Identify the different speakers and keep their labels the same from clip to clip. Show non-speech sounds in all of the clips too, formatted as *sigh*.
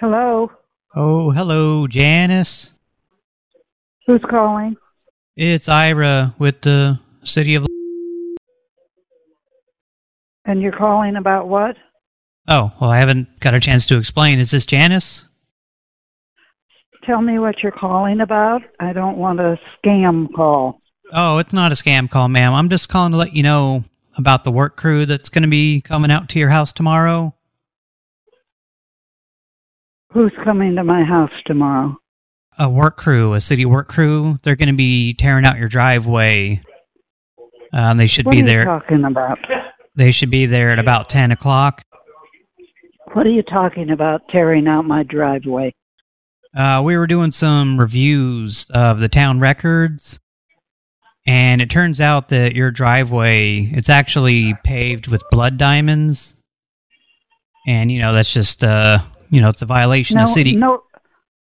Speaker 1: Hello.
Speaker 2: Oh, hello, Janice.
Speaker 1: Who's calling?
Speaker 2: It's Ira with the City of...
Speaker 1: And you're calling about what?
Speaker 2: Oh, well, I haven't got a chance to explain. Is this Janice?
Speaker 1: Tell me what you're calling about. I don't want a scam call.
Speaker 2: Oh, it's not a scam call, ma'am. I'm just calling to let you know about the work crew that's going to be coming out to your house tomorrow.
Speaker 1: Who's coming to my house tomorrow?
Speaker 2: A work crew, a city work crew. They're going to be tearing out your driveway. Um, they should be there.
Speaker 1: What
Speaker 2: be
Speaker 1: are you
Speaker 2: there.
Speaker 1: talking about?
Speaker 2: They should be there at about 10 o'clock.
Speaker 1: What are you talking about tearing out my driveway?
Speaker 2: Uh, we were doing some reviews of the town records, and it turns out that your driveway, it's actually paved with blood diamonds. And, you know, that's just, uh, you know, it's a violation
Speaker 1: No,
Speaker 2: of city...
Speaker 1: no,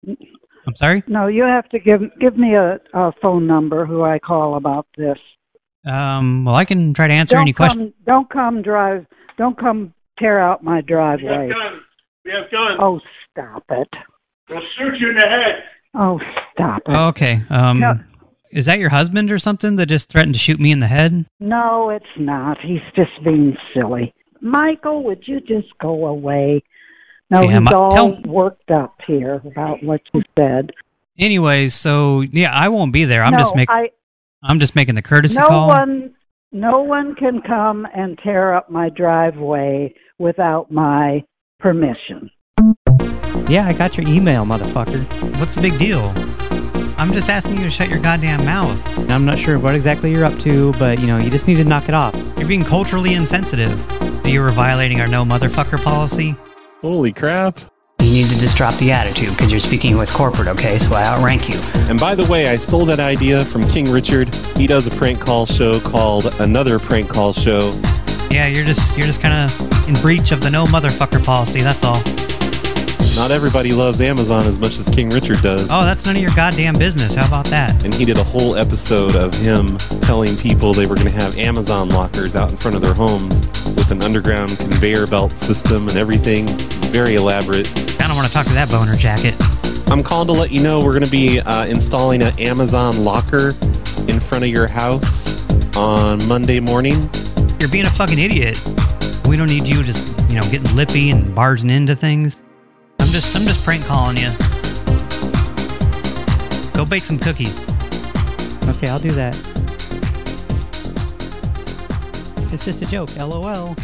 Speaker 2: I'm sorry?
Speaker 1: no. You have to give give me a, a phone number who I call about this.
Speaker 2: Um, well, I can try to answer
Speaker 1: don't
Speaker 2: any questions.
Speaker 1: Don't come drive. Don't come tear out my driveway.
Speaker 3: We have guns. We have guns.
Speaker 1: Oh, stop it.
Speaker 3: We'll shoot you in the head.
Speaker 1: Oh, stop it.
Speaker 2: Okay. Um,
Speaker 1: No.
Speaker 2: is that your husband or something that just threatened to shoot me in the head?
Speaker 1: No, it's not. He's just being silly. Michael, would you just go away? No,
Speaker 2: Okay,
Speaker 1: he's all
Speaker 2: tell-
Speaker 1: worked up here about what you said.
Speaker 2: Anyways, so yeah, I won't be there. I'm
Speaker 1: no,
Speaker 2: just making. I'm just making the courtesy
Speaker 1: no
Speaker 2: call.
Speaker 1: one, no one can come and tear up my driveway without my permission.
Speaker 4: Yeah, I got your email, motherfucker.
Speaker 2: What's the big deal? I'm just asking you to shut your goddamn mouth.
Speaker 4: I'm not sure what exactly you're up to, but you know, you just need to knock it off.
Speaker 2: You're being culturally insensitive. You were violating our no motherfucker policy.
Speaker 5: Holy crap.
Speaker 6: You need to just drop the attitude because you're speaking with corporate, okay? So I outrank you.
Speaker 5: And by the way, I stole that idea from King Richard. He does a prank call show called Another Prank Call Show.
Speaker 2: Yeah, you're just you're just kind of in breach of the no motherfucker policy. That's all.
Speaker 5: Not everybody loves Amazon as much as King Richard does.
Speaker 2: Oh, that's none of your goddamn business. How about that?
Speaker 5: And he did a whole episode of him telling people they were going to have Amazon lockers out in front of their homes with an underground conveyor belt system and everything. It's very elaborate.
Speaker 2: I don't want to talk to that boner jacket.
Speaker 5: I'm calling to let you know we're going to be uh, installing an Amazon locker in front of your house on Monday morning.
Speaker 2: You're being a fucking idiot. We don't need you just, you know, getting lippy and barging into things. I'm just I'm just prank calling you. Go bake some cookies.
Speaker 4: Okay, I'll do that. It's just a joke, lol.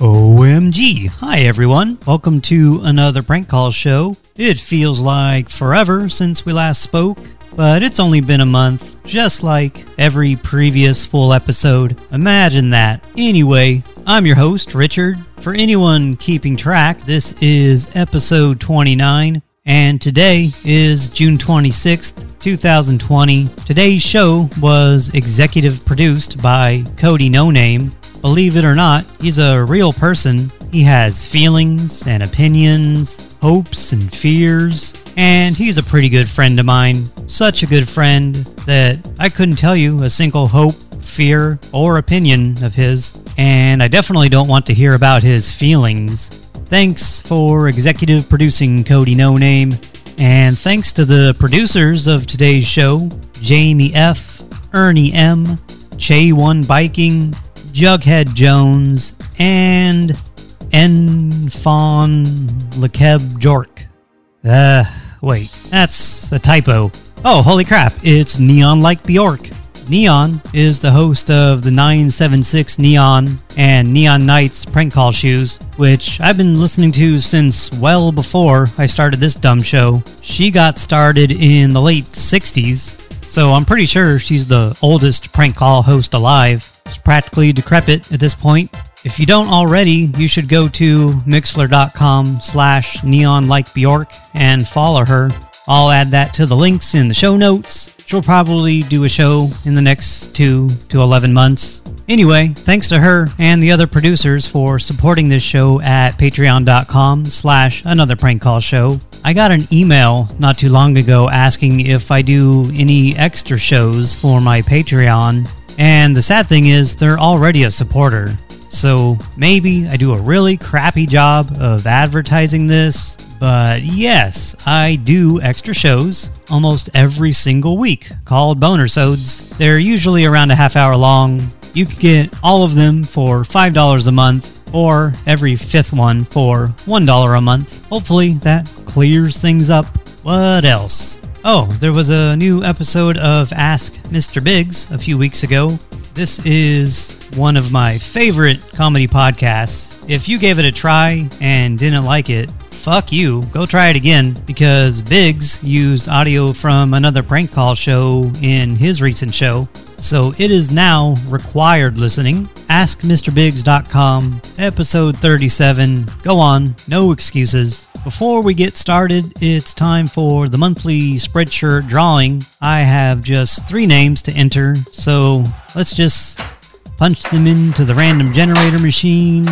Speaker 2: OMG. Hi, everyone. Welcome to another prank call show. It feels like forever since we last spoke, but it's only been a month, just like every previous full episode. Imagine that. Anyway, I'm your host, Richard. For anyone keeping track, this is episode 29, and today is June 26th, 2020. Today's show was executive produced by Cody No Name. Believe it or not, he's a real person. He has feelings and opinions, hopes and fears, and he's a pretty good friend of mine. Such a good friend that I couldn't tell you a single hope, fear, or opinion of his, and I definitely don't want to hear about his feelings. Thanks for executive producing Cody No Name, and thanks to the producers of today's show Jamie F., Ernie M., Che1 Biking, Jughead Jones, and Enfon Lekeb Jork. Uh, wait, that's a typo. Oh, holy crap, it's Neon Like Bjork. Neon is the host of the 976 Neon and Neon Nights prank call shoes, which I've been listening to since well before I started this dumb show. She got started in the late 60s, so I'm pretty sure she's the oldest prank call host alive. She's practically decrepit at this point. If you don't already, you should go to mixlr.com slash neon like Bjork and follow her. I'll add that to the links in the show notes. She'll probably do a show in the next 2 to 11 months. Anyway, thanks to her and the other producers for supporting this show at patreon.com slash another prank call show. I got an email not too long ago asking if I do any extra shows for my Patreon, and the sad thing is they're already a supporter. So maybe I do a really crappy job of advertising this, but yes, I do extra shows almost every single week called Boner Sods. They're usually around a half hour long. You can get all of them for $5 a month or every fifth one for $1 a month. Hopefully that clears things up. What else? Oh, there was a new episode of Ask Mr. Biggs a few weeks ago. This is one of my favorite comedy podcasts. If you gave it a try and didn't like it, fuck you. Go try it again because Biggs used audio from another prank call show in his recent show. So it is now required listening. AskMrBiggs.com, episode 37. Go on, no excuses. Before we get started, it's time for the monthly Spreadshirt drawing. I have just three names to enter, so let's just punch them into the random generator machine.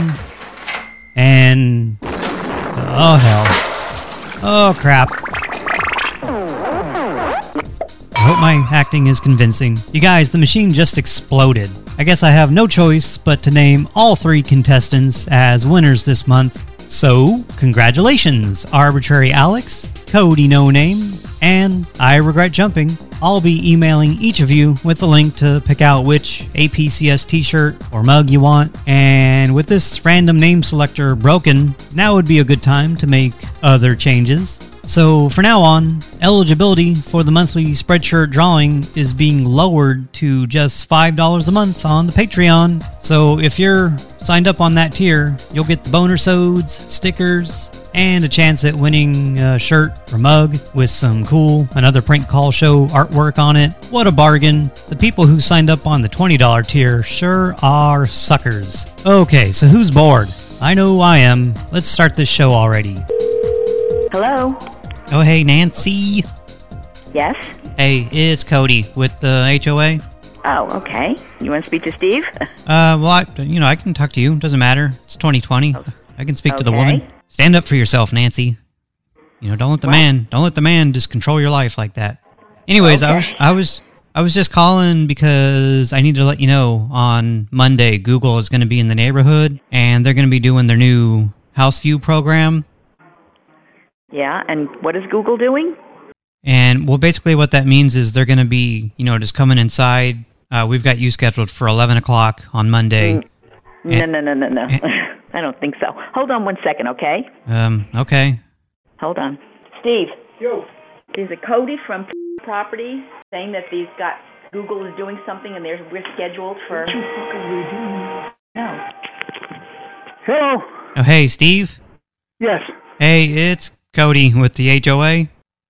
Speaker 2: And. Oh, hell. Oh, crap. I hope my acting is convincing. You guys, the machine just exploded. I guess I have no choice but to name all three contestants as winners this month. So, congratulations, Arbitrary Alex, Cody No Name, and I Regret Jumping. I'll be emailing each of you with a link to pick out which APCS t shirt or mug you want. And with this random name selector broken, now would be a good time to make other changes. So, for now on, eligibility for the monthly Spreadshirt drawing is being lowered to just $5 a month on the Patreon. So, if you're signed up on that tier, you'll get the boner sods, stickers, and a chance at winning a shirt or mug with some cool another prank call show artwork on it. What a bargain. The people who signed up on the $20 tier sure are suckers. Okay, so who's bored? I know who I am. Let's start this show already.
Speaker 7: Hello?
Speaker 2: Oh, hey, Nancy.
Speaker 7: Yes?
Speaker 2: Hey, it's Cody with the HOA.
Speaker 7: Oh, okay. You want to speak to Steve? *laughs*
Speaker 2: Uh, well, I, you know, I can talk to you. Doesn't matter. It's 2020. I can speak to the woman. Stand up for yourself, Nancy. You know, don't let the man, don't let the man just control your life like that. Anyways, I was, I was, I was just calling because I need to let you know on Monday Google is going to be in the neighborhood and they're going to be doing their new House View program.
Speaker 7: Yeah, and what is Google doing?
Speaker 2: And well, basically what that means is they're going to be, you know, just coming inside. Uh, we've got you scheduled for 11 o'clock on Monday.
Speaker 7: No,
Speaker 2: And-
Speaker 7: no, no, no, no.
Speaker 2: and- *laughs*
Speaker 7: I don't think so. Hold on one second, okay?
Speaker 2: Um, okay.
Speaker 7: Hold on. Steve. Yo. There's a Cody from *laughs* Property saying that they've got Google is doing something and there's we're scheduled for. No.
Speaker 8: Hello.
Speaker 2: Oh, hey, Steve.
Speaker 8: Yes.
Speaker 2: Hey, it's Cody with the HOA.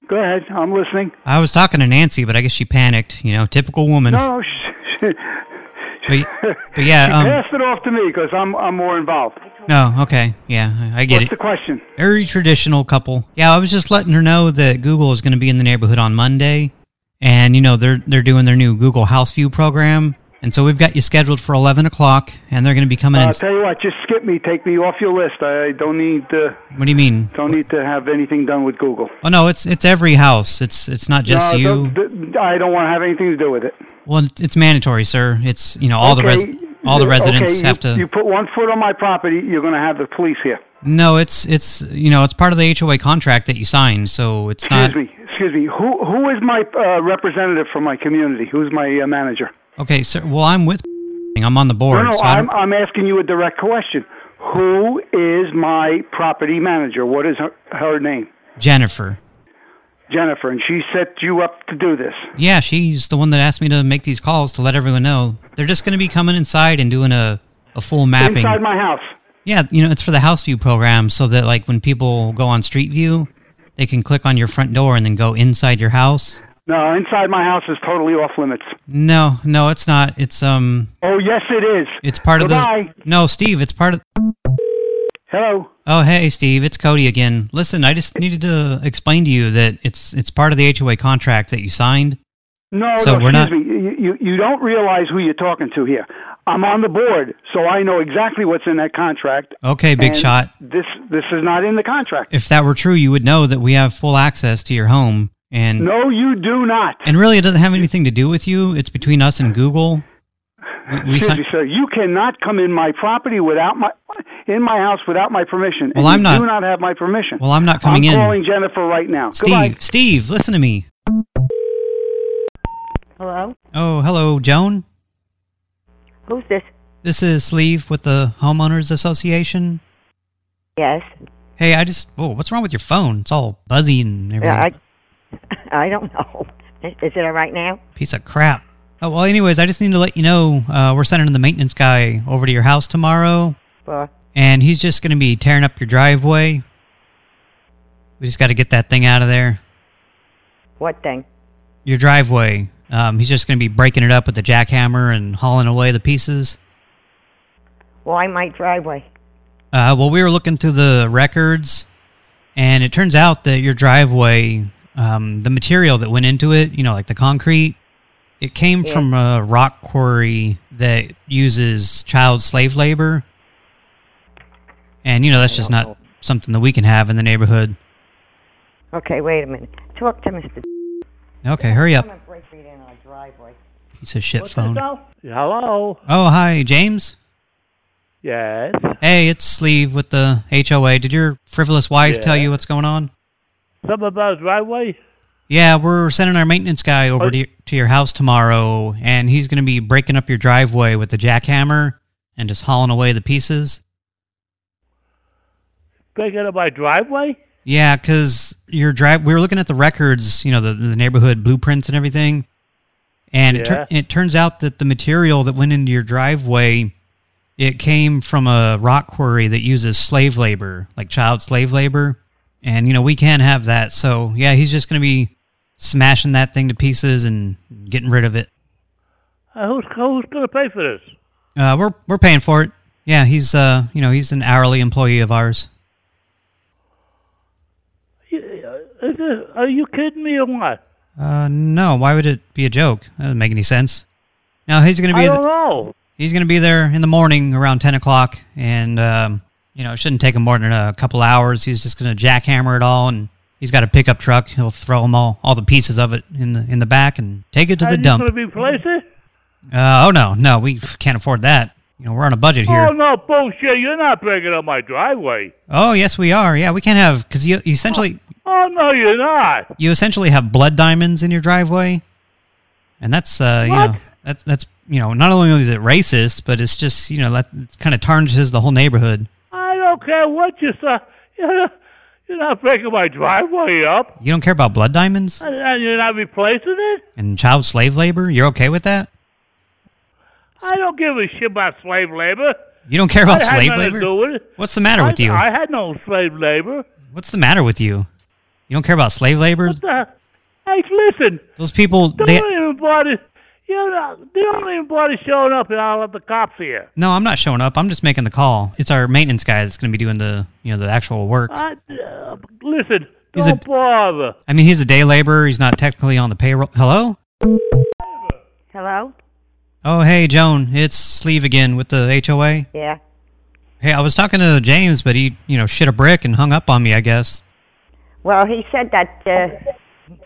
Speaker 8: Go ahead. I'm listening.
Speaker 2: I was talking to Nancy, but I guess she panicked. You know, typical woman.
Speaker 8: No, *laughs* sh- sh-
Speaker 2: But, but yeah, *laughs* um,
Speaker 8: passed it off to me because I'm I'm more involved.
Speaker 2: no, okay, yeah, I get
Speaker 8: What's
Speaker 2: it.
Speaker 8: the question?
Speaker 2: Very traditional couple. Yeah, I was just letting her know that Google is going to be in the neighborhood on Monday, and you know they're they're doing their new Google House View program, and so we've got you scheduled for eleven o'clock, and they're going to be coming
Speaker 8: Uh,
Speaker 2: in.
Speaker 8: I'll tell you what. Just skip me. Take me off your list. I don't need uh,
Speaker 2: What do you mean?
Speaker 8: don't need to have anything done with Google.
Speaker 2: Oh no, it's it's every house. It's it's not just
Speaker 8: no,
Speaker 2: you.
Speaker 8: I don't want to have anything to do with it.
Speaker 2: Well, it's, mandatory, sir. It's you know all the res all the residents
Speaker 8: okay,
Speaker 2: have
Speaker 8: you,
Speaker 2: to.
Speaker 8: You put one foot on my property, you're going to have the police here.
Speaker 2: No, it's it's you know it's part of the HOA contract that you signed, so it's
Speaker 8: Excuse
Speaker 2: not.
Speaker 8: me. Excuse me. Who who is my uh, representative from my community? Who's my uh, manager?
Speaker 2: Okay, sir. Well, I'm with. I'm on the board.
Speaker 8: No, no,
Speaker 2: so
Speaker 8: I'm, I'm asking you a direct question. Who is my property manager? What is her, her name?
Speaker 2: Jennifer.
Speaker 8: Jennifer, and she set you up to do this.
Speaker 2: Yeah, she's the one that asked me to make these calls to let everyone know. They're just going to be coming inside and doing a, a full mapping.
Speaker 8: Inside my house.
Speaker 2: yeah, you know, it's for the house view program so that like when people go on Street View, they can click on your front door and then go inside your house.
Speaker 8: No, inside my house is totally off limits.
Speaker 2: No, no, it's not. It's um
Speaker 8: Oh, yes, it is.
Speaker 2: it's part of the No, Steve, it's part of
Speaker 8: Hello.
Speaker 2: Oh, hey Steve, it's Cody again. Listen, I just needed to explain to you that it's it's part of the HOA contract that you signed.
Speaker 8: No,
Speaker 2: So
Speaker 8: no,
Speaker 2: we're
Speaker 8: excuse
Speaker 2: not-
Speaker 8: me. You, you, you don't realize who you're talking to here. I'm on the board, so I know exactly what's in that contract.
Speaker 2: Okay, big shot.
Speaker 8: This this is not in the contract.
Speaker 2: If that were true, you would know that we have full access to your home and
Speaker 8: No, you do not.
Speaker 2: and really it doesn't have anything to do with you. It's between us and Google. We
Speaker 8: Excuse me, sir. You cannot come in my property without my in my house without my permission.
Speaker 2: Well,
Speaker 8: And
Speaker 2: I'm
Speaker 8: you
Speaker 2: not-
Speaker 8: Do not have my permission.
Speaker 2: Well, I'm not coming in.
Speaker 8: I'm calling Jennifer right now.
Speaker 2: Steve,
Speaker 8: Goodbye.
Speaker 2: Steve, listen to me.
Speaker 7: Hello?
Speaker 2: Oh, hello, Joan.
Speaker 7: Who's this?
Speaker 2: This is Sleeve with the Homeowners Association.
Speaker 7: Yes.
Speaker 2: Hey, I just... Oh, what's wrong with your phone? It's all buzzy and everything.
Speaker 7: Yeah, I, *laughs* I don't know. Is is it all right now?
Speaker 2: Piece of crap. Oh, well, anyways, I just need to let you know uh, we're sending the maintenance guy over to your house tomorrow,
Speaker 7: For
Speaker 2: and he's just going to be tearing up your driveway. We just got to get that thing out of there.
Speaker 7: what thing?
Speaker 2: Your driveway. Um, he's just going to be breaking it up with the jackhammer and hauling away the pieces.
Speaker 7: Why my driveway?
Speaker 2: Uh, well, we were looking through the records, and it turns out that your driveway, um, the material that went into it, you know, like the concrete, it came
Speaker 7: Yeah.
Speaker 2: from a rock quarry that uses child slave labor. And, you know, that's just not something that we can have in the neighborhood.
Speaker 7: Okay, wait a minute. Talk to Mr.
Speaker 2: Okay, hurry up,
Speaker 7: I'm gonna break it in our driveway.
Speaker 2: piece of shit phone.
Speaker 3: Hello.
Speaker 2: Oh, hi, James.
Speaker 3: Yes.
Speaker 2: Hey, it's Sleeve with the HOA. Did your frivolous wife tell you what's going on?
Speaker 3: Something about a driveway?
Speaker 2: Yeah, we're sending our maintenance guy over
Speaker 3: Oh.
Speaker 2: to, to your house tomorrow, and he's going to be breaking up your driveway with the jackhammer and just hauling away the pieces.
Speaker 3: Breaking up my driveway?
Speaker 2: Yeah, because your drive. We were looking at the records, you know, the, the neighborhood blueprints and everything, and it, tur- it turns out that the material that went into your driveway, it came from a rock quarry that uses slave labor, like child slave labor, and you know we can't have that. So yeah, he's just going to be smashing that thing to pieces and getting rid of it.
Speaker 3: Uh, who's who's going to pay for this?
Speaker 2: Uh, we're we're paying for it. Yeah, he's uh, you know, he's an hourly employee of ours.
Speaker 3: You- uh, Is this, are you kidding me or what?
Speaker 2: Uh, no, why would it be a joke? That doesn't make any sense. Now he's gonna
Speaker 3: I
Speaker 2: be
Speaker 3: don't know.
Speaker 2: he's gonna be there in the morning around ten o'clock, and um, you know, it shouldn't take him more than a couple hours. He's just gonna jackhammer it all, and he's got a pickup truck. He'll throw them all all the pieces of it in the in the back and take it to
Speaker 3: Are
Speaker 2: the
Speaker 3: you
Speaker 2: dump.
Speaker 3: going to replace it?
Speaker 2: Uh, oh no, no, we can't afford that. You know, we're on a budget here.
Speaker 3: Oh, no, bullshit. You're not breaking up my driveway.
Speaker 2: Oh yes, we are. Yeah, we can't have because you, you essentially
Speaker 3: Oh, no, you're not.
Speaker 2: you essentially have blood diamonds in your driveway, and that's uh, you know that's that's you know not only is it racist, but it's just you know that kind of tarnishes the whole neighborhood.
Speaker 3: I don't care what you say. *laughs* You're, you're not breaking my driveway up.
Speaker 2: You don't care about blood diamonds
Speaker 3: and you're not replacing it?
Speaker 2: and child slave labor. You're okay with that?
Speaker 3: I don't give a shit about slave labor.
Speaker 2: You don't care about
Speaker 3: I
Speaker 2: slave
Speaker 3: nothing to
Speaker 2: labor?
Speaker 3: do it.
Speaker 2: What's the matter
Speaker 3: I,
Speaker 2: with you?
Speaker 3: I had no slave labor.
Speaker 2: What's the matter with you? You don't care about slave labor?
Speaker 3: What the? Hey, listen.
Speaker 2: Those people,
Speaker 3: Don't
Speaker 2: they
Speaker 3: even bother. You know, they don't even bother showing up, and I'll have the cops here.
Speaker 2: no, I'm not showing up. I'm just making the call. It's our maintenance guy that's going to be doing the you know the actual work.
Speaker 3: I, uh, listen,
Speaker 2: He's
Speaker 3: don't
Speaker 2: a-
Speaker 3: bother.
Speaker 2: I mean, he's a day laborer. He's not technically on the payroll. Hello?
Speaker 7: Hello?
Speaker 2: Oh, hey, Joan. It's Sleeve again with the HOA.
Speaker 7: Yeah.
Speaker 2: Hey, I was talking to James, but he, you know, shit a brick and hung up on me, I guess.
Speaker 7: Well, he said that uh,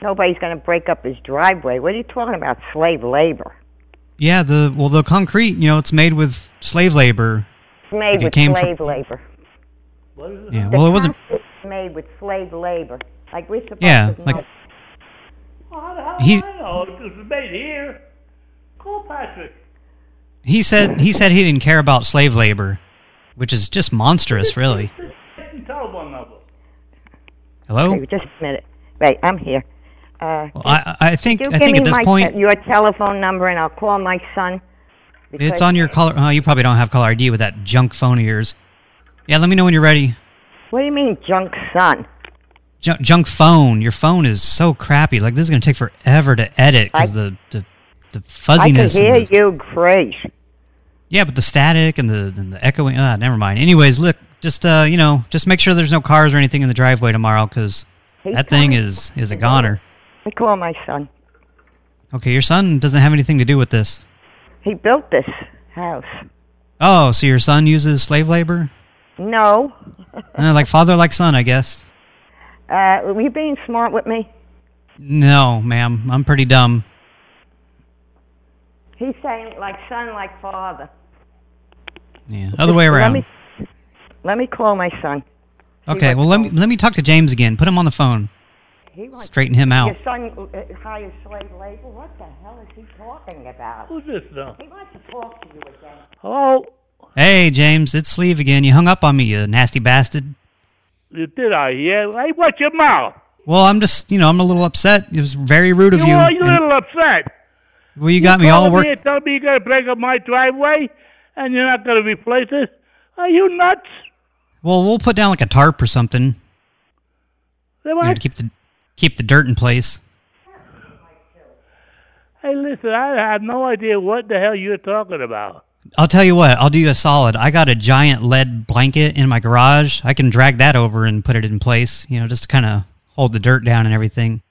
Speaker 7: nobody's going to break up his driveway. What are you talking about? Slave labor.
Speaker 2: Yeah, the well, the concrete, you know, it's made with slave labor.
Speaker 7: It's made
Speaker 2: Like it
Speaker 7: with
Speaker 2: came from-
Speaker 7: slave labor.
Speaker 2: Yeah,
Speaker 7: The
Speaker 2: well, it wasn't.
Speaker 7: concrete's made with slave labor. Like we're supposed
Speaker 2: Yeah,
Speaker 7: to
Speaker 2: like-
Speaker 7: know.
Speaker 3: How the hell
Speaker 2: He-
Speaker 3: do I know? This was made here. Call Patrick.
Speaker 2: He said he said he didn't care about slave labor, which is just monstrous, really.
Speaker 3: This is telephone number.
Speaker 2: Hello.
Speaker 7: Okay, just a minute. Right, I'm here. Uh,
Speaker 2: Well, I I think
Speaker 7: you
Speaker 2: I
Speaker 7: give
Speaker 2: think
Speaker 7: me
Speaker 2: at this
Speaker 7: my
Speaker 2: point
Speaker 7: your telephone number, and I'll call my son.
Speaker 2: it's on your caller. Oh, you probably don't have caller ID with that junk phone of yours. Yeah, let me know when you're ready.
Speaker 7: What do you mean, junk son?
Speaker 2: Junk, junk phone. Your phone is so crappy. Like this is gonna take forever to edit because
Speaker 7: I-
Speaker 2: the, the the
Speaker 7: I can
Speaker 2: fuzziness.
Speaker 7: hear
Speaker 2: the-
Speaker 7: you great.
Speaker 2: Yeah, but the static and the and the echoing. Ah, never mind. Anyways, look, just uh, you know, just make sure there's no cars or anything in the driveway tomorrow, because that thing is is a goner.
Speaker 7: I call my son.
Speaker 2: Okay, your son doesn't have anything to do with this.
Speaker 7: He built this house.
Speaker 2: Oh, so your son uses slave labor?
Speaker 7: No. *laughs*
Speaker 2: Uh, like father, like son, I guess.
Speaker 7: Uh, were you being smart with me?
Speaker 2: No, ma'am, I'm pretty dumb.
Speaker 9: He's saying like son, like father.
Speaker 2: Yeah, other way
Speaker 9: Let
Speaker 2: around.
Speaker 9: me, let me call my son.
Speaker 2: Okay, well, let me let me talk to James again. Put him on the phone.
Speaker 9: He
Speaker 2: Straighten him out.
Speaker 9: Your son uh, hires slave labor? What the hell is he talking about?
Speaker 3: Who's this now?
Speaker 9: He wants to talk to you again.
Speaker 3: Hello?
Speaker 2: Hey, James, it's Sleeve again. You hung up on me, you nasty bastard.
Speaker 3: Did I? Yeah. Hey, watch your mouth.
Speaker 2: Well, I'm just, you know, I'm a little upset. It was very rude of
Speaker 3: You
Speaker 2: you.
Speaker 3: are a little upset.
Speaker 2: Well, you got me all worked.
Speaker 3: Here, telling me you're going to break up my driveway and you're not going to replace it? Are you nuts?
Speaker 2: Well, we'll put down like a tarp or something. You know, to keep the keep the dirt in place.
Speaker 3: Hey, listen, I have no idea what the hell you're talking about.
Speaker 2: I'll tell you what. I'll do you a solid. I got a giant lead blanket in my garage. I can drag that over and put it in place. You know, just to kind of hold the dirt down and everything.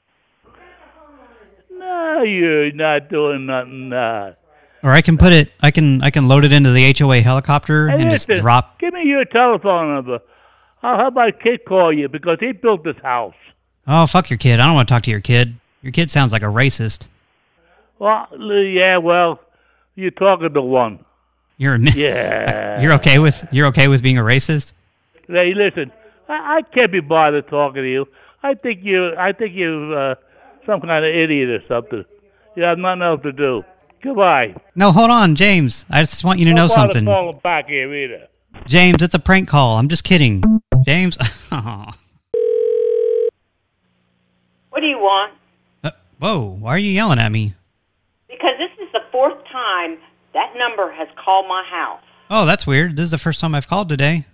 Speaker 3: You're not doing nothing. Uh,
Speaker 2: Or I can put it. I can I can load it into the HOA helicopter
Speaker 3: hey,
Speaker 2: and just drop.
Speaker 3: give me your telephone number. I'll have my kid call you because he built this house.
Speaker 2: Oh fuck your kid. I don't want to talk to your kid. Your kid sounds like a racist.
Speaker 3: Well, yeah, well, you're talking to one.
Speaker 2: You're a *laughs*
Speaker 3: Yeah.
Speaker 2: You're okay with you're okay with being a racist?
Speaker 3: Hey, listen, I, I can't be bothered talking to you. I think you, I think you're uh, some kind of idiot or something. You have nothing else to do. Goodbye.
Speaker 2: No, hold on, James. I just want you to know
Speaker 3: Don't bother
Speaker 2: something.
Speaker 3: calling back here either.
Speaker 2: James, it's a prank call. I'm just kidding. James. *laughs*
Speaker 10: What do you want?
Speaker 2: Uh, Whoa, why are you yelling at me?
Speaker 10: Because this is the fourth time that number has called my house.
Speaker 2: Oh, that's weird. This is the first time I've called today.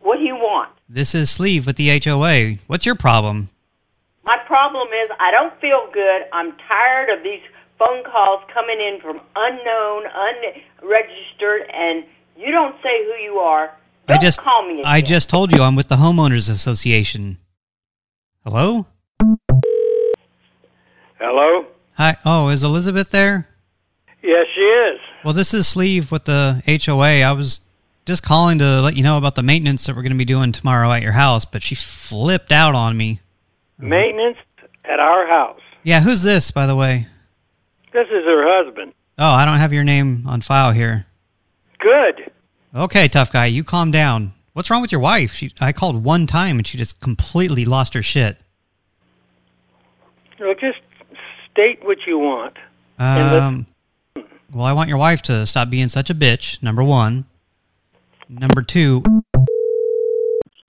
Speaker 10: What do you want?
Speaker 2: This is Sleeve with the HOA. What's your problem?
Speaker 10: My problem is I don't feel good. I'm tired of these phone calls coming in from unknown, unregistered, and you don't say who you are. Don't
Speaker 2: I just
Speaker 10: call me again.
Speaker 2: I just told you I'm with the homeowners association. Hello?
Speaker 11: Hello?
Speaker 2: Hi. Oh, is Elizabeth there?
Speaker 11: Yes, she is.
Speaker 2: Well, this is Sleeve with the HOA. I was just calling to let you know about the maintenance that we're going to be doing tomorrow at your house, but she flipped out on me.
Speaker 11: Maintenance at our house.
Speaker 2: Yeah, who's this, by the way?
Speaker 11: This is her husband.
Speaker 2: Oh, I don't have your name on file here.
Speaker 11: Good.
Speaker 2: Okay, tough guy, you calm down. What's wrong with your wife? She I called one time and she just completely lost her shit.
Speaker 11: Well, just state what you want. And let's-
Speaker 2: Um, well, I want your wife to stop being such a bitch, number one. Number two,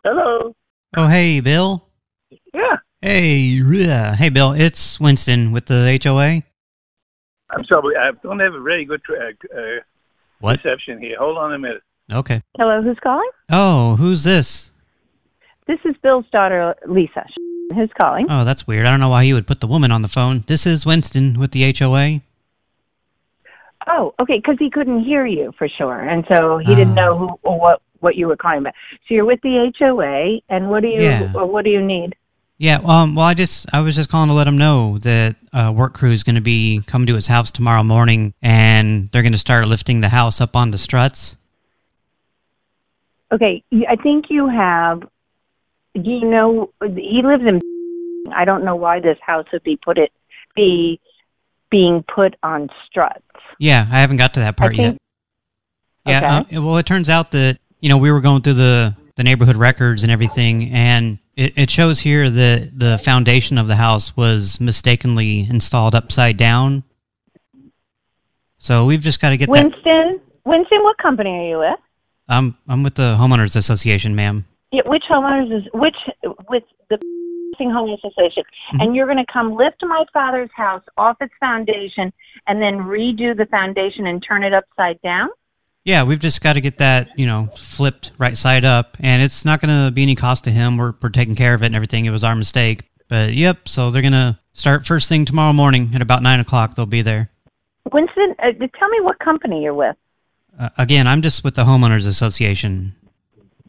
Speaker 12: Hello.
Speaker 2: oh, hey, Bill.
Speaker 12: Yeah.
Speaker 2: Hey, yeah. Hey, Bill, it's Winston with the HOA.
Speaker 12: I'm sorry. I don't have a very good tra- uh,
Speaker 2: What?
Speaker 12: reception here. Hold on a minute.
Speaker 2: Okay.
Speaker 13: Hello, who's calling?
Speaker 2: Oh, who's this?
Speaker 13: This is Bill's daughter, Lisa. Who's calling?
Speaker 2: Oh, that's weird. I don't know why you would put the woman on the phone. This is Winston with the HOA.
Speaker 13: Oh, okay, because he couldn't hear you for sure, and so he didn't know who or what what you were calling about. So you're with the HOA, and what do you
Speaker 2: Yeah.
Speaker 13: what do you need?
Speaker 2: Yeah, um, well, I just I was just calling to let him know that uh, work crew is going to be coming to his house tomorrow morning, and they're going to start lifting the house up on the struts.
Speaker 13: Okay, I think you have. Do you know he lives in? I don't know why this house would be put it be being put on struts.
Speaker 2: Yeah, I haven't got to that part
Speaker 13: think-
Speaker 2: yet. Yeah, uh, well, it turns out that you know we were going through the the neighborhood records and everything, and it, it shows here that the foundation of the house was mistakenly installed upside down. So we've just got to get that.
Speaker 13: Winston, Winston, what company are you with?
Speaker 2: I'm I'm with the homeowners association, ma'am.
Speaker 13: Yeah, which homeowners is which with the homeowners association,
Speaker 2: Mm-hmm.
Speaker 13: and you're going to come lift my father's house off its foundation and then redo the foundation and turn it upside down.
Speaker 2: Yeah, we've just got to get that, you know, flipped right side up, and it's not going to be any cost to him. We're, we're taking care of it and everything. It was our mistake. But, yep, so they're going to start first thing tomorrow morning at about 9 o'clock. They'll be there.
Speaker 13: Winston, uh, tell me what company you're with,
Speaker 2: Uh, again, I'm just with the Homeowners Association.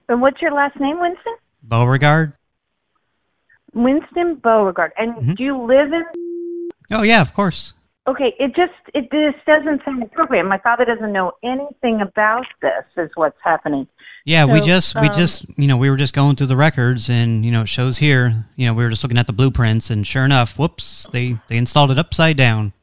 Speaker 13: and what's your last name, Winston?
Speaker 2: Beauregard?
Speaker 13: Winston Beauregard. And
Speaker 2: Mm-hmm.
Speaker 13: do you live in?
Speaker 2: Oh, yeah, of course.
Speaker 13: Okay, it just it this doesn't sound appropriate. My father doesn't know anything about this. Is what's happening.
Speaker 2: Yeah, we
Speaker 13: So,
Speaker 2: just, we
Speaker 13: um,
Speaker 2: just, you know, we were just going through the records, and, you know, it shows here, you know, we were just looking at the blueprints, and sure enough, whoops, they, they installed it upside down.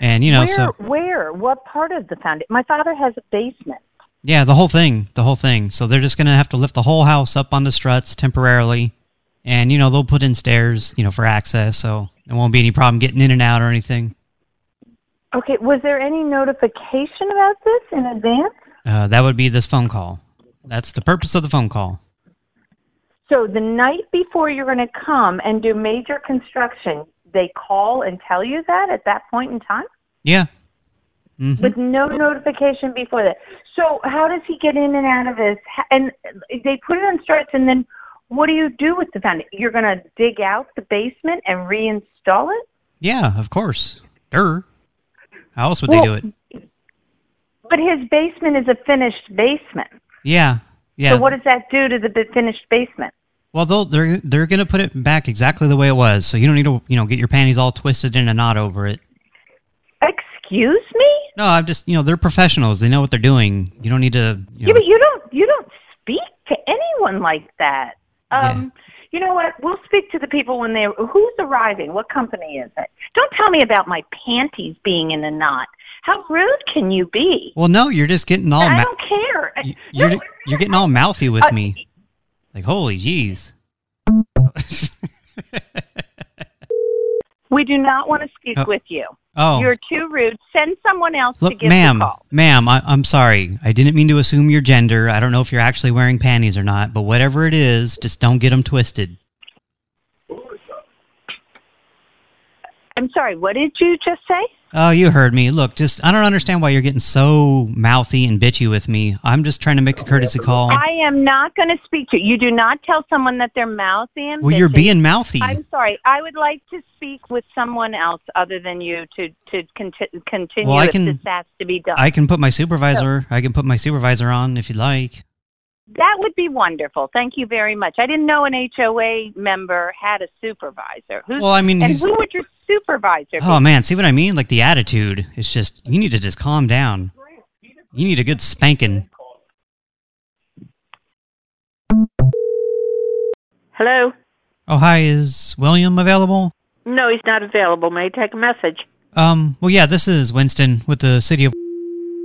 Speaker 2: And, you know,
Speaker 13: where,
Speaker 2: so,
Speaker 13: where? What part of the foundation? My father has a basement.
Speaker 2: yeah, the whole thing, the whole thing. So they're just going to have to lift the whole house up on the struts temporarily. And, you know, they'll put in stairs, you know, for access, so it won't be any problem getting in and out or anything.
Speaker 13: Okay, was there any notification about this in advance?
Speaker 2: Uh, that would be this phone call. That's the purpose of the phone call.
Speaker 13: So the night before you're going to come and do major construction, they call and tell you that at that point in time?
Speaker 2: Yeah. Mhm.
Speaker 13: With no notification before that. So how does he get in and out of this? and they put it on struts and then what do you do with the foundation? You're going to dig out the basement and reinstall it?
Speaker 2: Yeah, of course. Durr. How else would
Speaker 13: Well,
Speaker 2: they do it?
Speaker 13: But his basement is a finished basement.
Speaker 2: Yeah. Yeah.
Speaker 13: So what does that do to the finished basement?
Speaker 2: Well, they'll, they're they're going to put it back exactly the way it was, so you don't need to, you know, get your panties all twisted in a knot over it.
Speaker 13: Excuse me?
Speaker 2: No, I'm just, you know, they're professionals. They know what they're doing. You don't need to, you
Speaker 13: Yeah, but you don't you don't speak to anyone like that. Um, you know what? We'll speak to the people when they're, who's arriving. What company is it? Don't tell me about my panties being in a knot. How rude can you be?
Speaker 2: Well, no, you're just getting all
Speaker 13: I
Speaker 2: ma-
Speaker 13: don't care.
Speaker 2: you're you're getting all mouthy with
Speaker 13: Uh,
Speaker 2: me. Like, holy jeez. *laughs*
Speaker 13: We do not want to speak
Speaker 2: Oh.
Speaker 13: with you.
Speaker 2: Oh.
Speaker 13: You're too rude. Send someone else to
Speaker 2: Look,
Speaker 13: give
Speaker 2: ma'am,
Speaker 13: the call.
Speaker 2: ma'am, I, I'm sorry. I didn't mean to assume your gender. I don't know if you're actually wearing panties or not, but whatever it is, just don't get them twisted.
Speaker 13: I'm sorry. What did you just say?
Speaker 2: Oh, you heard me. Look, just I don't understand why you're getting so mouthy and bitchy with me. I'm just trying to make a courtesy call.
Speaker 13: I am not going to speak to you. You do not tell someone that they're mouthy and
Speaker 2: Well, you're being mouthy.
Speaker 13: I'm sorry. I would like to speak with someone else other than you to to conti- continue
Speaker 2: Well, I
Speaker 13: if
Speaker 2: can-
Speaker 13: this has to be done.
Speaker 2: I can put my supervisor. I can put my supervisor on if you'd like.
Speaker 13: that would be wonderful. Thank you very much. I didn't know an HOA member had a supervisor. Who's,
Speaker 2: Well, I mean,
Speaker 13: and who would your supervisor?
Speaker 2: Oh man, see what I mean? Like the attitude. It's just you need to just calm down. You need a good spanking.
Speaker 10: Hello?
Speaker 2: Oh hi, is William available?
Speaker 10: No, he's not available. May I take a message?
Speaker 2: Um, well yeah, this is Winston with the city of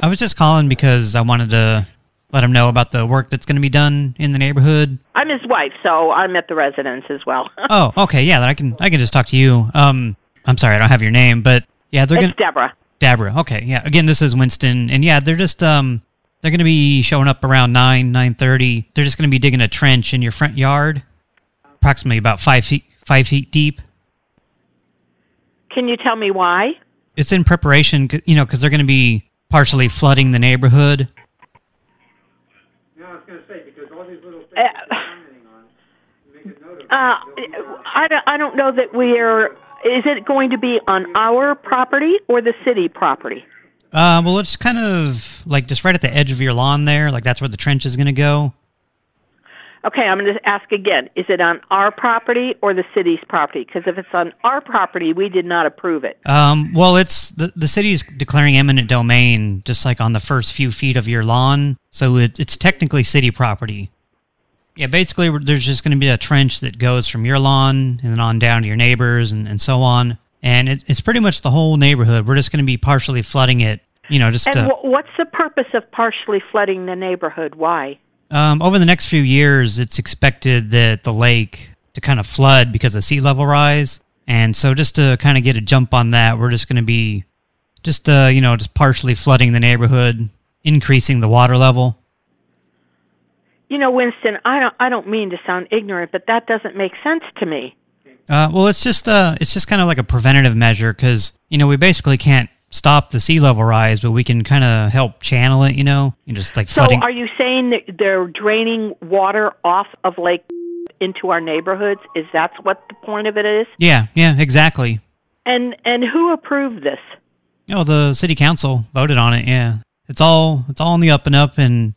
Speaker 2: I was just calling because I wanted to let him know about the work that's going to be done in the neighborhood.
Speaker 10: I'm his wife, so I'm at the residence as well. *laughs*
Speaker 2: oh, okay, yeah, then I can I can just talk to you. Um, I'm sorry, I don't have your name, but yeah, they're going to
Speaker 10: Deborah.
Speaker 2: Deborah. Okay, yeah. Again, this is Winston, and yeah, they're just um, they're going to be showing up around nine nine thirty. They're just going to be digging a trench in your front yard, approximately about five feet five feet deep.
Speaker 10: Can you tell me why?
Speaker 2: It's in preparation, you know, because they're going to be partially flooding the neighborhood. No, I was going to say because all these little things.
Speaker 10: Uh, on, uh, I don't, I don't know that we're. Is it going to be on our property or the city property?
Speaker 2: Uh, well, it's kind of like just right at the edge of your lawn there. Like that's where the trench is going to go.
Speaker 10: Okay, I'm going to ask again. Is it on our property or the city's property? Because if it's on our property, we did not approve it.
Speaker 2: Um, well, it's the the city's declaring eminent domain just like on the first few feet of your lawn, so it, it's technically city property. Yeah, basically, there's just going to be a trench that goes from your lawn and then on down to your neighbors and, and so on. And it, it's pretty much the whole neighborhood. We're just going to be partially flooding it, you know, just
Speaker 10: And
Speaker 2: to,
Speaker 10: wh- what's the purpose of partially flooding the neighborhood? Why?
Speaker 2: um, over the next few years, it's expected that the lake to kind of flood because of sea level rise. And so just to kind of get a jump on that, we're just going to be just, uh, you know, just partially flooding the neighborhood, increasing the water level.
Speaker 10: You know, Winston, I don't I don't mean to sound ignorant, but that doesn't make sense to me.
Speaker 2: Uh, well, it's just uh, it's just kind of like a preventative measure because you know we basically can't stop the sea level rise, but we can kind of help channel it. You know, and just like
Speaker 10: So are you saying that they're draining water off of Lake into our neighborhoods? Is that what the point of it is?
Speaker 2: yeah, yeah, exactly.
Speaker 10: And and who approved this?
Speaker 2: Oh, the city council voted on it. Yeah, it's all it's all on the up and up, and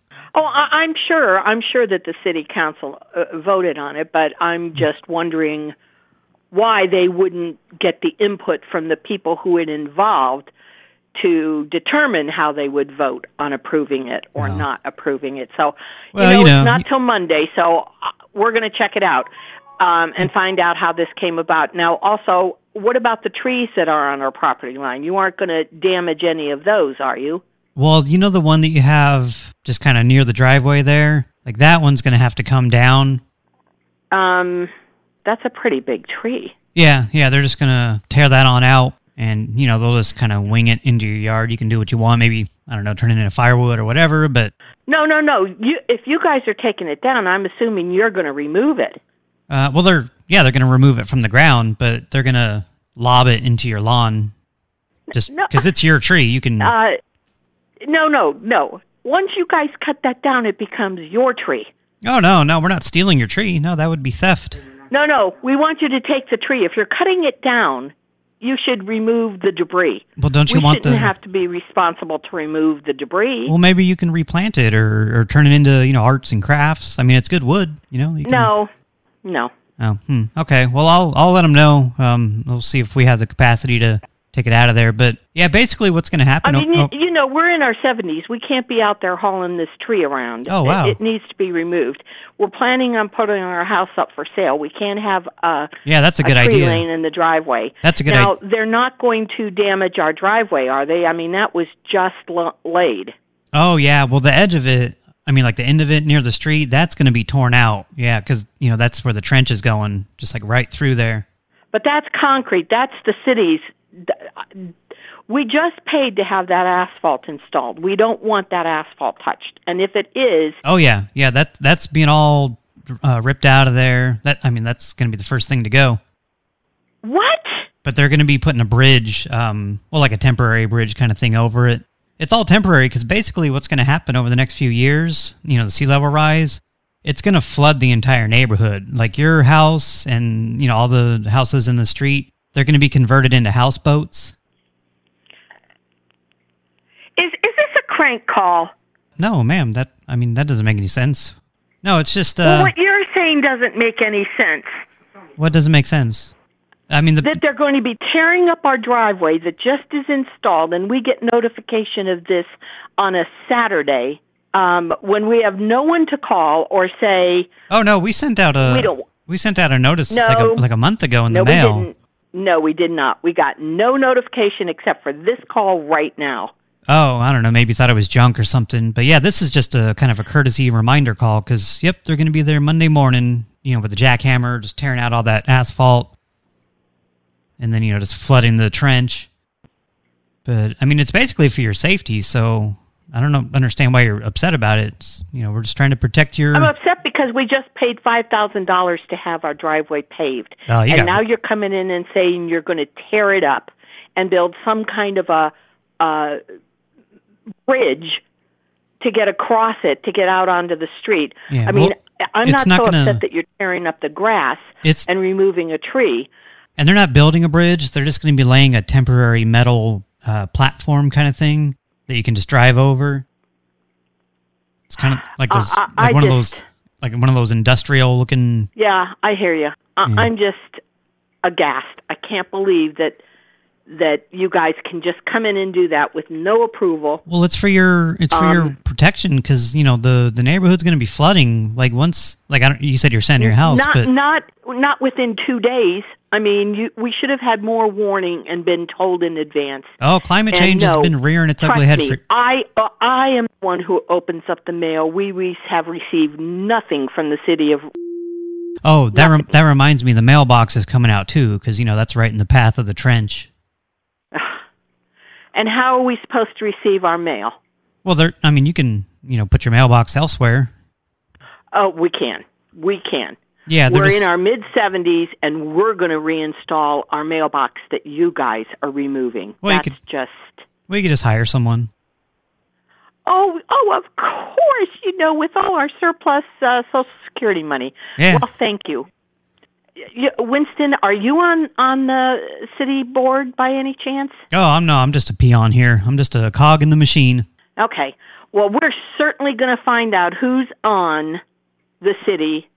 Speaker 10: I'm sure. I'm sure that the city council uh, voted on it, but I'm just wondering why they wouldn't get the input from the people who it involved to determine how they would vote on approving it or not approving it. So,
Speaker 2: Well,
Speaker 10: you know,
Speaker 2: you know,
Speaker 10: it's not till Monday, so uh, we're going to check it out um, and find out how this came about. Now, also, what about the trees that are on our property line? You aren't going to damage any of those, are you?
Speaker 2: Well, you know the one that you have just kind of near the driveway there? Like that one's going to have to come down.
Speaker 10: Um, that's a pretty big tree.
Speaker 2: Yeah, yeah, they're just going to tear that on out and, you know, they'll just kind of wing it into your yard. You can do what you want, maybe, I don't know, turn it into firewood or whatever, but...
Speaker 10: No, no, no. You, if you guys are taking it down, I'm assuming you're going to remove it.
Speaker 2: Uh, well, they're, yeah, they're going to remove it from the ground, but they're going to lob it into your lawn just because
Speaker 10: No.
Speaker 2: it's your tree. You can...
Speaker 10: Uh, no, no, no. Once you guys cut that down, it becomes your tree.
Speaker 2: oh, no, no, we're not stealing your tree. No, that would be theft.
Speaker 10: No, no. We want you to take the tree. If you're cutting it down, you should remove the debris.
Speaker 2: Well, don't you
Speaker 10: we
Speaker 2: want the...
Speaker 10: have to be responsible to remove the debris.
Speaker 2: Well, maybe you can replant it or, or turn it into, you know, arts and crafts. I mean, it's good wood, you know? You can,
Speaker 10: no, no.
Speaker 2: Oh, hmm. Okay. Well, I'll I'll let them know. Um, we'll see if we have the capacity to take it out of there. But yeah, basically, what's going to happen.
Speaker 10: I mean,
Speaker 2: oh,
Speaker 10: you, know, we're in our 70s. We can't be out there hauling this tree around.
Speaker 2: Oh, wow.
Speaker 10: It, it needs to be removed. We're planning on putting our house up for sale. We can't have a,
Speaker 2: Yeah, that's a good
Speaker 10: tree
Speaker 2: idea.
Speaker 10: lane in the driveway.
Speaker 2: That's a good
Speaker 10: Now, they're not going to damage our driveway, are they? I mean, that was just laid.
Speaker 2: oh, yeah. Well, the edge of it, I mean, like the end of it near the street, that's going to be torn out. Yeah, because you know that's where the trench is going, just like right through there.
Speaker 10: But that's concrete. That's the city's. We just paid to have that asphalt installed. We don't want that asphalt touched. And if it is,
Speaker 2: Oh yeah, yeah. That that's being all uh, ripped out of there. That I mean, that's going to be the first thing to go.
Speaker 10: what?
Speaker 2: But they're going to be putting a bridge, um, well, like a temporary bridge kind of thing over it. It's all temporary because basically what's going to happen over the next few years, you know, the sea level rise, it's going to flood the entire neighborhood. Like your house and, you know, all the houses in the street, they're going to be converted into houseboats.
Speaker 10: Is is this a crank call?
Speaker 2: No, ma'am, that, I mean, that doesn't make any sense. No, it's just, uh,
Speaker 10: well, what you're saying doesn't make any sense.
Speaker 2: what doesn't make sense? I mean, the,
Speaker 10: that they're going to be tearing up our driveway that just is installed, and we get notification of this on a Saturday um, when we have no one to call or say,
Speaker 2: oh no, we sent out a,
Speaker 10: We don't-
Speaker 2: we sent out a notice
Speaker 10: No.
Speaker 2: like, a, like a month ago in
Speaker 10: no,
Speaker 2: the mail.
Speaker 10: No, we did not. We got no notification except for this call right now.
Speaker 2: Oh, I don't know. Maybe thought it was junk or something. But yeah, this is just a kind of a courtesy reminder call because, yep, they're going to be there Monday morning, you know, with the jackhammer, just tearing out all that asphalt and then, you know, just flooding the trench. But, I mean, it's basically for your safety, so I don't know, understand why you're upset about it. It's, you know, we're just trying to protect your...
Speaker 10: I'm upset because we just paid five thousand dollars to have our driveway paved,
Speaker 2: Oh,
Speaker 10: and now you're coming in and saying you're going to tear it up and build some kind of a uh, bridge to get across it to get out onto the street.
Speaker 2: Yeah,
Speaker 10: I mean,
Speaker 2: well,
Speaker 10: I'm not,
Speaker 2: not
Speaker 10: so
Speaker 2: gonna-
Speaker 10: upset that you're tearing up the grass
Speaker 2: It's-
Speaker 10: and removing a tree.
Speaker 2: And they're not building a bridge. They're just going to be laying a temporary metal uh, platform kind of thing that you can just drive over. It's kind of like those,
Speaker 10: I- I
Speaker 2: like one of those, like one of those industrial looking.
Speaker 10: Yeah, I hear you. I
Speaker 2: Yeah.
Speaker 10: I'm just aghast. I can't believe that that you guys can just come in and do that with no approval.
Speaker 2: Well, it's for your, it's for your
Speaker 10: Um,
Speaker 2: protection because you know the the neighborhood's going to be flooding. Like once, like I don't, you said you're selling your house,
Speaker 10: not
Speaker 2: but
Speaker 10: not not within two days. I mean, you, we should have had more warning and been told in advance.
Speaker 2: oh, climate change has been rearing its ugly head
Speaker 10: me,
Speaker 2: for.
Speaker 10: I uh, I am the one who opens up the mail. We we have received nothing from the city of.
Speaker 2: Oh, that that reminds me, the mailbox is coming out too because you know that's right in the path of the trench.
Speaker 10: And how are we supposed to receive our mail?
Speaker 2: Well, there. I mean, you can you know put your mailbox elsewhere.
Speaker 10: Oh, we can. We can.
Speaker 2: Yeah,
Speaker 10: we're
Speaker 2: just-
Speaker 10: in our mid 70s, and we're going to reinstall our mailbox that you guys are removing.
Speaker 2: Well, you
Speaker 10: That's
Speaker 2: could-
Speaker 10: just.
Speaker 2: Well, you could just hire someone.
Speaker 10: Oh, oh, of course. You know, with all our surplus uh, Social Security money.
Speaker 2: Yeah.
Speaker 10: Well, thank you. Winston, are you on on the city board by any chance?
Speaker 2: Oh, I'm no, I'm just a peon here. I'm just a cog in the machine.
Speaker 10: Okay. Well, we're certainly going to find out who's on the city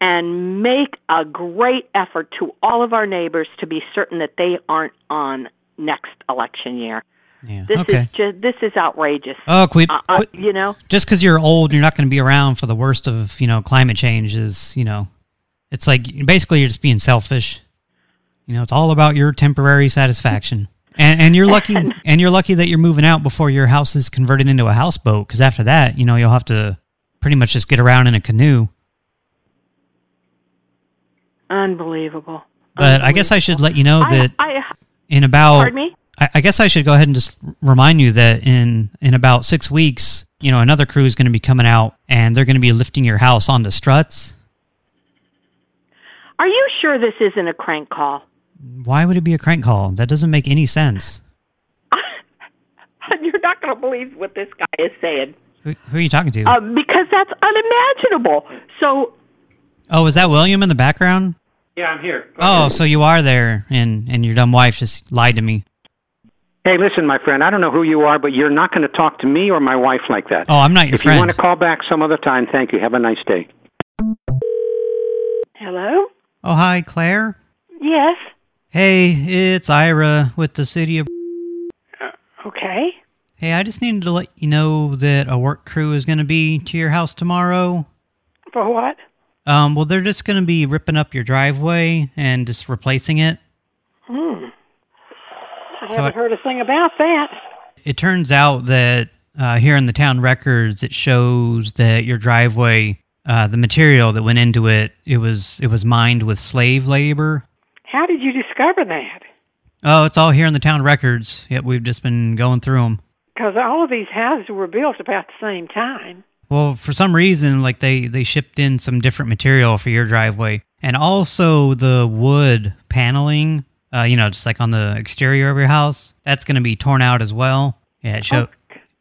Speaker 10: and make a great effort to all of our neighbors to be certain that they aren't on next election year.
Speaker 2: Yeah.
Speaker 10: This
Speaker 2: okay.
Speaker 10: is just this is outrageous.
Speaker 2: Oh, quit,
Speaker 10: Uh, uh,
Speaker 2: quit.
Speaker 10: you know,
Speaker 2: Just because you're old, you're not going to be around for the worst of you know climate change. Is you know, it's like basically you're just being selfish. You know, it's all about your temporary satisfaction. And, and you're lucky, *laughs* and you're lucky that you're moving out before your house is converted into a houseboat. Because after that, you know, you'll have to pretty much just get around in a canoe.
Speaker 14: Unbelievable.
Speaker 2: But I guess I should let you know that
Speaker 14: I,
Speaker 2: in about
Speaker 14: Pardon me?
Speaker 2: I, I guess I should go ahead and just remind you that in in about six weeks, you know, another crew is going to be coming out and they're going to be lifting your house onto struts.
Speaker 14: Are you sure this isn't a crank call?
Speaker 2: Why would it be a crank call? That doesn't make any sense. *laughs*
Speaker 14: You're not going to believe what this guy is saying.
Speaker 2: Who, who are you talking to?
Speaker 14: Uh, because that's unimaginable. So,
Speaker 2: oh, is that William in the background?
Speaker 15: Yeah, I'm here.
Speaker 2: Oh, so you are there, and and your dumb wife just lied to me.
Speaker 15: Hey, listen, my friend, I don't know who you are, but you're not going to talk to me or my wife like that.
Speaker 2: Oh, I'm not your
Speaker 15: if
Speaker 2: friend.
Speaker 15: If you want to call back some other time, thank you. Have a nice day.
Speaker 14: hello?
Speaker 2: Oh, hi, Claire.
Speaker 14: Yes.
Speaker 2: Hey, it's Ira with the city of.
Speaker 14: Okay.
Speaker 2: Hey, I just needed to let you know that a work crew is going to be to your house tomorrow.
Speaker 14: For what?
Speaker 2: Um, well, they're just going to be ripping up your driveway and just replacing it.
Speaker 14: Hmm. I
Speaker 2: So
Speaker 14: haven't
Speaker 2: I-
Speaker 14: heard a thing about that.
Speaker 2: It turns out that uh, here in the town records, it shows that your driveway, uh, the material that went into it, it was it was mined with slave labor.
Speaker 14: How did you discover that?
Speaker 2: Oh, it's all here in the town records. Yep, we've just been going through them.
Speaker 14: Because all of these houses were built about the same time.
Speaker 2: Well, for some reason, like they they shipped in some different material for your driveway, and also the wood paneling. Uh, you know, just like on the exterior of your house, that's going to be torn out as well. Yeah, it show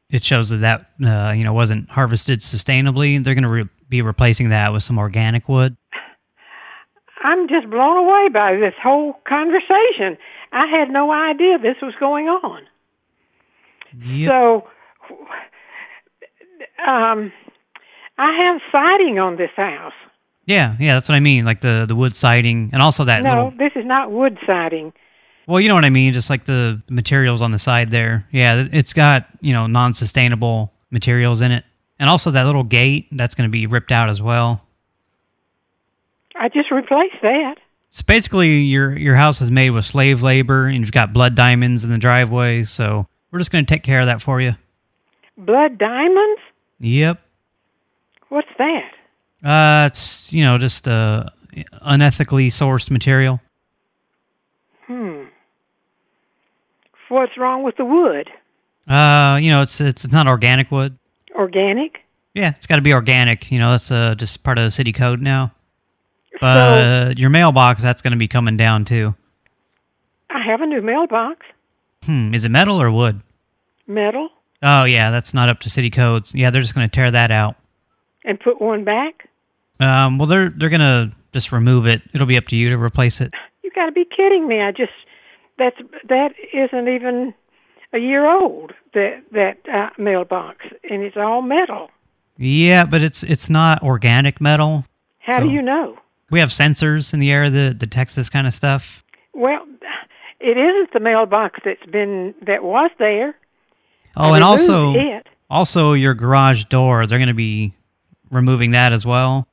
Speaker 2: it shows that that uh, you know wasn't harvested sustainably. They're going to re be replacing that with some organic wood.
Speaker 14: I'm just blown away by this whole conversation. I had no idea this was going on. So, um, I have siding on this house.
Speaker 2: Yeah, yeah, that's what I mean. Like the the wood siding, and also that
Speaker 14: no,
Speaker 2: little.
Speaker 14: this is not wood siding.
Speaker 2: Well, you know what I mean. Just like the materials on the side there. Yeah, it's got you know non-sustainable materials in it, and also that little gate that's going to be ripped out as well.
Speaker 14: I just replaced that.
Speaker 2: So basically, your your house is made with slave labor, and you've got blood diamonds in the driveway. So we're just going to take care of that for you.
Speaker 14: Blood diamonds?
Speaker 2: Yep.
Speaker 14: What's that?
Speaker 2: Uh, it's you know just uh unethically sourced material.
Speaker 14: Hmm. What's wrong with the wood?
Speaker 2: Uh, you know it's it's not organic wood.
Speaker 14: Organic?
Speaker 2: Yeah, it's got to be organic. You know that's uh just part of the city code now. But your mailbox that's going to be coming down too.
Speaker 14: I have a new mailbox.
Speaker 2: Hmm, is it metal or wood?
Speaker 14: Metal.
Speaker 2: Oh yeah, that's not up to city codes. Yeah, they're just going to tear that out.
Speaker 14: And put one back?
Speaker 2: Um, well, they're they're going to just remove it. It'll be up to you to replace it.
Speaker 14: You got to be kidding me. I just that's that isn't even a year old that that uh, mailbox and it's all metal.
Speaker 2: Yeah, but it's it's not organic metal.
Speaker 14: How do you know?
Speaker 2: We have sensors in the air that detects this kind of stuff.
Speaker 14: Well, it isn't the mailbox that's been that was there.
Speaker 2: Oh,
Speaker 14: I
Speaker 2: and also
Speaker 14: it.
Speaker 2: also your garage door, they're going to be removing that as well.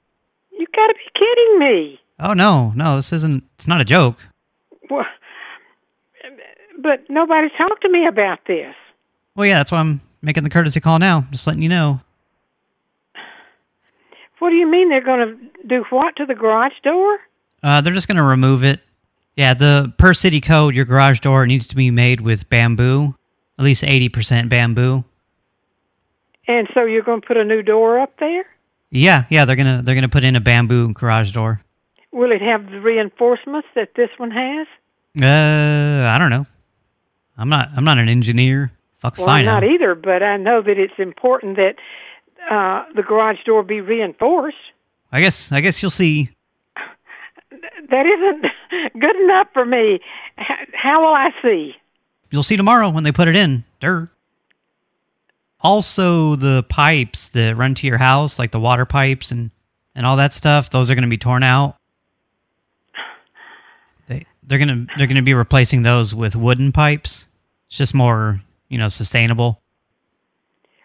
Speaker 14: You got to be kidding me.
Speaker 2: Oh no, no, this isn't it's not a joke.
Speaker 14: Well, but nobody talked to me about this.
Speaker 2: Well, yeah, that's why I'm making the courtesy call now, just letting you know.
Speaker 14: What do you mean they're going to do what to the garage door?
Speaker 2: Uh, they're just going to remove it. Yeah, the per city code, your garage door needs to be made with bamboo, at least 80% bamboo.
Speaker 14: And so you're going to put a new door up there?
Speaker 2: Yeah, yeah, they're gonna they're gonna put in a bamboo garage door.
Speaker 14: Will it have the reinforcements that this one has?
Speaker 2: Uh, I don't know. I'm not I'm not an engineer. Fuck
Speaker 14: Well, I'm not either, but I know that it's important that uh, the garage door be reinforced.
Speaker 2: I guess I guess you'll see.
Speaker 14: That isn't good enough for me. How will I see?
Speaker 2: You'll see tomorrow when they put it in. Dirt. Also, the pipes that run to your house, like the water pipes and and all that stuff, those are going to be torn out. They they're gonna they're gonna be replacing those with wooden pipes. It's just more you know sustainable.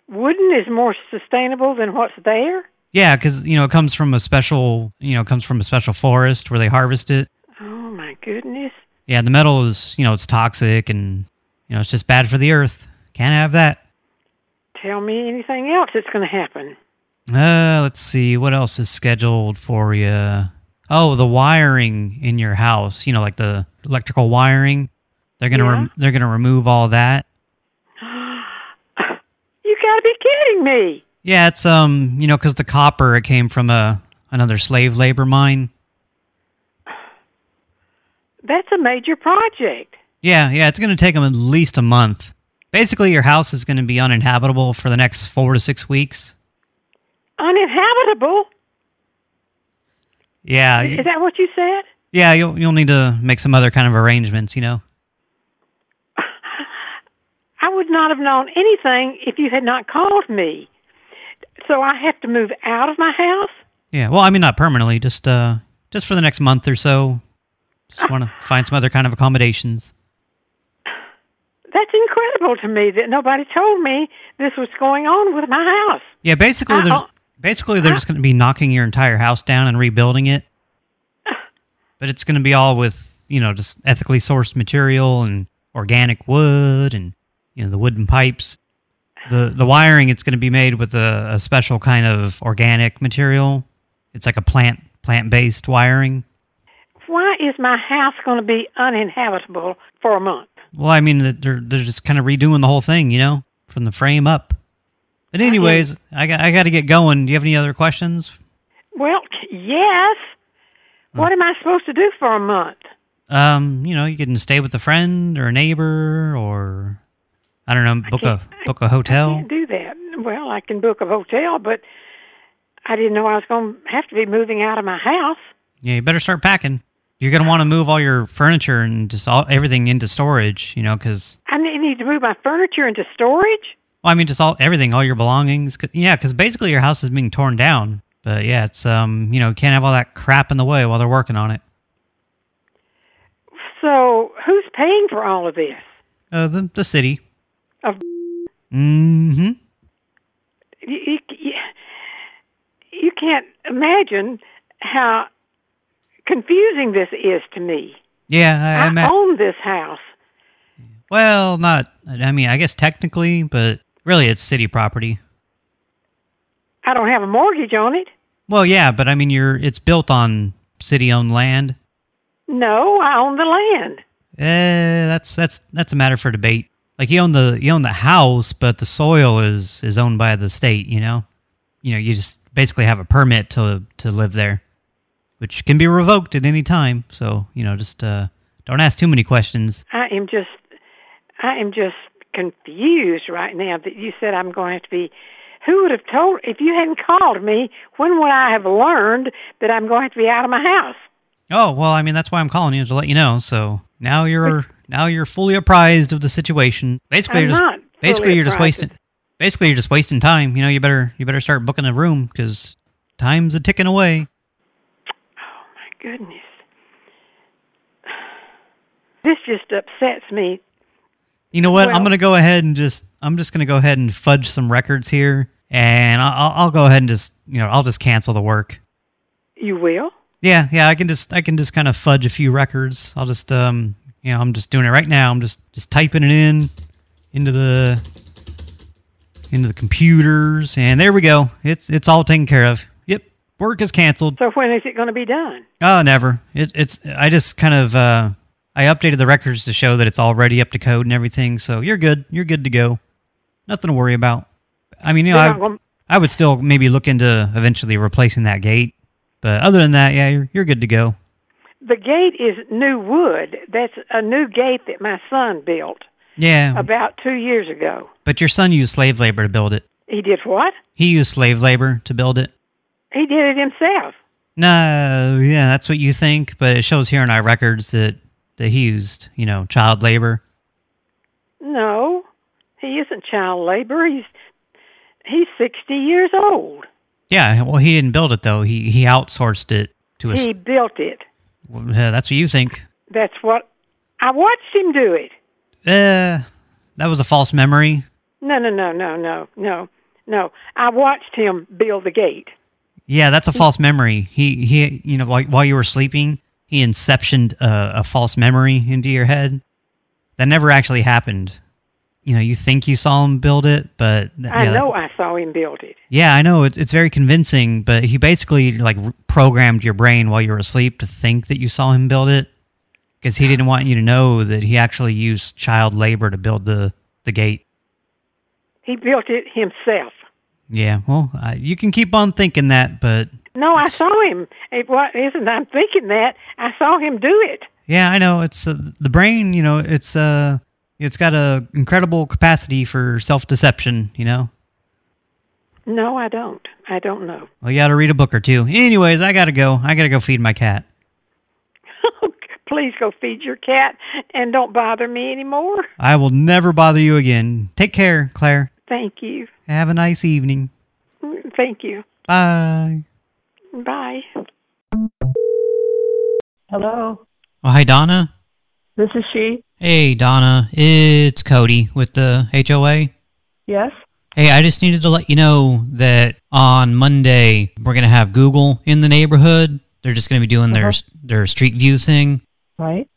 Speaker 14: Wooden is more sustainable than what's there?
Speaker 2: Yeah, because you know it comes from a special you know it comes from a special forest where they harvest it.
Speaker 14: Oh, my goodness.
Speaker 2: Yeah, the metal is, you know, it's toxic and, you know, it's just bad for the earth. Can't have that.
Speaker 14: Tell me anything else that's going to happen.
Speaker 2: Uh, let's see. What else is scheduled for you? Oh, the wiring in your house. You know, like the electrical wiring. They're gonna
Speaker 14: Yeah?
Speaker 2: they're gonna remove all that. *gasps*
Speaker 14: You got to be kidding me.
Speaker 2: Yeah, it's um, you know, because the copper it came from a another slave labor mine. *sighs*
Speaker 14: That's a major project.
Speaker 2: Yeah, yeah, it's gonna take them at least a month. Basically, your house is gonna be uninhabitable for the next four to six weeks.
Speaker 14: Uninhabitable?
Speaker 2: Yeah,
Speaker 14: Is that what you said?
Speaker 2: yeah, you'll you'll need to make some other kind of arrangements. You know.
Speaker 14: I would not have known anything if you had not called me. So I have to move out of my house?
Speaker 2: Yeah, well, I mean, not permanently, just uh, just for the next month or so. Just want to *laughs* find some other kind of accommodations.
Speaker 14: That's incredible to me that nobody told me this was going on with my house.
Speaker 2: Yeah, basically, they're basically they're just going to be knocking your entire house down and rebuilding it. *laughs* But it's going to be all with you know just ethically sourced material and organic wood and you know the wooden pipes. The the wiring it's going to be made with a, a special kind of organic material. It's like a plant plant based wiring.
Speaker 14: Why is my house going to be uninhabitable for a month?
Speaker 2: Well, I mean, they're they're just kind of redoing the whole thing, you know, from the frame up. But anyways, I got I got to get going. Do you have any other questions?
Speaker 14: Well, yes. What am I supposed to do for a month?
Speaker 2: Um, you know, you can stay with a friend or a neighbor, or I don't know, book a book a hotel.
Speaker 14: Can't do that. Well, I can book a hotel, but I didn't know I was going to have to be moving out of my house.
Speaker 2: Yeah, you better start packing. You're gonna want to move all your furniture and just all everything into storage, you know, because
Speaker 14: I need to move my furniture into storage.
Speaker 2: well, I mean, just all everything, all your belongings. 'Cause- yeah, because basically your house is being torn down. But yeah, it's um, you know, can't have all that crap in the way while they're working on it.
Speaker 14: So who's paying for all of this?
Speaker 2: Uh, the the city.
Speaker 14: Of
Speaker 2: Mm-hmm.
Speaker 14: you, you, you- can't imagine how confusing this is to me.
Speaker 2: Yeah, I,
Speaker 14: I
Speaker 2: I'm
Speaker 14: own this house.
Speaker 2: well, not. I mean, I guess technically, but really, it's city property.
Speaker 14: I don't have a mortgage on it.
Speaker 2: Well, yeah, but I mean, you're it's built on city-owned land.
Speaker 14: No, I own the land.
Speaker 2: Eh, that's that's that's a matter for debate. Like you own the you own the house, but the soil is is owned by the state. You know, you know, you just basically have a permit to to live there, which can be revoked at any time. So you know, just uh, don't ask too many questions.
Speaker 14: I am just, I am just confused right now that you said I'm going to have to be. Who would have told? If you hadn't called me, when would I have learned that I'm going to have to be out of my house?
Speaker 2: Oh well, I mean that's why I'm calling you to let you know. So now you're now you're fully apprised of the situation. Basically,
Speaker 14: I'm
Speaker 2: you're just
Speaker 14: not
Speaker 2: basically you're just wasting. Basically, you're just wasting time. You know, you better you better start booking a room because time's a ticking away.
Speaker 14: Oh my goodness, this just upsets me.
Speaker 2: You know what? I'm going to go ahead and just I'm just going to go ahead and fudge some records here, and I'll I'll go ahead and just you know I'll just cancel the work.
Speaker 14: You will?
Speaker 2: Yeah, yeah, I can just I can just kind of fudge a few records. I'll just um you know I'm just doing it right now. I'm just just typing it in into the into the computers, and there we go. It's it's all taken care of. Yep, work is canceled.
Speaker 14: So when is it going to be done?
Speaker 2: Oh, never. It, it's I just kind of uh I updated the records to show that it's already up to code and everything. So you're good. You're good to go. Nothing to worry about. I mean, you know, I,
Speaker 14: gonna-
Speaker 2: I would still maybe look into eventually replacing that gate. But other than that, yeah, you're you're good to go.
Speaker 14: The gate is new wood. That's a new gate that my son built
Speaker 2: Yeah,
Speaker 14: about two years ago.
Speaker 2: but your son used slave labor to build it.
Speaker 14: He did what?
Speaker 2: He used slave labor to build it.
Speaker 14: He did it himself.
Speaker 2: No, yeah, that's what you think, but it shows here in our records that that he used, you know, child labor.
Speaker 14: No, he isn't child labor. He's he's sixty years old.
Speaker 2: Yeah, well, he didn't build it though. He he outsourced it to.
Speaker 14: He built it.
Speaker 2: Uh, that's what you think.
Speaker 14: That's what I watched him do it.
Speaker 2: Uh, that was a false memory.
Speaker 14: No, no, no, no, no, no, no. I watched him build the gate.
Speaker 2: Yeah, that's a false memory. He he, you know, while, while you were sleeping, he inceptioned a, a false memory into your head. That never actually happened. You know, you think you saw him build it, but
Speaker 14: I
Speaker 2: yeah,
Speaker 14: know I saw him build it.
Speaker 2: Yeah, I know it's it's very convincing, but he basically like programmed your brain while you were asleep to think that you saw him build it because he didn't want you to know that he actually used child labor to build the the gate.
Speaker 14: He built it himself.
Speaker 2: Yeah, well, uh, you can keep on thinking that, but
Speaker 14: No, I saw him. It what isn't I'm thinking that. I saw him do it.
Speaker 2: yeah, I know it's uh, the brain. You know, it's uh, it's got an incredible capacity for self deception. You know.
Speaker 14: No, I don't. I don't know.
Speaker 2: Well, you got to read a book or two. Anyways, I got to go. I got to go feed my cat. *laughs*
Speaker 14: Please go feed your cat and don't bother me anymore.
Speaker 2: I will never bother you again. Take care, Claire.
Speaker 14: Thank you.
Speaker 2: Have a nice evening.
Speaker 14: Thank you.
Speaker 2: Bye.
Speaker 14: Bye.
Speaker 1: Hello,
Speaker 2: Oh, hi, Donna.
Speaker 1: This is she.
Speaker 2: Hey, Donna. It's Cody with the HOA.
Speaker 1: Yes.
Speaker 2: Hey, I just needed to let you know that on Monday we're going to have Google in the neighborhood. They're just going to be doing their
Speaker 1: Uh-huh.
Speaker 2: their street view thing.
Speaker 1: Right.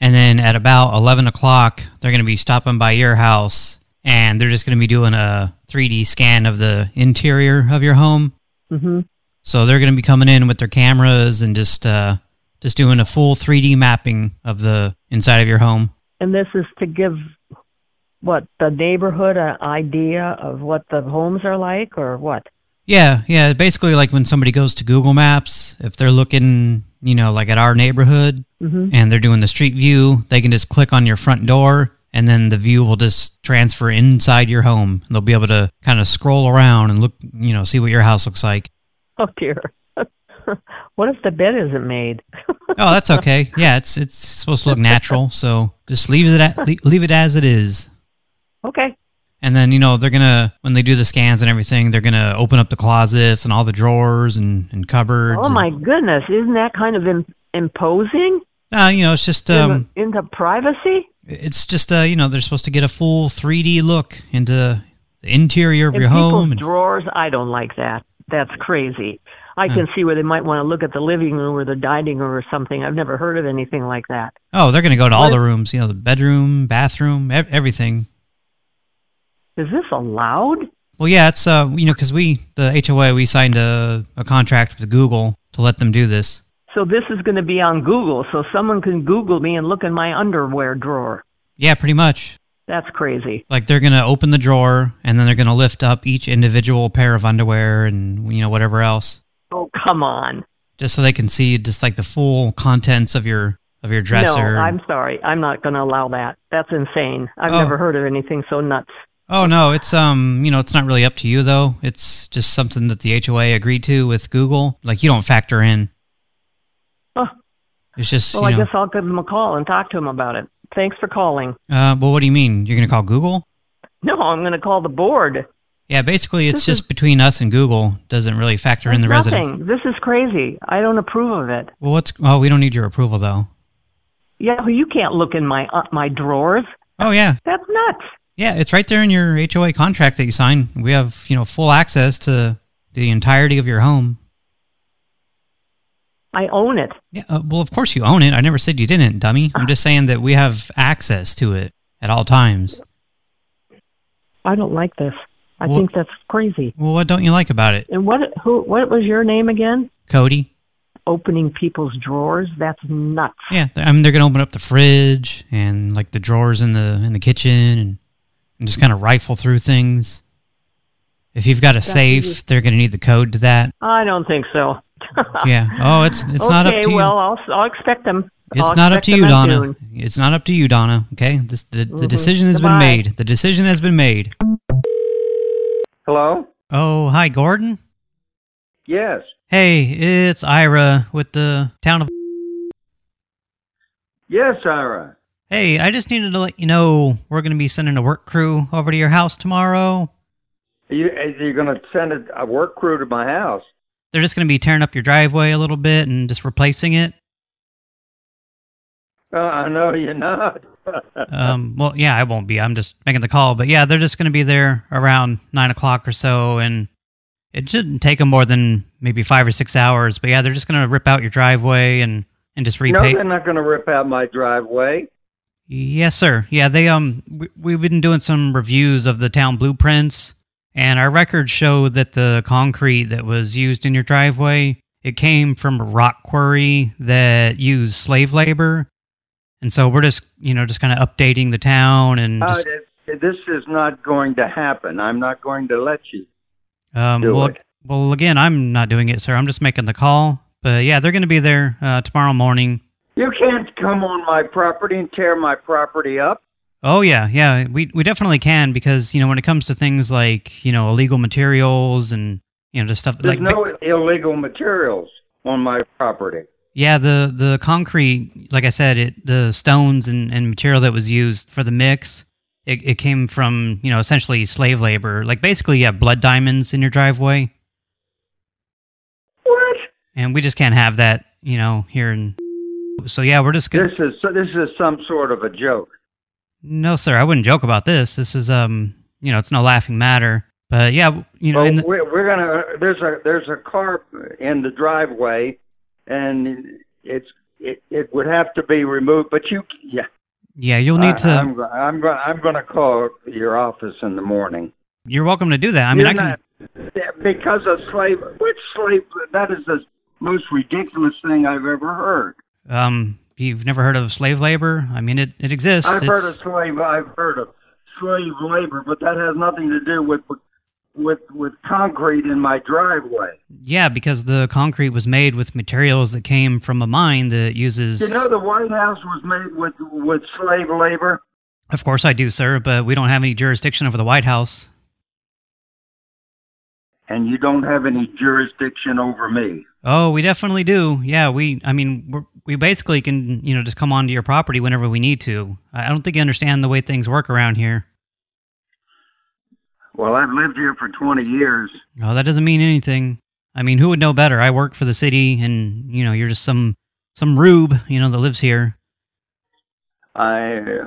Speaker 2: And then at about 11 o'clock, they're going to be stopping by your house, and they're just going to be doing a 3D scan of the interior of your home.
Speaker 1: Mm-hmm.
Speaker 2: So they're going to be coming in with their cameras and just uh, just doing a full 3D mapping of the inside of your home.
Speaker 1: And this is to give what the neighborhood an idea of what the homes are like, or what?
Speaker 2: Yeah, yeah. Basically, like when somebody goes to Google Maps, if they're looking, you know, like at our neighborhood,
Speaker 1: Mhm.
Speaker 2: and they're doing the street view, they can just click on your front door, and then the view will just transfer inside your home. They'll be able to kind of scroll around and look, you know, see what your house looks like.
Speaker 1: Oh dear. *laughs* what if the bed isn't made? *laughs*
Speaker 2: Oh, that's okay. Yeah, it's it's supposed to look natural, so just leave it at, leave it as it is.
Speaker 1: Okay.
Speaker 2: And then, you know, they're going to, when they do the scans and everything, they're going to open up the closets and all the drawers and, and cupboards.
Speaker 1: Oh my goodness, isn't that kind of im- imposing
Speaker 2: No, you know, it's just, um,
Speaker 1: into privacy?
Speaker 2: it's just, uh, you know, they're supposed to get a full 3D look into the interior of
Speaker 1: In
Speaker 2: your home. And,
Speaker 1: drawers, I don't like that. That's crazy. I can see where they might want to look at the living room or the dining room or something. I've never heard of anything like that.
Speaker 2: oh, they're going to go to all the rooms, you know, the bedroom, bathroom, ev- everything.
Speaker 1: Is this allowed?
Speaker 2: Well, yeah, it's, uh, you know, because we, the HOA, we signed a, a contract with Google to let them do this.
Speaker 1: So this is going to be on Google, so someone can Google me and look in my underwear drawer.
Speaker 2: Yeah, pretty much.
Speaker 1: That's crazy.
Speaker 2: Like they're going to open the drawer and then they're going to lift up each individual pair of underwear and, you know, whatever else.
Speaker 1: Oh, come on.
Speaker 2: Just so they can see just like the full contents of your of your dresser.
Speaker 1: No, I'm sorry. I'm not going to allow that. That's insane. I've
Speaker 2: Oh.
Speaker 1: never heard of anything so nuts.
Speaker 2: Oh no, it's um, you know, it's not really up to you though. It's just something that the HOA agreed to with Google. Like you don't factor in.
Speaker 1: Oh.
Speaker 2: It's just
Speaker 1: Well,
Speaker 2: you
Speaker 1: I guess I'll give them a call and talk to them about it. Thanks for calling.
Speaker 2: Uh, well, what do you mean? You're gonna call Google?
Speaker 1: No, I'm going to call the board.
Speaker 2: Yeah, basically, it's
Speaker 1: This
Speaker 2: just between us and Google. Doesn't really factor in the
Speaker 1: That's
Speaker 2: residents.
Speaker 1: nothing. This is crazy. I don't approve of it.
Speaker 2: Well, what's? Oh, we don't need your approval though.
Speaker 1: Yeah, well, you can't look in my uh, my drawers.
Speaker 2: Oh yeah,
Speaker 1: That's nuts.
Speaker 2: yeah. It's right there in your HOA contract that you signed. We have you know full access to the entirety of your home.
Speaker 1: I own it.
Speaker 2: Yeah. Uh, well, of course you own it. I never said you didn't, dummy. I'm just saying that we have access to it at all times.
Speaker 1: I don't like this. I
Speaker 2: Well-
Speaker 1: think that's crazy.
Speaker 2: Well, what don't you like about it,
Speaker 1: And what who what was your name again?
Speaker 2: Cody?
Speaker 1: Opening people's drawers? That's nuts.
Speaker 2: Yeah, I mean they're gonna open up the fridge and like the drawers in the in the kitchen and, and just kind of rifle through things. If you've got a
Speaker 1: That's
Speaker 2: safe,
Speaker 1: easy.
Speaker 2: they're gonna need the code to that.
Speaker 1: I don't think so. *laughs*
Speaker 2: Yeah. Oh, it's it's
Speaker 1: okay,
Speaker 2: not up to you.
Speaker 1: well, I'll I'll expect them.
Speaker 2: It's
Speaker 1: I'll
Speaker 2: not up to you, Donna. It's not up to you, Donna. Okay, this, the the
Speaker 1: Mhm.
Speaker 2: decision has
Speaker 1: Goodbye.
Speaker 2: been made. The decision has been made.
Speaker 12: Hello?
Speaker 2: Oh, hi, Gordon.
Speaker 12: Yes.
Speaker 2: Hey, it's Ira with the town of.
Speaker 12: Yes, Ira.
Speaker 2: Hey, I just needed to let you know we're going to be sending a work crew over to your house tomorrow.
Speaker 12: Are you, are you going to send a, work crew to my house?
Speaker 2: They're just going to be tearing up your driveway a little bit and just replacing it.
Speaker 12: Uh, I know you're not.
Speaker 2: Um, well, yeah, I won't be. I'm just making the call. But yeah, they're just going to be there around 9 o'clock or so, and it shouldn't take them more than maybe five or six hours. But yeah, they're just going to rip out your driveway and, and just
Speaker 16: No, they're not going to rip out my driveway.
Speaker 2: Yes, sir. Yeah, they um we, we've been doing some reviews of the town blueprints and our records show that the concrete that was used in your driveway, it came from a rock quarry that used slave labor. And so we're just, you know, just kind of updating the town and
Speaker 16: Uh,
Speaker 2: just
Speaker 16: it- this is not going to happen. I'm not going to let you.
Speaker 2: um
Speaker 16: do
Speaker 2: well,
Speaker 16: it.
Speaker 2: well again, I'm not doing it, sir. I'm just making the call. But yeah, they're going to be there uh, tomorrow morning.
Speaker 16: You can't come on my property and tear my property up.
Speaker 2: Oh yeah, yeah, we we definitely can because you know when it comes to things like you know illegal materials and you know just stuff
Speaker 16: There's
Speaker 2: like
Speaker 16: no illegal materials on my property.
Speaker 2: Yeah the the concrete like I said it the stones and, and material that was used for the mix it it came from you know essentially slave labor like basically you have blood diamonds in your driveway.
Speaker 16: What?
Speaker 2: And we just can't have that you know here in so yeah we're just gonna
Speaker 16: This is this is some sort of a joke.
Speaker 2: no sir I wouldn't joke about this this is um you know it's no laughing matter but yeah you know
Speaker 16: Well,
Speaker 2: the,
Speaker 16: we're, we're gonna. There's a there's a car in the driveway, and it's it it would have to be removed. But you, yeah.
Speaker 2: yeah you'll need to
Speaker 16: I, I'm I'm going I'm going to call your office in the morning.
Speaker 2: You're welcome to do that. I mean,
Speaker 16: You're
Speaker 2: I can.
Speaker 16: not- because of slave. Which slave? That is the most ridiculous thing I've ever heard.
Speaker 2: Um, you've never heard of slave labor? I mean, it it exists.
Speaker 16: I've
Speaker 2: It's-
Speaker 16: heard of slave. I've heard of slave labor, but that has nothing to do with with with concrete in my driveway.
Speaker 2: Yeah, because the concrete was made with materials that came from a mine that uses.
Speaker 16: You know, the White House was made with with slave labor.
Speaker 2: Of course, I do, sir, but we don't have any jurisdiction over the White House.
Speaker 16: and you don't have any jurisdiction over me.
Speaker 2: Oh, we definitely do. Yeah, we. I mean, we're, basically can, you know, just come onto your property whenever we need to. I don't think you understand the way things work around here.
Speaker 16: Well, I've lived here for 20 years.
Speaker 2: Oh, that doesn't mean anything. I mean, who would know better? I work for the city, and you know, you're just some some rube, you know, that lives here.
Speaker 16: I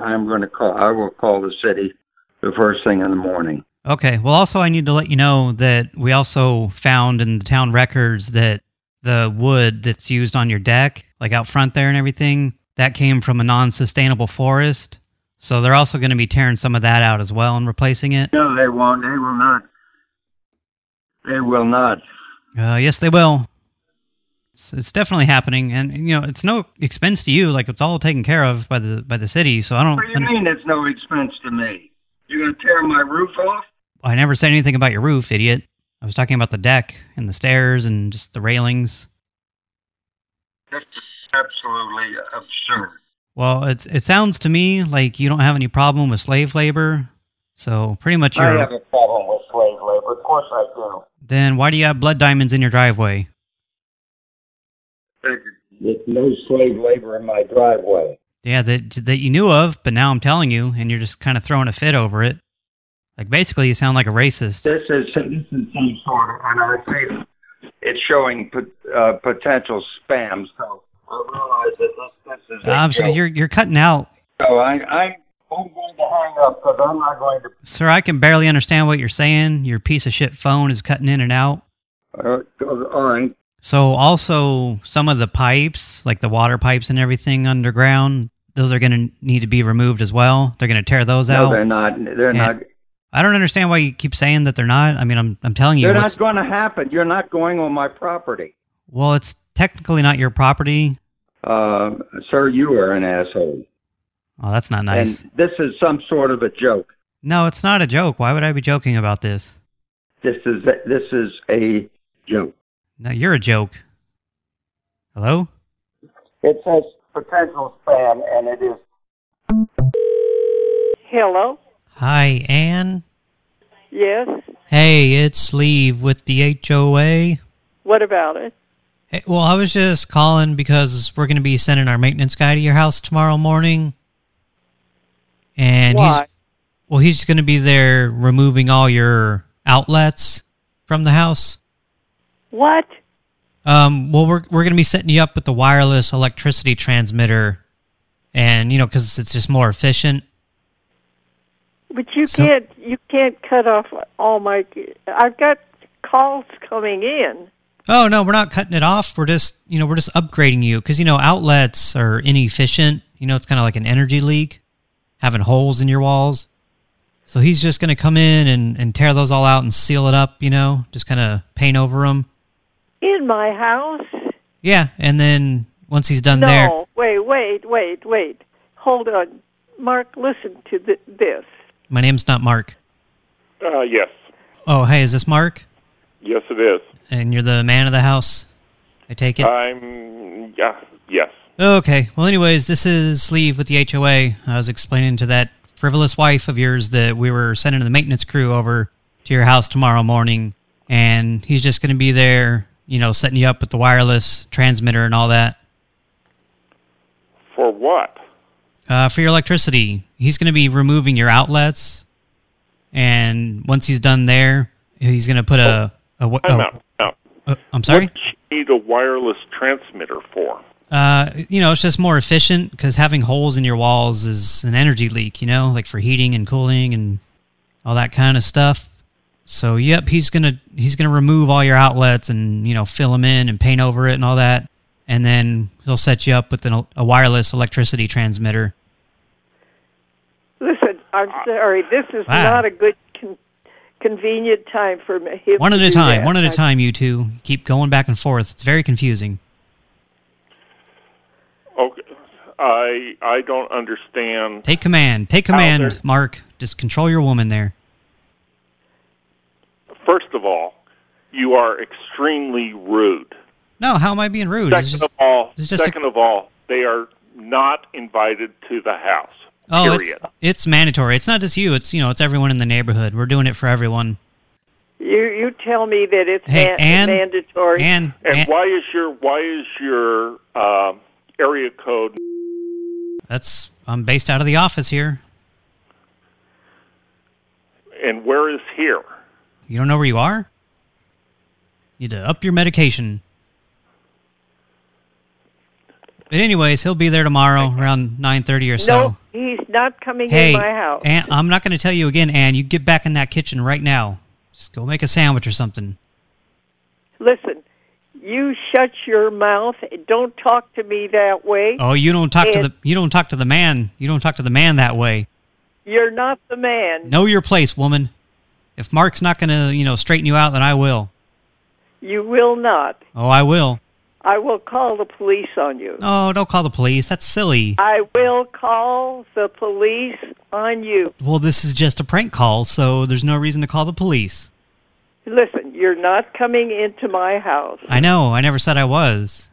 Speaker 16: I'm going to call. I will call the city the first thing in the morning.
Speaker 2: Okay. Well, also, I need to let you know that we also found in the town records that the wood that's used on your deck, like out front there and everything, that came from a non-sustainable forest. So they're also going to be tearing some of that out as well and replacing it.
Speaker 16: No, they won't. They will not. They will not.
Speaker 2: Uh, yes, they will. It's, it's definitely happening, and you know, it's no expense to you. Like it's all taken care of by the by the city. So I don't.
Speaker 16: What do you mean it's no expense to me? You're going to tear my roof off?
Speaker 2: I never said anything about your roof, idiot. I was talking about the deck and the stairs and just the railings.
Speaker 16: That's absolutely absurd.
Speaker 2: Well, it's it sounds to me like you don't have any problem with slave labor. So pretty much you're
Speaker 16: have a problem with slave labor. Of course I do.
Speaker 2: then why do you have blood diamonds in your driveway?
Speaker 16: There's no slave labor in my driveway.
Speaker 2: Yeah, that that you knew of, but now I'm telling you, and you're just kind of throwing a fit over it. Like basically, you sound like a racist.
Speaker 16: This is this is some sort of, and I see it's showing pot, uh, potential spam. So I realize that this this is.
Speaker 2: I'm sorry,
Speaker 16: joke.
Speaker 2: you're you're cutting out,
Speaker 16: So I I I'm going to hang up because I'm not going to.
Speaker 2: sir. I can barely understand what you're saying. Your piece of shit phone is cutting in and out.
Speaker 16: Uh, all right.
Speaker 2: So also some of the pipes, like the water pipes and everything underground, those are going to need to be removed as well. They're going to tear those
Speaker 16: No,
Speaker 2: out.
Speaker 16: they're not. They're
Speaker 2: And
Speaker 16: not.
Speaker 2: I don't understand why you keep saying that they're not. I mean, I'm I'm telling you.
Speaker 16: They're not going to happen. You're not going on my property.
Speaker 2: well, it's technically not your property.
Speaker 16: Uh, sir, you are an asshole.
Speaker 2: Oh, that's not nice.
Speaker 16: And this is some sort of a joke.
Speaker 2: no, it's not a joke. Why would I be joking about this?
Speaker 16: This is this is a joke.
Speaker 2: No, you're a joke. Hello?
Speaker 16: It says potential spam, and it is.
Speaker 14: Hello?
Speaker 2: Hi, Ann.
Speaker 14: Yes?
Speaker 2: Hey, it's Lee with the HOA.
Speaker 14: What about it?
Speaker 2: Hey, well, I was just calling because we're going to be sending our maintenance guy to your house tomorrow morning. And
Speaker 14: Why?
Speaker 2: he's well, he's going to be there removing all your outlets from the house.
Speaker 14: What?
Speaker 2: Um, well, we're we're going to be setting you up with the wireless electricity transmitter, and you know, because it's just more efficient.
Speaker 14: But you
Speaker 2: So-
Speaker 14: can't you can't cut off all my I've got calls coming in.
Speaker 2: Oh, no, we're not cutting it off. We're just, you know, we're just upgrading you. Because, you know, outlets are inefficient. You know, it's kind of like an energy leak, having holes in your walls. So he's just going to come in and, and tear those all out and seal it up, you know, just kind of paint over them.
Speaker 14: In my house?
Speaker 2: Yeah, and then once he's done
Speaker 14: no,
Speaker 2: there...
Speaker 14: wait, wait, wait, wait. Hold on. Mark, listen to th this.
Speaker 2: My name's not Mark.
Speaker 17: Uh, yes.
Speaker 2: Oh, hey, is this Mark?
Speaker 17: Yes, it is.
Speaker 2: And you're the man of the house, I take it?
Speaker 17: I'm, yeah, yes.
Speaker 2: Okay. Well, anyways, this is Sleeve with the HOA. I was explaining to that frivolous wife of yours that we were sending the maintenance crew over to your house tomorrow morning, and he's just going to be there, you know, setting you up with the wireless transmitter and all that.
Speaker 17: For what?
Speaker 2: Uh, for your electricity. He's going to be removing your outlets, and once he's done there, he's going to put a... a, a,
Speaker 17: Time out. Now,
Speaker 2: a I'm sorry?
Speaker 17: What do you need a wireless transmitter for?
Speaker 2: Uh, you know, it's just more efficient because having holes in your walls is an energy leak, you know, like for heating and cooling and all that kind of stuff. So, yep, he's gonna he's gonna remove all your outlets and you know fill them in and paint over it and all that, and then he'll set you up with an, a wireless electricity transmitter.
Speaker 14: Listen, I'm sorry. This is
Speaker 2: Wow.
Speaker 14: not a good, con convenient time for me. him
Speaker 2: One at a time,
Speaker 14: that.
Speaker 2: one at a time. You two keep going back and forth. It's very confusing.
Speaker 17: Okay, I I don't understand.
Speaker 2: Take command. Take command, Mark. Just control your woman there.
Speaker 17: First of all, you are extremely rude.
Speaker 2: No, how am I being rude?
Speaker 17: Second
Speaker 2: just-
Speaker 17: of all,
Speaker 2: it's a-
Speaker 17: second of all, they are not invited to the house.
Speaker 2: Oh, it's,
Speaker 17: period.
Speaker 2: it's mandatory. It's not just you. It's you know, it's everyone in the neighborhood. We're doing it for everyone.
Speaker 14: You you tell me that it's
Speaker 2: Hey,
Speaker 14: man-
Speaker 2: Ann-
Speaker 14: mandatory.
Speaker 2: And
Speaker 17: And why is your why is your uh, area code?
Speaker 2: that's I'm based out of the office here.
Speaker 17: And where is here?
Speaker 2: You don't know where you are? You need to up your medication. But anyways, he'll be there tomorrow around 9:30 or so.
Speaker 14: no, he's not coming
Speaker 2: hey,
Speaker 14: in my house.
Speaker 2: Ann, I'm not going to tell you again, Ann. You get back in that kitchen right now. Just go make a sandwich or something.
Speaker 14: Listen, you shut your mouth. Don't talk to me that way.
Speaker 2: Oh, you don't talk to the you don't talk to the man. You don't talk to the man that way.
Speaker 14: You're not the man.
Speaker 2: Know your place, woman. If Mark's not going to, you know, straighten you out, then I will.
Speaker 14: You will not.
Speaker 2: Oh, I will.
Speaker 14: I will call the police on you.
Speaker 2: Oh, don't call the police. That's silly.
Speaker 14: I will call the police on you.
Speaker 2: Well, this is just a prank call, so there's no reason to call the police.
Speaker 14: Listen, you're not coming into my house.
Speaker 2: I know. I never said I was.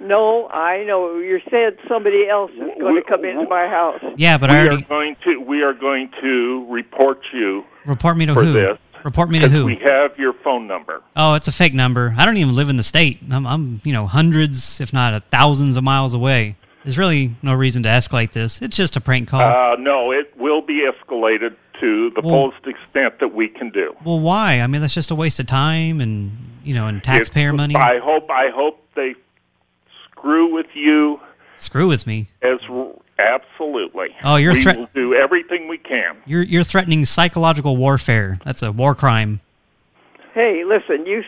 Speaker 14: No, I know. You said somebody else is going to come into my house.
Speaker 2: Yeah, but
Speaker 17: we
Speaker 2: I already
Speaker 17: are going to we are going to report you
Speaker 2: report me to
Speaker 17: for
Speaker 2: who?
Speaker 17: this.
Speaker 2: Report me to who?
Speaker 17: We have your phone number.
Speaker 2: Oh, it's a fake number. I don't even live in the state. I'm, I'm you know, hundreds, if not thousands of miles away. There's really no reason to escalate this. It's just a prank call.
Speaker 17: Uh, no, it will be escalated to the
Speaker 2: Well-
Speaker 17: fullest extent that we can do.
Speaker 2: well, why? I mean, that's just a waste of time and, you know, and taxpayer
Speaker 17: It-
Speaker 2: money.
Speaker 17: I hope I hope they screw with you
Speaker 2: Screw with me.
Speaker 17: as absolutely.
Speaker 2: Oh, you're
Speaker 17: we will do everything we can.
Speaker 2: You're you're threatening psychological warfare. That's a war crime.
Speaker 14: Hey, listen, you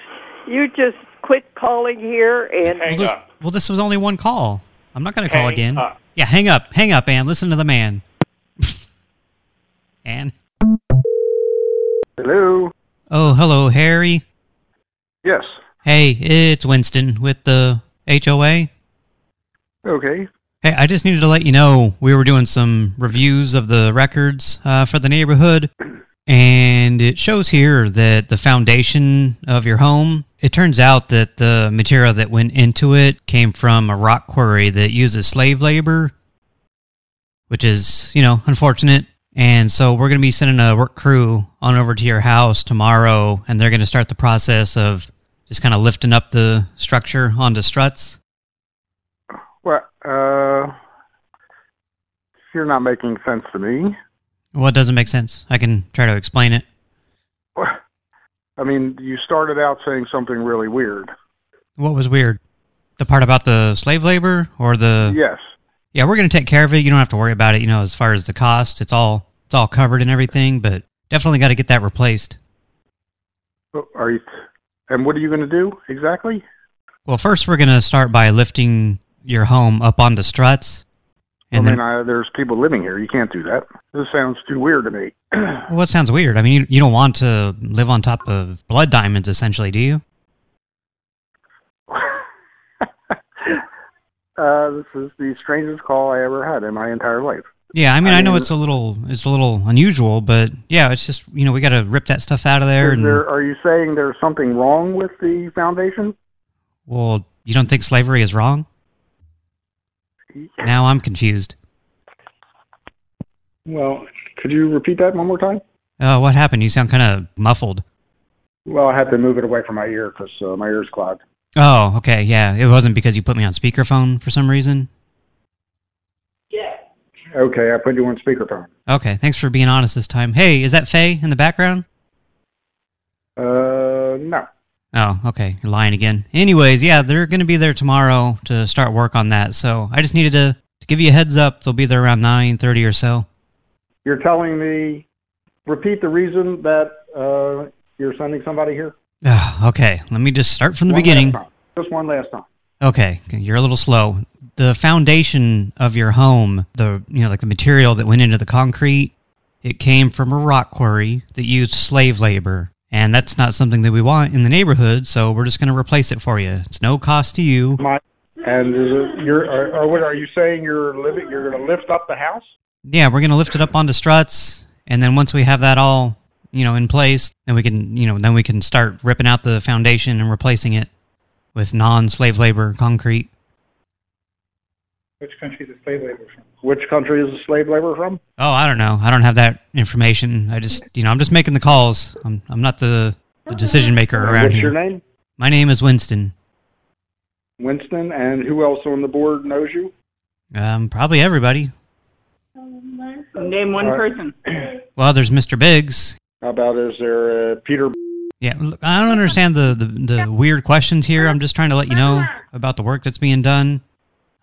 Speaker 14: you just quit calling here and
Speaker 2: well, this, well, this was only one call. I'm not going to call again.
Speaker 14: up.
Speaker 2: Yeah, hang up. Hang up, Ann. Listen to the man. *laughs* Ann?
Speaker 18: Hello.
Speaker 2: Oh, hello, Harry.
Speaker 18: Yes.
Speaker 2: Hey, it's Winston with the HOA.
Speaker 18: Okay.
Speaker 2: Hey, I just needed to let you know we were doing some reviews of the records uh, for the neighborhood, and it shows here that the foundation of your home, it turns out that the material that went into it came from a rock quarry that uses slave labor, which is, you know, unfortunate. And so we're going to be sending a work crew on over to your house tomorrow, and they're going to start the process of just kind of lifting up the structure onto struts.
Speaker 18: Well, uh, you're not making sense to me.
Speaker 2: What doesn't make sense? I can try to explain it. *laughs*
Speaker 18: I mean, you started out saying something really weird.
Speaker 2: What was weird? The part about the slave labor or the
Speaker 18: Yes.
Speaker 2: Yeah, we're going to take care of it. You don't have to worry about it, you know, as far as the cost. It's all it's all covered and everything, but definitely got to get that replaced.
Speaker 18: Are you And what are you going to do exactly?
Speaker 2: Well, first we're going to start by lifting your home up onto struts. And
Speaker 18: I
Speaker 2: then,
Speaker 18: mean, I, there's people living here. You can't do that. This sounds too weird to me. *clears throat*
Speaker 2: well, what sounds weird? I mean, you, you don't want to live on top of blood diamonds, essentially, do you? *laughs*
Speaker 18: Uh, this is the strangest call I ever had in my entire life.
Speaker 2: Yeah, I mean, I, know
Speaker 18: mean-
Speaker 2: it's a little it's a little unusual, but yeah, it's just you know we got to rip that stuff out of there. And
Speaker 18: there, are you saying there's something wrong with the foundation?
Speaker 2: well, you don't think slavery is wrong? Now I'm confused.
Speaker 18: Well, could you repeat that one more time?
Speaker 2: Uh, what happened? You sound kind of muffled.
Speaker 18: Well, I had to move it away from my ear because uh, my ear's clogged.
Speaker 2: Oh, okay, yeah. It wasn't because you put me on speakerphone for some reason. Yeah.
Speaker 18: Okay, I put you on speakerphone.
Speaker 2: Okay, thanks for being honest this time. Hey, is that Faye in the background?
Speaker 18: Uh, no.
Speaker 2: Oh, okay. You're lying again. Anyways, yeah, they're going to be there tomorrow to start work on that. So I just needed to, to give you a heads up. They'll be there around 9.30 or so.
Speaker 18: You're telling me, repeat the reason that uh, you're sending somebody here?
Speaker 2: Ah, *sighs* okay, let me just start from the
Speaker 18: One
Speaker 2: beginning.
Speaker 18: Just one last time.
Speaker 2: Okay, you're a little slow. The foundation of your home, the you know like the material that went into the concrete, it came from a rock quarry that used slave labor, and that's not something that we want in the neighborhood. So we're just going to replace it for you. It's no cost to you.
Speaker 18: My, and is it, you're, are, are, what, are you saying you're living? You're going to lift up the house?
Speaker 2: Yeah, we're going to lift it up onto struts, and then once we have that all you know in place, then we can you know then we can start ripping out the foundation and replacing it with non-slave labor concrete.
Speaker 18: Which country is the slave labor from? Which country is the slave labor from?
Speaker 2: Oh, I don't know. I don't have that information. I just, you know, I'm just making the calls. I'm, I'm not the, the decision maker around
Speaker 18: What's
Speaker 2: here.
Speaker 18: your name?
Speaker 2: My name is Winston.
Speaker 18: Winston, and who else on the board knows you?
Speaker 2: Um, probably everybody.
Speaker 11: Name one
Speaker 18: All right.
Speaker 11: person. *clears throat*
Speaker 2: Well, there's Mr. Biggs.
Speaker 18: How about is there uh, Peter?
Speaker 2: Yeah, look, I don't understand the, the the weird questions here. I'm just trying to let you know about the work that's being done.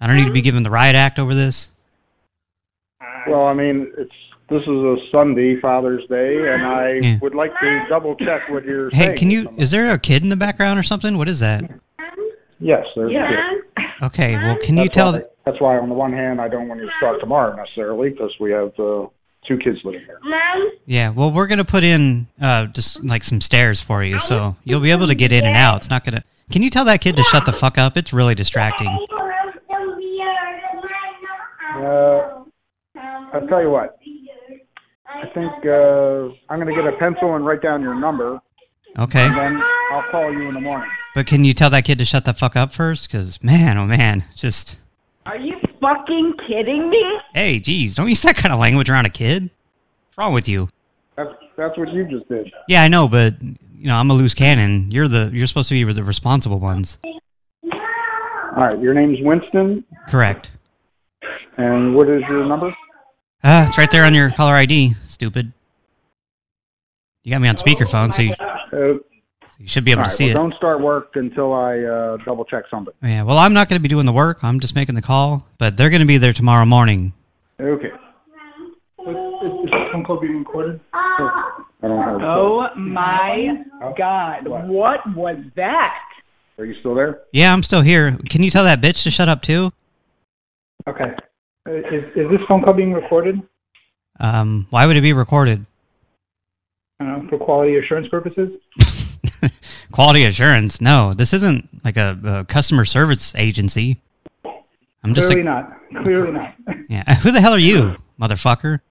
Speaker 2: I don't need to be given the riot act over this.
Speaker 18: Well, I mean, it's this is a Sunday, Father's Day, and I
Speaker 2: Yeah.
Speaker 18: would like to double check what you're
Speaker 2: Hey,
Speaker 18: saying.
Speaker 2: can you? Is there a kid in the background or something? What is that?
Speaker 18: Yes, there's a kid.
Speaker 2: Okay, well, can you tell?
Speaker 18: why-
Speaker 2: that
Speaker 18: That's why, on the one hand, I don't want you to start tomorrow necessarily, because we have uh, two kids living here.
Speaker 2: Yeah, well, we're gonna put in uh, just like some stairs for you, so you'll be able to get in and out. It's not gonna. Can you tell that kid to shut the fuck up? It's really distracting.
Speaker 18: Uh, I'll tell you what. I think uh, I'm going to get a pencil and write down your number,
Speaker 2: Okay,
Speaker 18: and then I'll call you in the morning.
Speaker 2: but can you tell that kid to shut the fuck up first? Because man, oh man, just
Speaker 11: Are you fucking kidding me?
Speaker 2: hey, geez, don't use that kind of language around a kid. What's wrong with you?
Speaker 18: That's that's what you just did.
Speaker 2: Yeah, I know, but you know, I'm a loose cannon. You're the you're supposed to be the responsible ones.
Speaker 18: All right, your name's Winston,
Speaker 2: Correct.
Speaker 18: and what is your number?
Speaker 2: Ah, it's right there on your caller ID. Stupid. You got me on speakerphone, so you,
Speaker 18: Uh,
Speaker 2: you should be able
Speaker 18: all
Speaker 2: to see
Speaker 18: well,
Speaker 2: it.
Speaker 18: don't start work until I uh, double check something.
Speaker 2: Yeah, well, I'm not going to be doing the work. I'm just making the call, but they're going to be there tomorrow morning.
Speaker 18: Okay.
Speaker 19: Is this phone call being recorded?
Speaker 18: I don't have.
Speaker 11: Oh my God! What was that?
Speaker 18: Are you still there?
Speaker 2: Yeah, I'm still here. Can you tell that bitch to shut up too?
Speaker 19: Okay. Uh, Is is this phone call being recorded
Speaker 2: Um, why would it be recorded?
Speaker 19: uh, for quality assurance purposes? *laughs*
Speaker 2: Quality assurance? No, this isn't like a, a customer service agency. I'm just
Speaker 19: Clearly
Speaker 2: a,
Speaker 19: not. Clearly not. *laughs*
Speaker 2: yeah. Who the hell are you, motherfucker?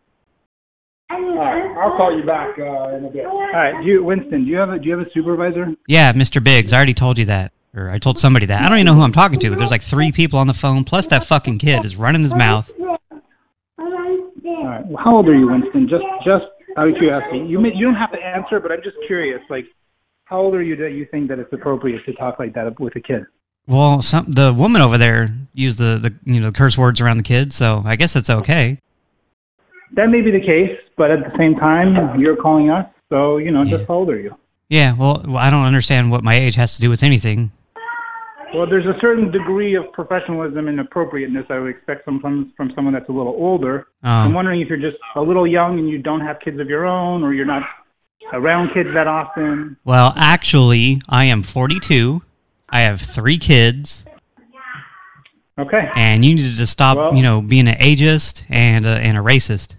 Speaker 19: Right, I'll call you back uh, in a bit. All right, do you, Winston, do you have a do you have a supervisor?
Speaker 2: Yeah, Mr. Biggs. I already told you that, or I told somebody that. I don't even know who I'm talking to. There's like three people on the phone, plus that fucking kid is running his mouth.
Speaker 19: All right. Well, how old are you, Winston? Just just out of curiosity. You may, you don't have to answer, but I'm just curious. Like, how old are you that you think that it's appropriate to talk like that with a kid?
Speaker 2: Well, some the woman over there used the the you know curse words around the kid, so I guess it's okay.
Speaker 19: That may be the case, but at the same time, you're calling us, so you know, just how old are you?
Speaker 2: Yeah, well, well, I don't understand what my age has to do with anything.
Speaker 19: Well, there's a certain degree of professionalism and appropriateness I would expect from from, from someone that's a little older.
Speaker 2: Oh.
Speaker 19: I'm wondering if you're just a little young and you don't have kids of your own, or you're not around kids that often?
Speaker 2: Well, actually, I am 42. I have three kids.
Speaker 19: Okay.
Speaker 2: And you need to stop,
Speaker 19: Well-
Speaker 2: you know, being an ageist and a, and a racist.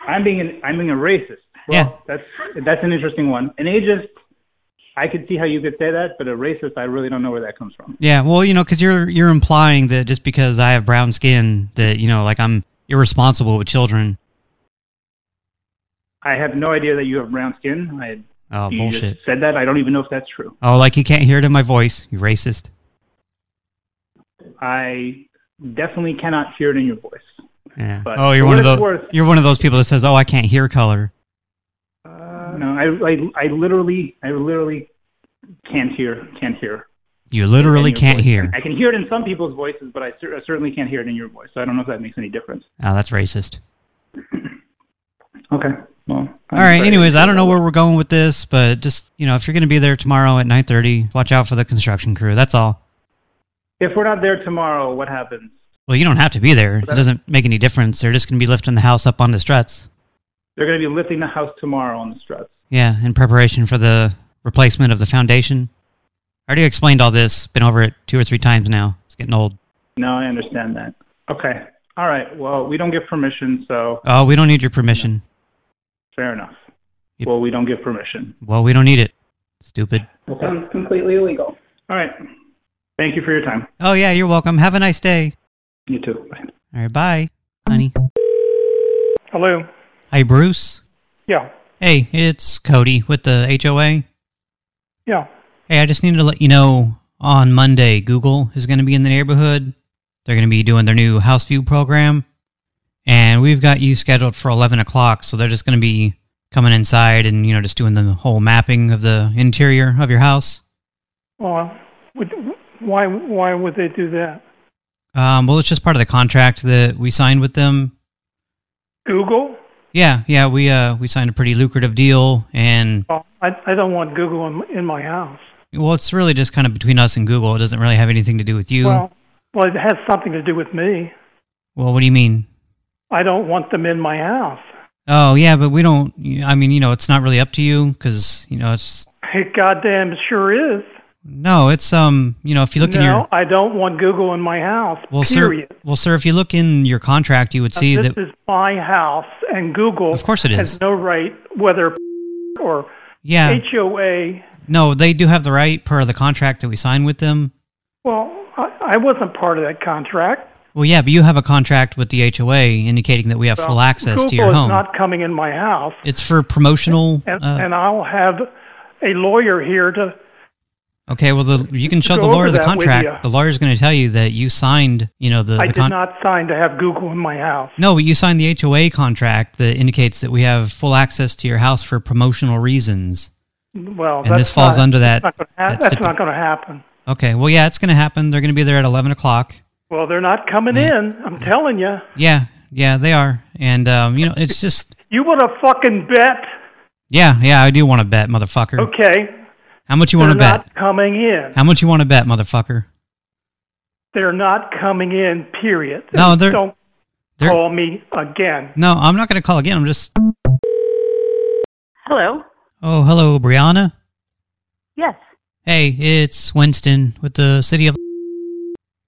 Speaker 19: I'm being an, I'm being a racist. Well, that's that's an interesting one. An ageist, I could see how you could say that, but a racist, I really don't know where that comes from.
Speaker 2: Yeah, well, you know, because you're you're implying that just because I have brown skin, that you know, like I'm irresponsible with children.
Speaker 19: I have no idea that you have brown skin. I
Speaker 2: Oh,
Speaker 19: you
Speaker 2: bullshit.
Speaker 19: just said that. I don't even know if that's true.
Speaker 2: Oh, like you can't hear it in my voice, you racist.
Speaker 19: I definitely cannot hear it in your voice.
Speaker 2: Yeah.
Speaker 19: But
Speaker 2: oh, you're one of those.
Speaker 19: worth-
Speaker 2: You're one of those people that says, "Oh, I can't hear color."
Speaker 19: No, I, I I literally I literally can't hear can't hear.
Speaker 2: You literally can't
Speaker 19: voice.
Speaker 2: hear.
Speaker 19: I can hear it in some people's voices, but I, cer- I certainly can't hear it in your voice. So I don't know if that makes any difference.
Speaker 2: Oh, that's racist.
Speaker 19: Okay. Well.
Speaker 2: All right. Anyways, I don't know where we're going with this, but just you know, if you're going to be there tomorrow at 9:30, watch out for the construction crew. That's all.
Speaker 19: If we're not there tomorrow, what happens?
Speaker 2: Well, you don't have to be there. It doesn't make any difference. They're just going to be lifting the house up on the struts.
Speaker 19: They're going to be lifting the house tomorrow on the struts.
Speaker 2: Yeah, in preparation for the replacement of the foundation. I already explained all this. Been over it two or three times now. It's getting old.
Speaker 19: No, I understand that. Okay. All right. Well, we don't give permission, so
Speaker 2: Oh, we don't need your permission.
Speaker 19: fair enough. Well, we don't give permission.
Speaker 2: Well, we don't need it. Stupid.
Speaker 19: Sounds completely illegal. All right. Thank you for your time.
Speaker 2: Oh yeah, you're welcome. Have a nice day.
Speaker 19: You too. Bye.
Speaker 2: All right, bye, honey.
Speaker 20: Hello.
Speaker 2: Hi, Bruce.
Speaker 20: Yeah.
Speaker 2: Hey, it's Cody with the HOA.
Speaker 20: Yeah.
Speaker 2: Hey, I just needed to let you know on Monday, Google is going to be in the neighborhood. They're going to be doing their new house view program. And we've got you scheduled for 11 o'clock, so they're just going to be coming inside and, you know, just doing the whole mapping of the interior of your house.
Speaker 20: Well, would, why why would they do that?
Speaker 2: Um, well, it's just part of the contract that we signed with them.
Speaker 20: Google?
Speaker 2: Yeah, yeah, we uh we signed a pretty lucrative deal, and
Speaker 20: Oh, I I don't want Google in, in my house.
Speaker 2: well, it's really just kind of between us and Google. It doesn't really have anything to do with you.
Speaker 20: Well, well, it has something to do with me.
Speaker 2: well what do you mean?
Speaker 20: I don't want them in my house.
Speaker 2: Oh, yeah, but we don't. I mean, you know, it's not really up to you because you know it's
Speaker 20: It goddamn sure is.
Speaker 2: No, it's um, you know, if you look
Speaker 20: no,
Speaker 2: in your No,
Speaker 20: I don't want Google in my house.
Speaker 2: well,
Speaker 20: period.
Speaker 2: sir, well, sir, if you look in your contract, you would
Speaker 20: Now,
Speaker 2: see
Speaker 20: this is my house, and Google
Speaker 2: Of course it is.
Speaker 20: has no right, whether or
Speaker 2: Yeah.
Speaker 20: HOA.
Speaker 2: no, they do have the right per the contract that we signed with them.
Speaker 20: Well, I, I wasn't part of that contract.
Speaker 2: Well, yeah, but you have a contract with the HOA indicating that we have full access
Speaker 20: Google
Speaker 2: to your home.
Speaker 20: Google is not coming in my house,
Speaker 2: It's for promotional.
Speaker 20: and,
Speaker 2: uh,
Speaker 20: and I'll have a lawyer here to.
Speaker 2: Okay, well, the you can show the lawyer the contract. The lawyer's going to tell you that you signed, you know, the,
Speaker 20: I
Speaker 2: the
Speaker 20: did not sign to have Google in my house.
Speaker 2: No, but you signed the HOA contract that indicates that we have full access to your house for promotional reasons.
Speaker 20: Well,
Speaker 2: And this falls
Speaker 20: not-
Speaker 2: under that-
Speaker 20: That's not gonna, ha-
Speaker 2: that
Speaker 20: that's
Speaker 2: stipu-
Speaker 20: not going to happen.
Speaker 2: Okay, well, yeah, it's going to happen. They're going to be there at 11 o'clock.
Speaker 20: Well, they're not coming in. I'm telling you.
Speaker 2: Yeah, yeah, they are. And, um, you know, it's just,
Speaker 20: You want to fucking bet?
Speaker 2: yeah, yeah, I do want to bet, motherfucker.
Speaker 20: Okay.
Speaker 2: How much you want to bet?
Speaker 20: not coming in.
Speaker 2: How much you want to bet, motherfucker?
Speaker 20: They're not coming in. Period.
Speaker 2: No, they're-
Speaker 20: Don't
Speaker 2: they're-
Speaker 20: call me again.
Speaker 2: No, I'm not going to call again. I'm just,
Speaker 13: Hello.
Speaker 2: oh, hello, Brianna.
Speaker 13: Yes.
Speaker 2: Hey, it's Winston with the city of...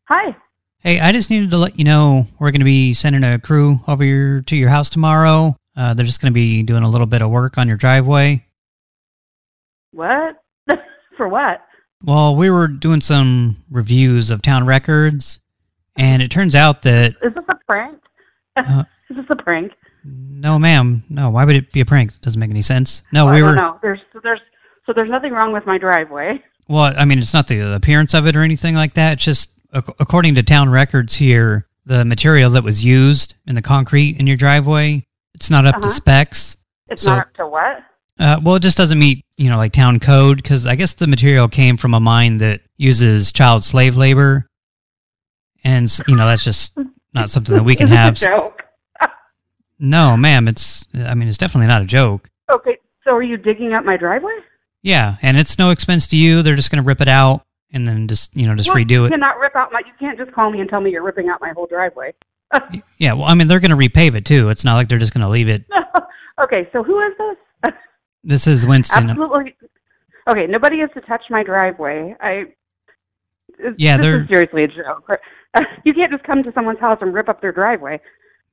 Speaker 13: Hi.
Speaker 2: Hey, I just needed to let you know we're going to be sending a crew over your, to your house tomorrow. Uh, they're just going to be doing a little bit of work on your driveway.
Speaker 13: What? For what?
Speaker 2: Well, we were doing some reviews of town records, and it turns out that...
Speaker 13: Is this a prank? *laughs*
Speaker 2: Uh,
Speaker 13: Is this a prank?
Speaker 2: no, ma'am. No, why would it be a prank? It doesn't make any sense. No,
Speaker 13: Well,
Speaker 2: we
Speaker 13: I
Speaker 2: were...
Speaker 13: don't know. There's there's so there's nothing wrong with my driveway.
Speaker 2: Well, I mean, it's not the appearance of it or anything like that. It's just, according to town records here, the material that was used in the concrete in your driveway, it's not up to
Speaker 13: Uh-huh.
Speaker 2: specs.
Speaker 13: It's
Speaker 2: So-
Speaker 13: not up to what?
Speaker 2: Uh, well, it just doesn't meet, you know, like town code because I guess the material came from a mine that uses child slave labor, and you know that's just not something that we can *laughs*
Speaker 13: Is this a
Speaker 2: have.
Speaker 13: joke. *laughs*
Speaker 2: No, ma'am, it's. I mean, it's definitely not a joke.
Speaker 13: Okay, so are you digging up my driveway?
Speaker 2: Yeah, and it's no expense to you. They're just going to rip it out and then just, you know, just
Speaker 13: Well,
Speaker 2: redo
Speaker 13: You
Speaker 2: it.
Speaker 13: cannot rip out my. You can't just call me and tell me you're ripping out my whole driveway. *laughs*
Speaker 2: Yeah, well, I mean, they're going to repave it too. It's not like they're just going to leave it.
Speaker 13: okay, so who is this?
Speaker 2: This is Winston.
Speaker 21: Absolutely. Okay, nobody is to touch my driveway. I.
Speaker 2: Yeah,
Speaker 21: this
Speaker 2: they're-
Speaker 21: is seriously a joke. *laughs* You can't just come to someone's house and rip up their driveway.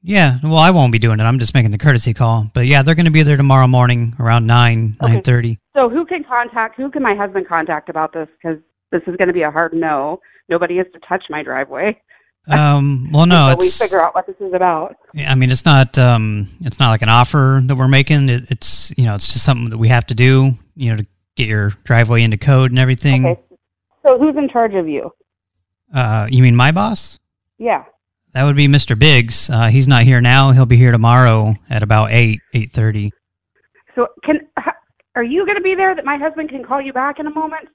Speaker 2: Yeah, well, I won't be doing it. I'm just making the courtesy call. But yeah, they're going to be there tomorrow morning around 9, 9.30.
Speaker 21: So who can contact? Who can my husband contact about this? Because this is going to be a hard no. Nobody is to touch my driveway.
Speaker 2: Um, well, no,
Speaker 21: Until we figure out what this is about.
Speaker 2: I mean, it's not, um, it's not like an offer that we're making. It, it's, you know, it's just something that we have to do, you know, to get your driveway into code and everything.
Speaker 21: Okay. So who's in charge of you?
Speaker 2: Uh, you mean my boss?
Speaker 21: Yeah.
Speaker 2: That would be Mr. Biggs. Uh, he's not here now. He'll be here tomorrow at about 8, 8.30.
Speaker 21: So can are you going to be there that my husband can call you back in a moment?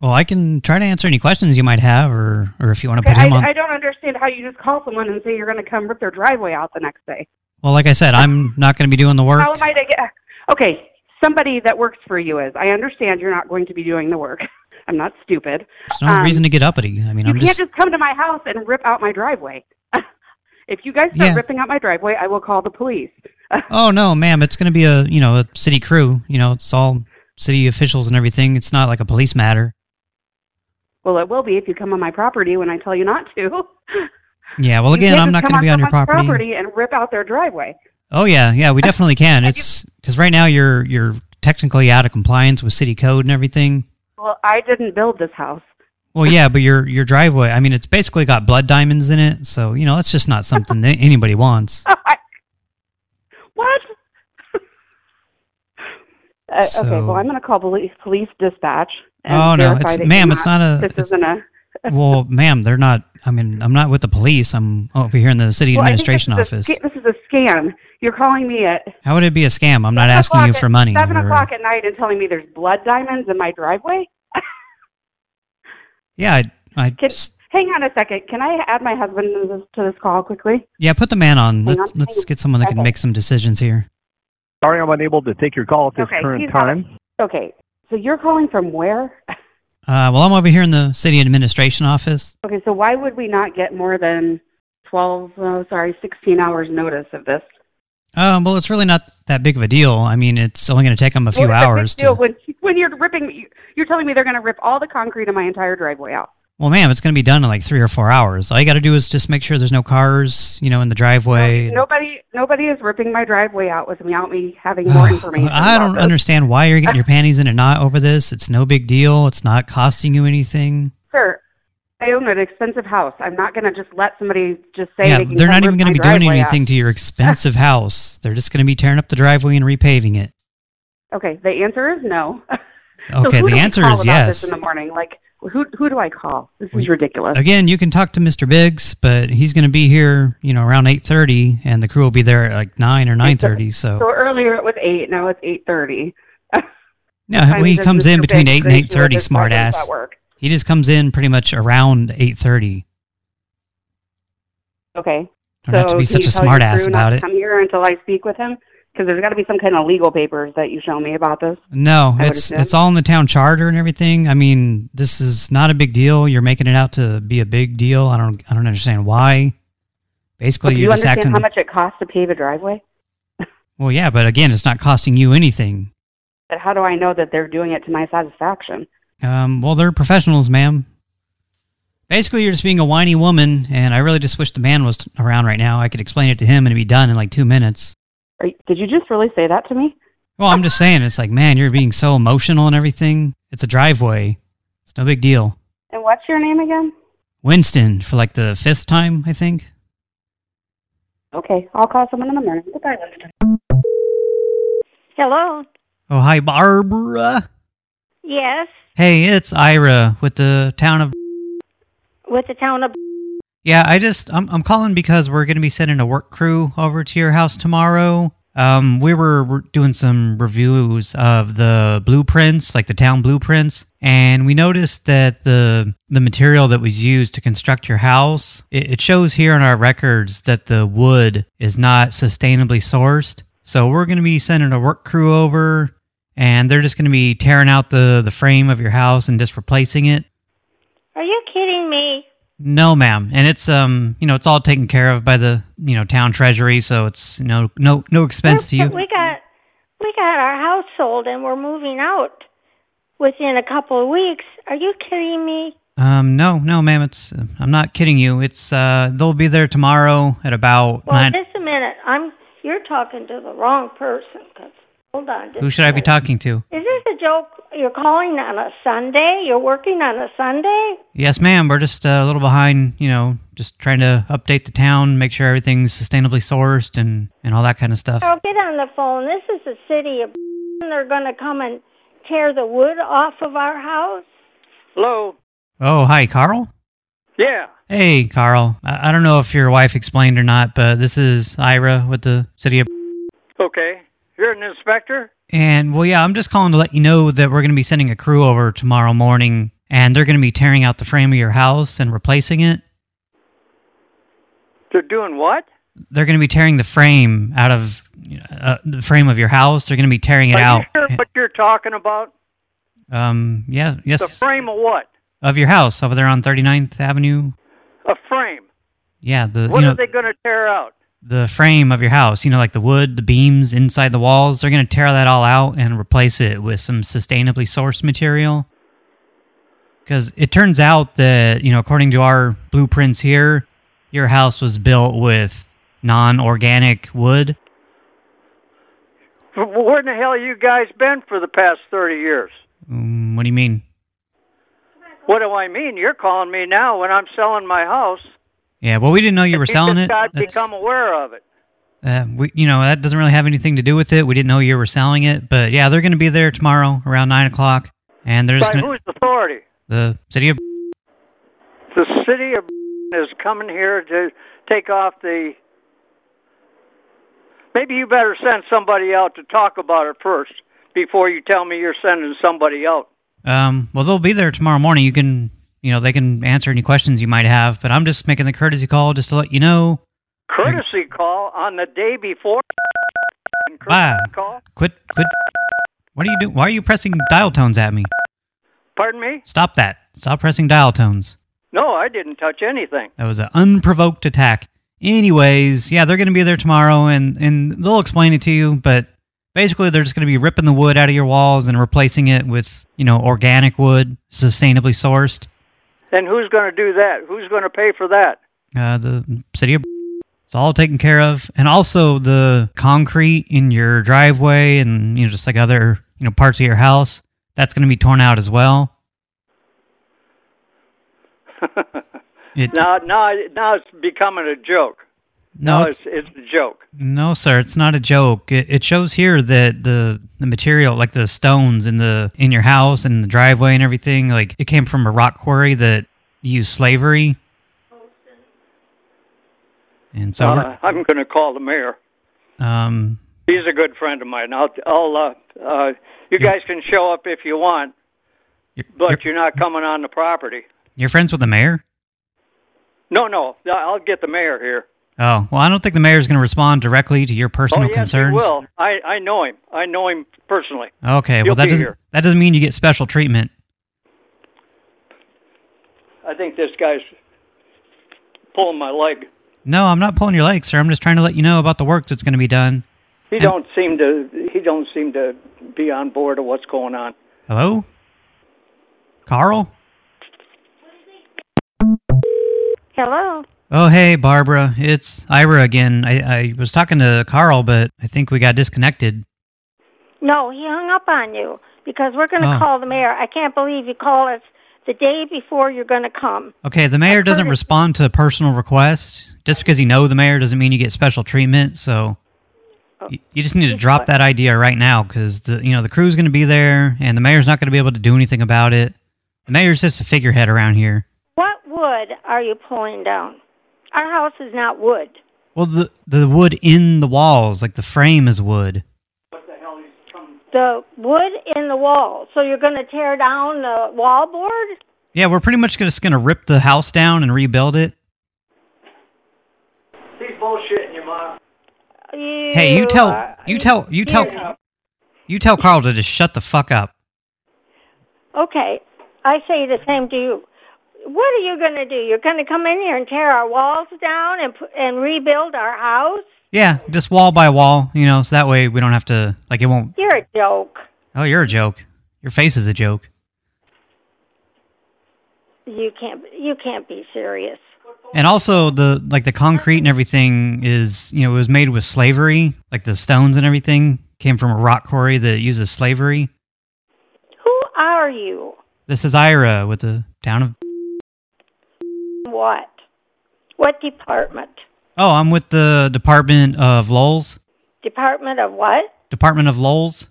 Speaker 2: Well, I can try to answer any questions you might have, or, or if you want to put him on.
Speaker 21: I, I don't understand how you just call someone and say you're going to come rip their driveway out the next day.
Speaker 2: Well, like I said, I'm not going to be doing the work.
Speaker 21: How am I to get? Okay, somebody that works for you is. I understand you're not going to be doing the work. *laughs* I'm not stupid.
Speaker 2: There's no
Speaker 21: Um,
Speaker 2: reason to get uppity. I mean,
Speaker 21: You
Speaker 2: I'm
Speaker 21: can't
Speaker 2: just...
Speaker 21: just come to my house and rip out my driveway. *laughs* if you guys start
Speaker 2: Yeah.
Speaker 21: ripping out my driveway, I will call the police. *laughs*
Speaker 2: Oh, no, ma'am. It's going to be a, you know, a city crew. You know, it's all city officials and everything. It's not like a police matter.
Speaker 21: Well, it will be if you come on my property when I tell you not to. *laughs*
Speaker 2: Yeah, well, again, I'm not going to be on your
Speaker 21: property.
Speaker 2: property.
Speaker 21: and rip out their driveway.
Speaker 2: Oh, yeah, yeah, we *laughs* definitely can. It's because right now you're you're technically out of compliance with city code and everything.
Speaker 21: Well, I didn't build this house.
Speaker 2: Well, yeah, but your your driveway, I mean, it's basically got blood diamonds in it, so, you know, that's just not something that anybody wants. *laughs*
Speaker 21: What? uh, okay, well, I'm going to call police, police dispatch. And
Speaker 2: Oh, no, it's- ma'am, it's not a-
Speaker 21: This isn't a.
Speaker 2: Well, ma'am, they're not, I mean, I'm not with the police. I'm over here in the city
Speaker 21: Well,
Speaker 2: administration
Speaker 21: this is a
Speaker 2: office.
Speaker 21: this is a scam. You're calling me at
Speaker 2: How would it be a scam? I'm not asking you for
Speaker 21: at-
Speaker 2: money.
Speaker 21: Seven
Speaker 2: or-
Speaker 21: o'clock at night and telling me there's blood diamonds in my driveway. *laughs*
Speaker 2: Yeah, I, I
Speaker 21: Can, hang on a second. Can I add my husband to this, to this call quickly?
Speaker 2: yeah, put the man on.
Speaker 21: Hang
Speaker 2: Let's
Speaker 21: on,
Speaker 2: let's get someone that can
Speaker 21: Okay.
Speaker 2: make some decisions here.
Speaker 22: Sorry, I'm unable to take your call at this
Speaker 21: Okay,
Speaker 22: current
Speaker 21: he's got
Speaker 22: time.
Speaker 21: Okay, so you're calling from where?
Speaker 2: Uh, well, I'm over here in the city administration office.
Speaker 21: Okay, so why would we not get more than 12, oh, sorry, 16 hours notice of this?
Speaker 2: Um, well, it's really not that big of a deal. I mean, it's only going to take them a few
Speaker 21: Well,
Speaker 2: hours. To,
Speaker 21: when, when you're ripping, you're telling me they're going to rip all the concrete in my entire driveway out.
Speaker 2: Well, ma'am, it's going to be done in like three or four hours. All you got to do is just make sure there's no cars, you know, in the driveway.
Speaker 21: Nobody, nobody is ripping my driveway out without me having more information.
Speaker 2: I don't understand why you're getting your *laughs* panties in a knot over this. It's no big deal. It's not costing you anything.
Speaker 21: Sir, I own an expensive house. I'm not going to just let somebody just say
Speaker 2: yeah,
Speaker 21: they
Speaker 2: they're not even going to be doing anything to your *laughs* expensive house. They're just going to be tearing up the driveway and repaving it.
Speaker 21: Okay, the answer is no. *laughs*
Speaker 2: Okay,
Speaker 21: who
Speaker 2: the answer is yes.
Speaker 21: In the morning, like who who do I call? This is ridiculous.
Speaker 2: Again, you can talk to Mr. Biggs, but he's going to be here, you know, around 8.30, and the crew will be there at like 9 or 9.30, *laughs* so...
Speaker 21: So earlier it was eight, now it's eight thirty. *laughs*
Speaker 2: Yeah,
Speaker 21: I'm
Speaker 2: well, he comes in
Speaker 21: Mr.
Speaker 2: between
Speaker 21: Biggs
Speaker 2: 8 and
Speaker 21: gracious with
Speaker 2: 8.30,
Speaker 21: his
Speaker 2: smart ass. He just comes in pretty much around 8.30.
Speaker 21: Okay.
Speaker 2: Don't have to be such a smart ass about it.
Speaker 21: Come here until I speak with him, because there's got to be some kind of legal papers that you show me about this.
Speaker 2: No,
Speaker 21: I
Speaker 2: it's it's all in the town charter and everything. I mean, this is not a big deal. You're making it out to be a big deal. I don't I don't understand why. Basically, you're
Speaker 21: you
Speaker 2: just
Speaker 21: understand
Speaker 2: acting.
Speaker 21: how much it costs to pave a driveway? *laughs*
Speaker 2: Well, yeah, but again, it's not costing you anything.
Speaker 21: But how do I know that they're doing it to my satisfaction?
Speaker 2: Um, well, they're professionals, ma'am. Basically, you're just being a whiny woman, and I really just wish the man was around right now. I could explain it to him and it'd be done in like two minutes.
Speaker 21: Are you, did you just really say that to me?
Speaker 2: Well, I'm just saying, it's like, man, you're being so emotional and everything. It's a driveway. It's no big deal.
Speaker 21: And what's your name again?
Speaker 2: Winston, for like the fifth time, I think.
Speaker 21: Okay, I'll call someone in the morning. Goodbye, Winston.
Speaker 9: Hello.
Speaker 2: Oh, hi, Barbara.
Speaker 9: Yes.
Speaker 2: Hey, it's Ira with the town of...
Speaker 9: With the town of.
Speaker 2: Yeah, I just... I'm, I'm calling because we're going to be sending a work crew over to your house tomorrow. Um, we were doing some reviews of the blueprints, like the town blueprints, and we noticed that the the material that was used to construct your house, it, it shows here in our records that the wood is not sustainably sourced. So we're going to be sending a work crew over, and they're just going to be tearing out the the frame of your house and just replacing it.
Speaker 9: Are you kidding me?
Speaker 2: No, ma'am. And it's um, you know, it's all taken care of by the you know town treasury, so it's no no no expense to you.
Speaker 9: We got
Speaker 23: We got our house sold and we're moving out within a couple of weeks. Are you kidding me?
Speaker 2: Um, no, no, ma'am. It's I'm not kidding you. It's uh, they'll be there tomorrow at about
Speaker 23: Well,
Speaker 2: nine.
Speaker 23: just a minute. I'm you're talking to the wrong person. 'cause- hold on.
Speaker 2: Who should I be talking to?
Speaker 23: Is this a joke? You're calling on a Sunday? You're working on a Sunday?
Speaker 2: Yes, ma'am. We're just uh, a little behind. You know, just trying to update the town, make sure everything's sustainably sourced and and all that kind of stuff.
Speaker 23: I'll get on the phone. This is the city of. *laughs* They're going to come and tear the wood off of our house.
Speaker 24: Hello.
Speaker 2: Oh, hi, Carl.
Speaker 24: Yeah.
Speaker 2: Hey, Carl. I, I don't know if your wife explained or not, but this is Ira with the city of.
Speaker 24: Okay. You're an inspector.
Speaker 2: And well, yeah, I'm just calling to let you know that we're going to be sending a crew over tomorrow morning, and they're going to be tearing out the frame of your house and replacing it.
Speaker 24: They're doing what?
Speaker 2: They're going to be tearing the frame out of uh, the frame of your house. They're going to be tearing it
Speaker 24: Are
Speaker 2: out.
Speaker 24: sure what you're talking about?
Speaker 2: Um, yeah, yes,
Speaker 24: The frame of what?
Speaker 2: of your house over there on 39th Avenue.
Speaker 24: A frame.
Speaker 2: Yeah, the
Speaker 24: What
Speaker 2: you
Speaker 24: are they going to tear out?
Speaker 2: The frame of your house. You know, like the wood, the beams inside the walls. They're going to tear that all out and replace it with some sustainably sourced material. Because it turns out that you know, according to our blueprints here, your house was built with non-organic wood.
Speaker 24: Where in the hell you guys been for the past 30 years?
Speaker 2: Um, what do you mean?
Speaker 24: What do I mean? You're calling me now when I'm selling my house.
Speaker 2: Yeah, well, we didn't know you were *laughs* selling it. That's-
Speaker 24: become aware of it.
Speaker 2: Uh, we, you know, that doesn't really have anything to do with it. We didn't know you were selling it, but yeah, they're going to be there tomorrow around nine o'clock, and they're just
Speaker 24: By
Speaker 2: going
Speaker 24: whose authority?
Speaker 2: the city of.
Speaker 24: The city of is coming here to take off the. Maybe you better send somebody out to talk about it first before you tell me you're sending somebody out.
Speaker 2: Um, well, they'll be there tomorrow morning. You can, you know, they can answer any questions you might have. But I'm just making the courtesy call just to let you know.
Speaker 24: Courtesy call on the day before.
Speaker 2: Bye.
Speaker 24: Call.
Speaker 2: Quit, quit. What are you doing? Why are you pressing dial tones at me?
Speaker 24: Pardon me?
Speaker 2: Stop that. Stop pressing dial tones.
Speaker 24: No, I didn't touch anything.
Speaker 2: That was an unprovoked attack. Anyways, yeah, they're going to be there tomorrow, and, and they'll explain it to you, but basically they're just going to be ripping the wood out of your walls and replacing it with, you know, organic wood, sustainably sourced.
Speaker 24: And who's going to do that? Who's going to pay for that?
Speaker 2: Uh, the city of... It's all taken care of. And also the concrete in your driveway and, you know, just like other, you know, parts of your house, that's going to be torn out as well. *laughs* It-
Speaker 24: now, now, now it's becoming a joke.
Speaker 2: No,
Speaker 24: now
Speaker 2: it's-
Speaker 24: it's it's a joke.
Speaker 2: No, sir, it's not a joke. It, it shows here that the the material, like the stones in the in your house and the driveway and everything, like it came from a rock quarry that used slavery. And so,
Speaker 24: uh, I'm going to call the mayor.
Speaker 2: um,
Speaker 24: He's a good friend of mine. I'll, I'll, uh, uh, you guys can show up if you want, but you're not coming on the property.
Speaker 2: you're friends with the mayor?
Speaker 24: No, no, I'll get the mayor here.
Speaker 2: Oh, well, I don't think the mayor's going to respond directly to your personal
Speaker 24: oh, yes,
Speaker 2: concerns.
Speaker 24: he will. I, I know him. I know him personally.
Speaker 2: Okay,
Speaker 24: He'll
Speaker 2: well that doesn't
Speaker 24: here.
Speaker 2: that doesn't mean you get special treatment.
Speaker 24: I think this guy's pulling my leg.
Speaker 2: No, I'm not pulling your leg, sir. I'm just trying to let you know about the work that's going to be done.
Speaker 24: He don't seem to. He don't seem to be on board of what's going on.
Speaker 2: Hello? Carl?
Speaker 23: Hello.
Speaker 2: Oh, hey, Barbara. It's Ira again. I, I was talking to Carl, but I think we got disconnected.
Speaker 23: No, he hung up on you because we're going to
Speaker 2: Oh.
Speaker 23: call the mayor. I can't believe you call us the day before you're going to come.
Speaker 2: Okay, the mayor doesn't respond to personal requests. Just because you know the mayor doesn't mean you get special treatment, so... Oh. y- You just need to drop that idea right now because the you know the crew's going to be there and the mayor's not going to be able to do anything about it. The mayor's just a figurehead around here.
Speaker 23: What wood are you pulling down? Our house is not wood.
Speaker 2: Well, the the wood in the walls, like the frame is wood.
Speaker 23: What the hell? The wood in the wall. So you're going to tear down the wall board?
Speaker 2: Yeah, we're pretty much just going to rip the house down and rebuild it.
Speaker 24: He's bullshitting you, Mom.
Speaker 2: Hey, you tell you tell you tell you tell Carl to just shut the fuck up.
Speaker 23: Okay, I say the same to you. What are you going to do? You're going to come in here and tear our walls down and and rebuild our house?
Speaker 2: Yeah, just wall by wall, you know, so that way we don't have to, like, it won't...
Speaker 23: You're a joke.
Speaker 2: Oh, you're a joke. Your face is a joke.
Speaker 23: You can't. You can't be serious.
Speaker 2: And also, the like the concrete and everything is, you know, it was made with slavery. Like the stones and everything came from a rock quarry that uses slavery.
Speaker 23: Who are you?
Speaker 2: This is Ira with the town of...
Speaker 23: What? What department?
Speaker 2: Oh, I'm with the Department of Lowe's.
Speaker 23: Department of what?
Speaker 2: Department of Lowe's.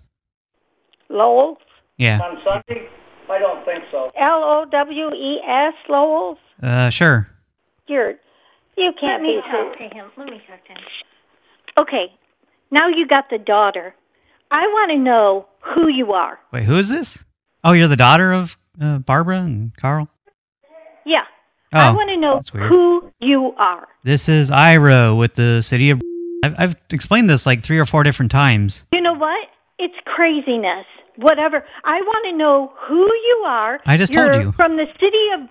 Speaker 23: Lowell.
Speaker 2: Yeah.
Speaker 11: On Sunday? I don't think so.
Speaker 23: L O W E S. Lowell.
Speaker 2: Uh, sure.
Speaker 23: You're. You can't
Speaker 13: Let me
Speaker 23: be
Speaker 13: talk to him. Let me talk to him.
Speaker 23: Okay. Now you got the daughter. I want to know who you are.
Speaker 2: Wait, who is this? Oh, you're the daughter of uh, Barbara and Carl?
Speaker 23: Yeah.
Speaker 2: Oh,
Speaker 23: I want to know who you are.
Speaker 2: This is Ira with the city of... I've, I've explained this like three or four different times.
Speaker 23: You know what? It's craziness. Whatever. I want to know who you are.
Speaker 2: I just
Speaker 23: You're
Speaker 2: told you.
Speaker 23: From the city of.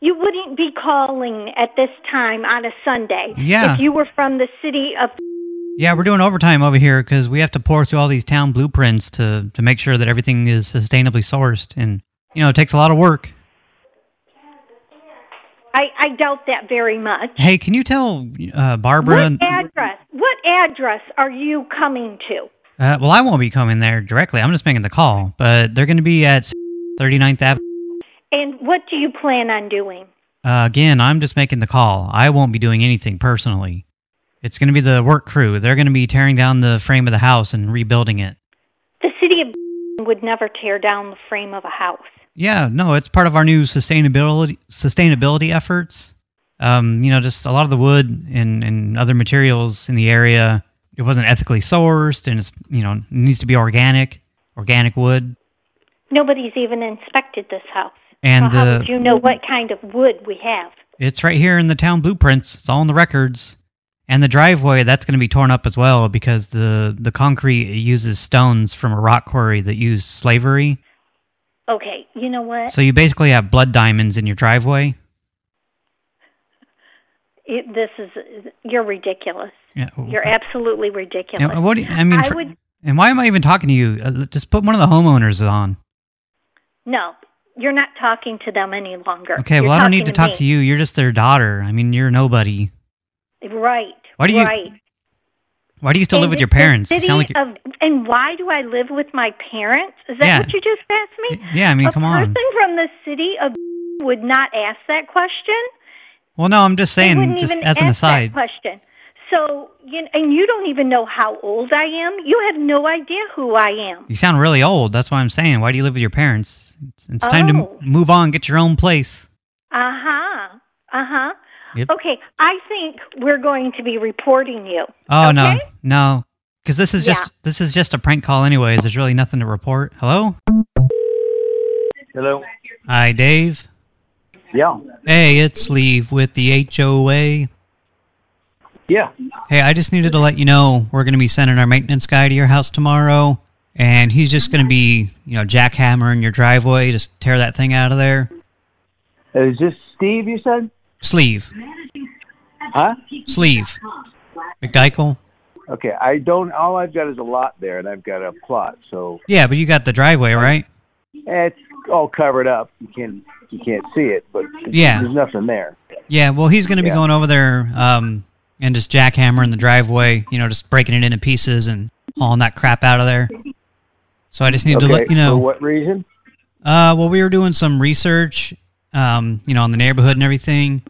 Speaker 23: You wouldn't be calling at this time on a Sunday.
Speaker 2: Yeah.
Speaker 23: If you were from the city of.
Speaker 2: Yeah, we're doing overtime over here because we have to pour through all these town blueprints to, to make sure that everything is sustainably sourced. And, you know, it takes a lot of work.
Speaker 23: I, I doubt that very much.
Speaker 2: Hey, can you tell uh, Barbara...
Speaker 23: What address? What address are you coming to?
Speaker 2: Uh, well, I won't be coming there directly. I'm just making the call. But they're going to be at 39th Avenue.
Speaker 23: And what do you plan on doing?
Speaker 2: Uh, again, I'm just making the call. I won't be doing anything personally. It's going to be the work crew. They're going to be tearing down the frame of the house and rebuilding it.
Speaker 23: The city of *laughs* would never tear down the frame of a house.
Speaker 2: Yeah, no, it's part of our new sustainability sustainability efforts. Um, you know, just a lot of the wood and, and other materials in the area, it wasn't ethically sourced, and it's you know needs to be organic, organic wood.
Speaker 23: Nobody's even inspected this house.
Speaker 2: And
Speaker 23: so how would you know what kind of wood we have?
Speaker 2: It's right here in the town blueprints. It's all in the records. And the driveway, that's going to be torn up as well because the, the concrete uses stones from a rock quarry that used slavery.
Speaker 23: Okay, you know what?
Speaker 2: So you basically have blood diamonds in your driveway.
Speaker 23: It, this is you're ridiculous.
Speaker 2: Yeah.
Speaker 23: You're absolutely ridiculous.
Speaker 2: And what do you- I mean,
Speaker 23: I
Speaker 2: for-
Speaker 23: would
Speaker 2: and why am I even talking to you? Uh, just put one of the homeowners on.
Speaker 23: no. You're not talking to them any longer.
Speaker 2: Okay,
Speaker 23: You're
Speaker 2: well, I don't need
Speaker 23: talking
Speaker 2: to talk
Speaker 23: me.
Speaker 2: to you. You're just their daughter. I mean, you're nobody.
Speaker 23: Right.
Speaker 2: Why do you-
Speaker 23: Right.
Speaker 2: Why do you still
Speaker 23: And
Speaker 2: live with your parents? sound like
Speaker 23: of, and why do I live with my parents? Is that
Speaker 2: Yeah.
Speaker 23: what you just asked me?
Speaker 2: yeah, I mean,
Speaker 23: a
Speaker 2: come
Speaker 23: person from the city of *laughs* would not ask that question.
Speaker 2: Well, no, I'm just saying, just as an aside.
Speaker 23: question. So, you and you don't even know how old I am. You have no idea who I am.
Speaker 2: You sound really old. That's why I'm saying. Why do you live with your parents? It's, it's time to
Speaker 23: Oh.
Speaker 2: move on, get your own place. Uh-huh.
Speaker 23: Uh huh. Huh.
Speaker 2: Yep.
Speaker 23: Okay, I think we're going to be reporting you.
Speaker 2: Oh no,
Speaker 23: Okay?
Speaker 2: no, because this is
Speaker 23: Yeah.
Speaker 2: just this is just a prank call, anyways. There's really nothing to report. Hello.
Speaker 12: Hello.
Speaker 2: Hi, Dave.
Speaker 12: Yeah.
Speaker 2: Hey, it's Lee with the HOA.
Speaker 12: Yeah.
Speaker 2: Hey, I just needed to let you know we're going to be sending our maintenance guy to your house tomorrow, and he's just going to be, you know, jackhammering your driveway, just tear that thing out of there.
Speaker 12: Is this Steve? You said?
Speaker 2: Sleve.
Speaker 12: Huh?
Speaker 2: Sleve. McDichael?
Speaker 12: Okay. I don't. All I've got is a lot there, and I've got a plot. So
Speaker 2: Yeah, but you got the driveway, right?
Speaker 12: it's all covered up. You can you can't see it, but
Speaker 2: Yeah.
Speaker 12: there's nothing there.
Speaker 2: Yeah, well, he's going to be
Speaker 12: Yeah.
Speaker 2: going over there um, and just jackhammering the driveway, you know, just breaking it into pieces and hauling that crap out of there. So I just need to
Speaker 12: okay.
Speaker 2: let you know.
Speaker 12: For what reason?
Speaker 2: Uh, well, we were doing some research, um, you know, on the neighborhood and everything,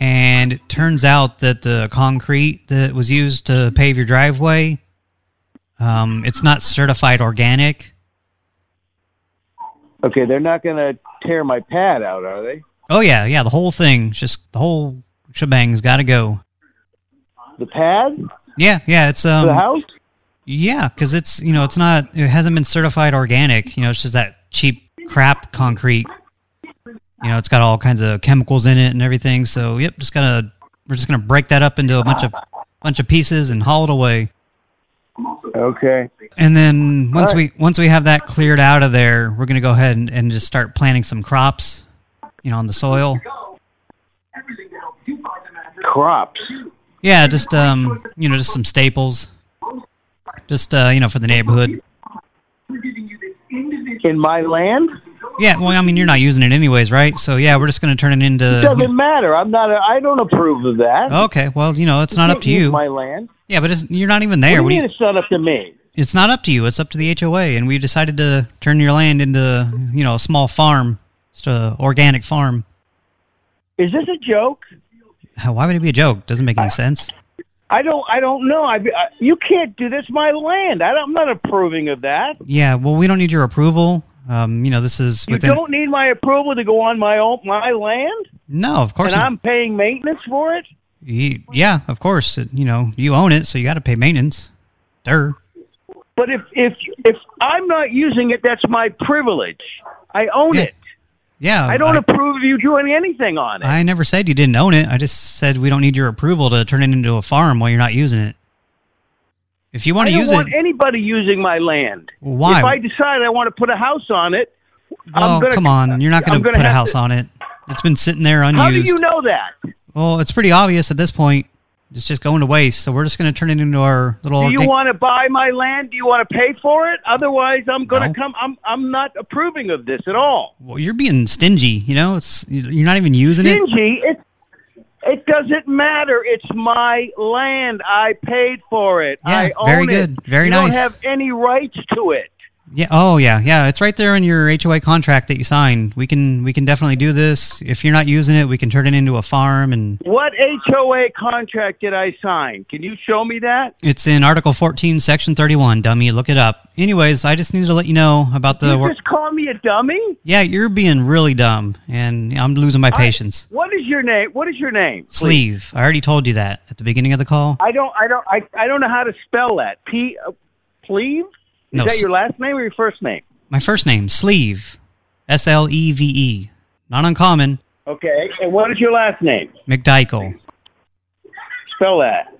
Speaker 2: and it turns out that the concrete that was used to pave your driveway, um, it's not certified organic.
Speaker 12: Okay, they're not going to tear my pad out, are they?
Speaker 2: Oh yeah, yeah, the whole thing, just the whole shebang's got to go.
Speaker 12: The pad?
Speaker 2: Yeah, yeah, it's um
Speaker 12: the house?
Speaker 2: Yeah, because it's you know it's not it hasn't been certified organic. You know, it's just that cheap crap concrete. You know, it's got all kinds of chemicals in it and everything. So yep, just gonna we're just gonna break that up into a bunch of bunch of pieces and haul it away.
Speaker 12: Okay.
Speaker 2: And then once
Speaker 12: right.
Speaker 2: we once we have that cleared out of there, we're gonna go ahead and, and just start planting some crops. You know, on the soil.
Speaker 12: Crops.
Speaker 2: Yeah, just um, you know, just some staples. Just uh, you know, for the neighborhood.
Speaker 25: In my land?
Speaker 2: Yeah, well, I mean, you're not using it anyways, right? So yeah, we're just going to turn it into.
Speaker 25: It doesn't matter. I'm not. A, I don't approve of that.
Speaker 2: Okay, well, you know, it's not up to you.
Speaker 25: My land.
Speaker 2: Yeah, but it's, you're not even there.
Speaker 25: What do
Speaker 2: What
Speaker 25: you
Speaker 2: do
Speaker 25: mean it's not up to me?
Speaker 2: It's not up to you. It's up to the HOA, and we decided to turn your land into, you know, a small farm, just a organic farm.
Speaker 25: Is this a joke?
Speaker 2: Why would it be a joke? Doesn't make any sense.
Speaker 25: I don't. I don't know. I, I you can't do this. My land. I don't, I'm not approving of that.
Speaker 2: Yeah, well, we don't need your approval. Um, you know, this is
Speaker 25: You don't need my approval to go on my own my land,
Speaker 2: No, of course
Speaker 25: and
Speaker 2: not.
Speaker 25: I'm paying maintenance for it.
Speaker 2: You- yeah, of course. It- You know, you own it, so you got to pay maintenance. Durr.
Speaker 25: But if if if I'm not using it, that's my privilege. I own it.
Speaker 2: Yeah,
Speaker 25: I don't
Speaker 2: I-
Speaker 25: approve of you doing anything on it.
Speaker 2: I never said you didn't own it. I just said we don't need your approval to turn it into a farm while you're not using it. If you want to use it...
Speaker 25: I don't want anybody using my land.
Speaker 2: Why?
Speaker 25: If I decide I want to put a house on it,
Speaker 2: oh,
Speaker 25: I'm gonna,
Speaker 2: come on. You're not going to put a house
Speaker 25: to-
Speaker 2: on it. It's been sitting there unused.
Speaker 25: How do you know that?
Speaker 2: Well, it's pretty obvious at this point. It's just going to waste, so we're just going to turn it into our little...
Speaker 25: Do you want to buy my land? Do you want to pay for it? Otherwise, I'm going to come. I'm I'm not approving of this at all.
Speaker 2: Well, you're being stingy, you know? It's You're not even using it.
Speaker 25: Stingy. It it doesn't matter. It's my land. I paid for it.
Speaker 2: Yeah,
Speaker 25: I own
Speaker 2: very
Speaker 25: it.
Speaker 2: good. Very
Speaker 25: you
Speaker 2: nice.
Speaker 25: don't have any rights to it.
Speaker 2: Yeah. Oh, yeah. Yeah. It's right there in your HOA contract that you signed. We can we can definitely do this. If you're not using it, we can turn it into a farm, and
Speaker 25: What HOA contract did I sign? Can you show me that?
Speaker 2: it's in Article 14, Section 31. Dummy, look it up. Anyways, I just needed to let you know about the.
Speaker 25: you just call me a dummy?
Speaker 2: yeah, you're being really dumb, and I'm losing my patience.
Speaker 25: What is your name? What is your name? please?
Speaker 2: Sleve. I already told you that at the beginning of the call.
Speaker 25: I don't. I don't. I, I don't know how to spell that. P. Uh, Pleve? Is
Speaker 2: No,
Speaker 25: that your last name or your first name?
Speaker 2: My first name, Sleve. S L E V E. Not uncommon.
Speaker 25: Okay. And what is your last name?
Speaker 2: McDichael.
Speaker 25: Spell that.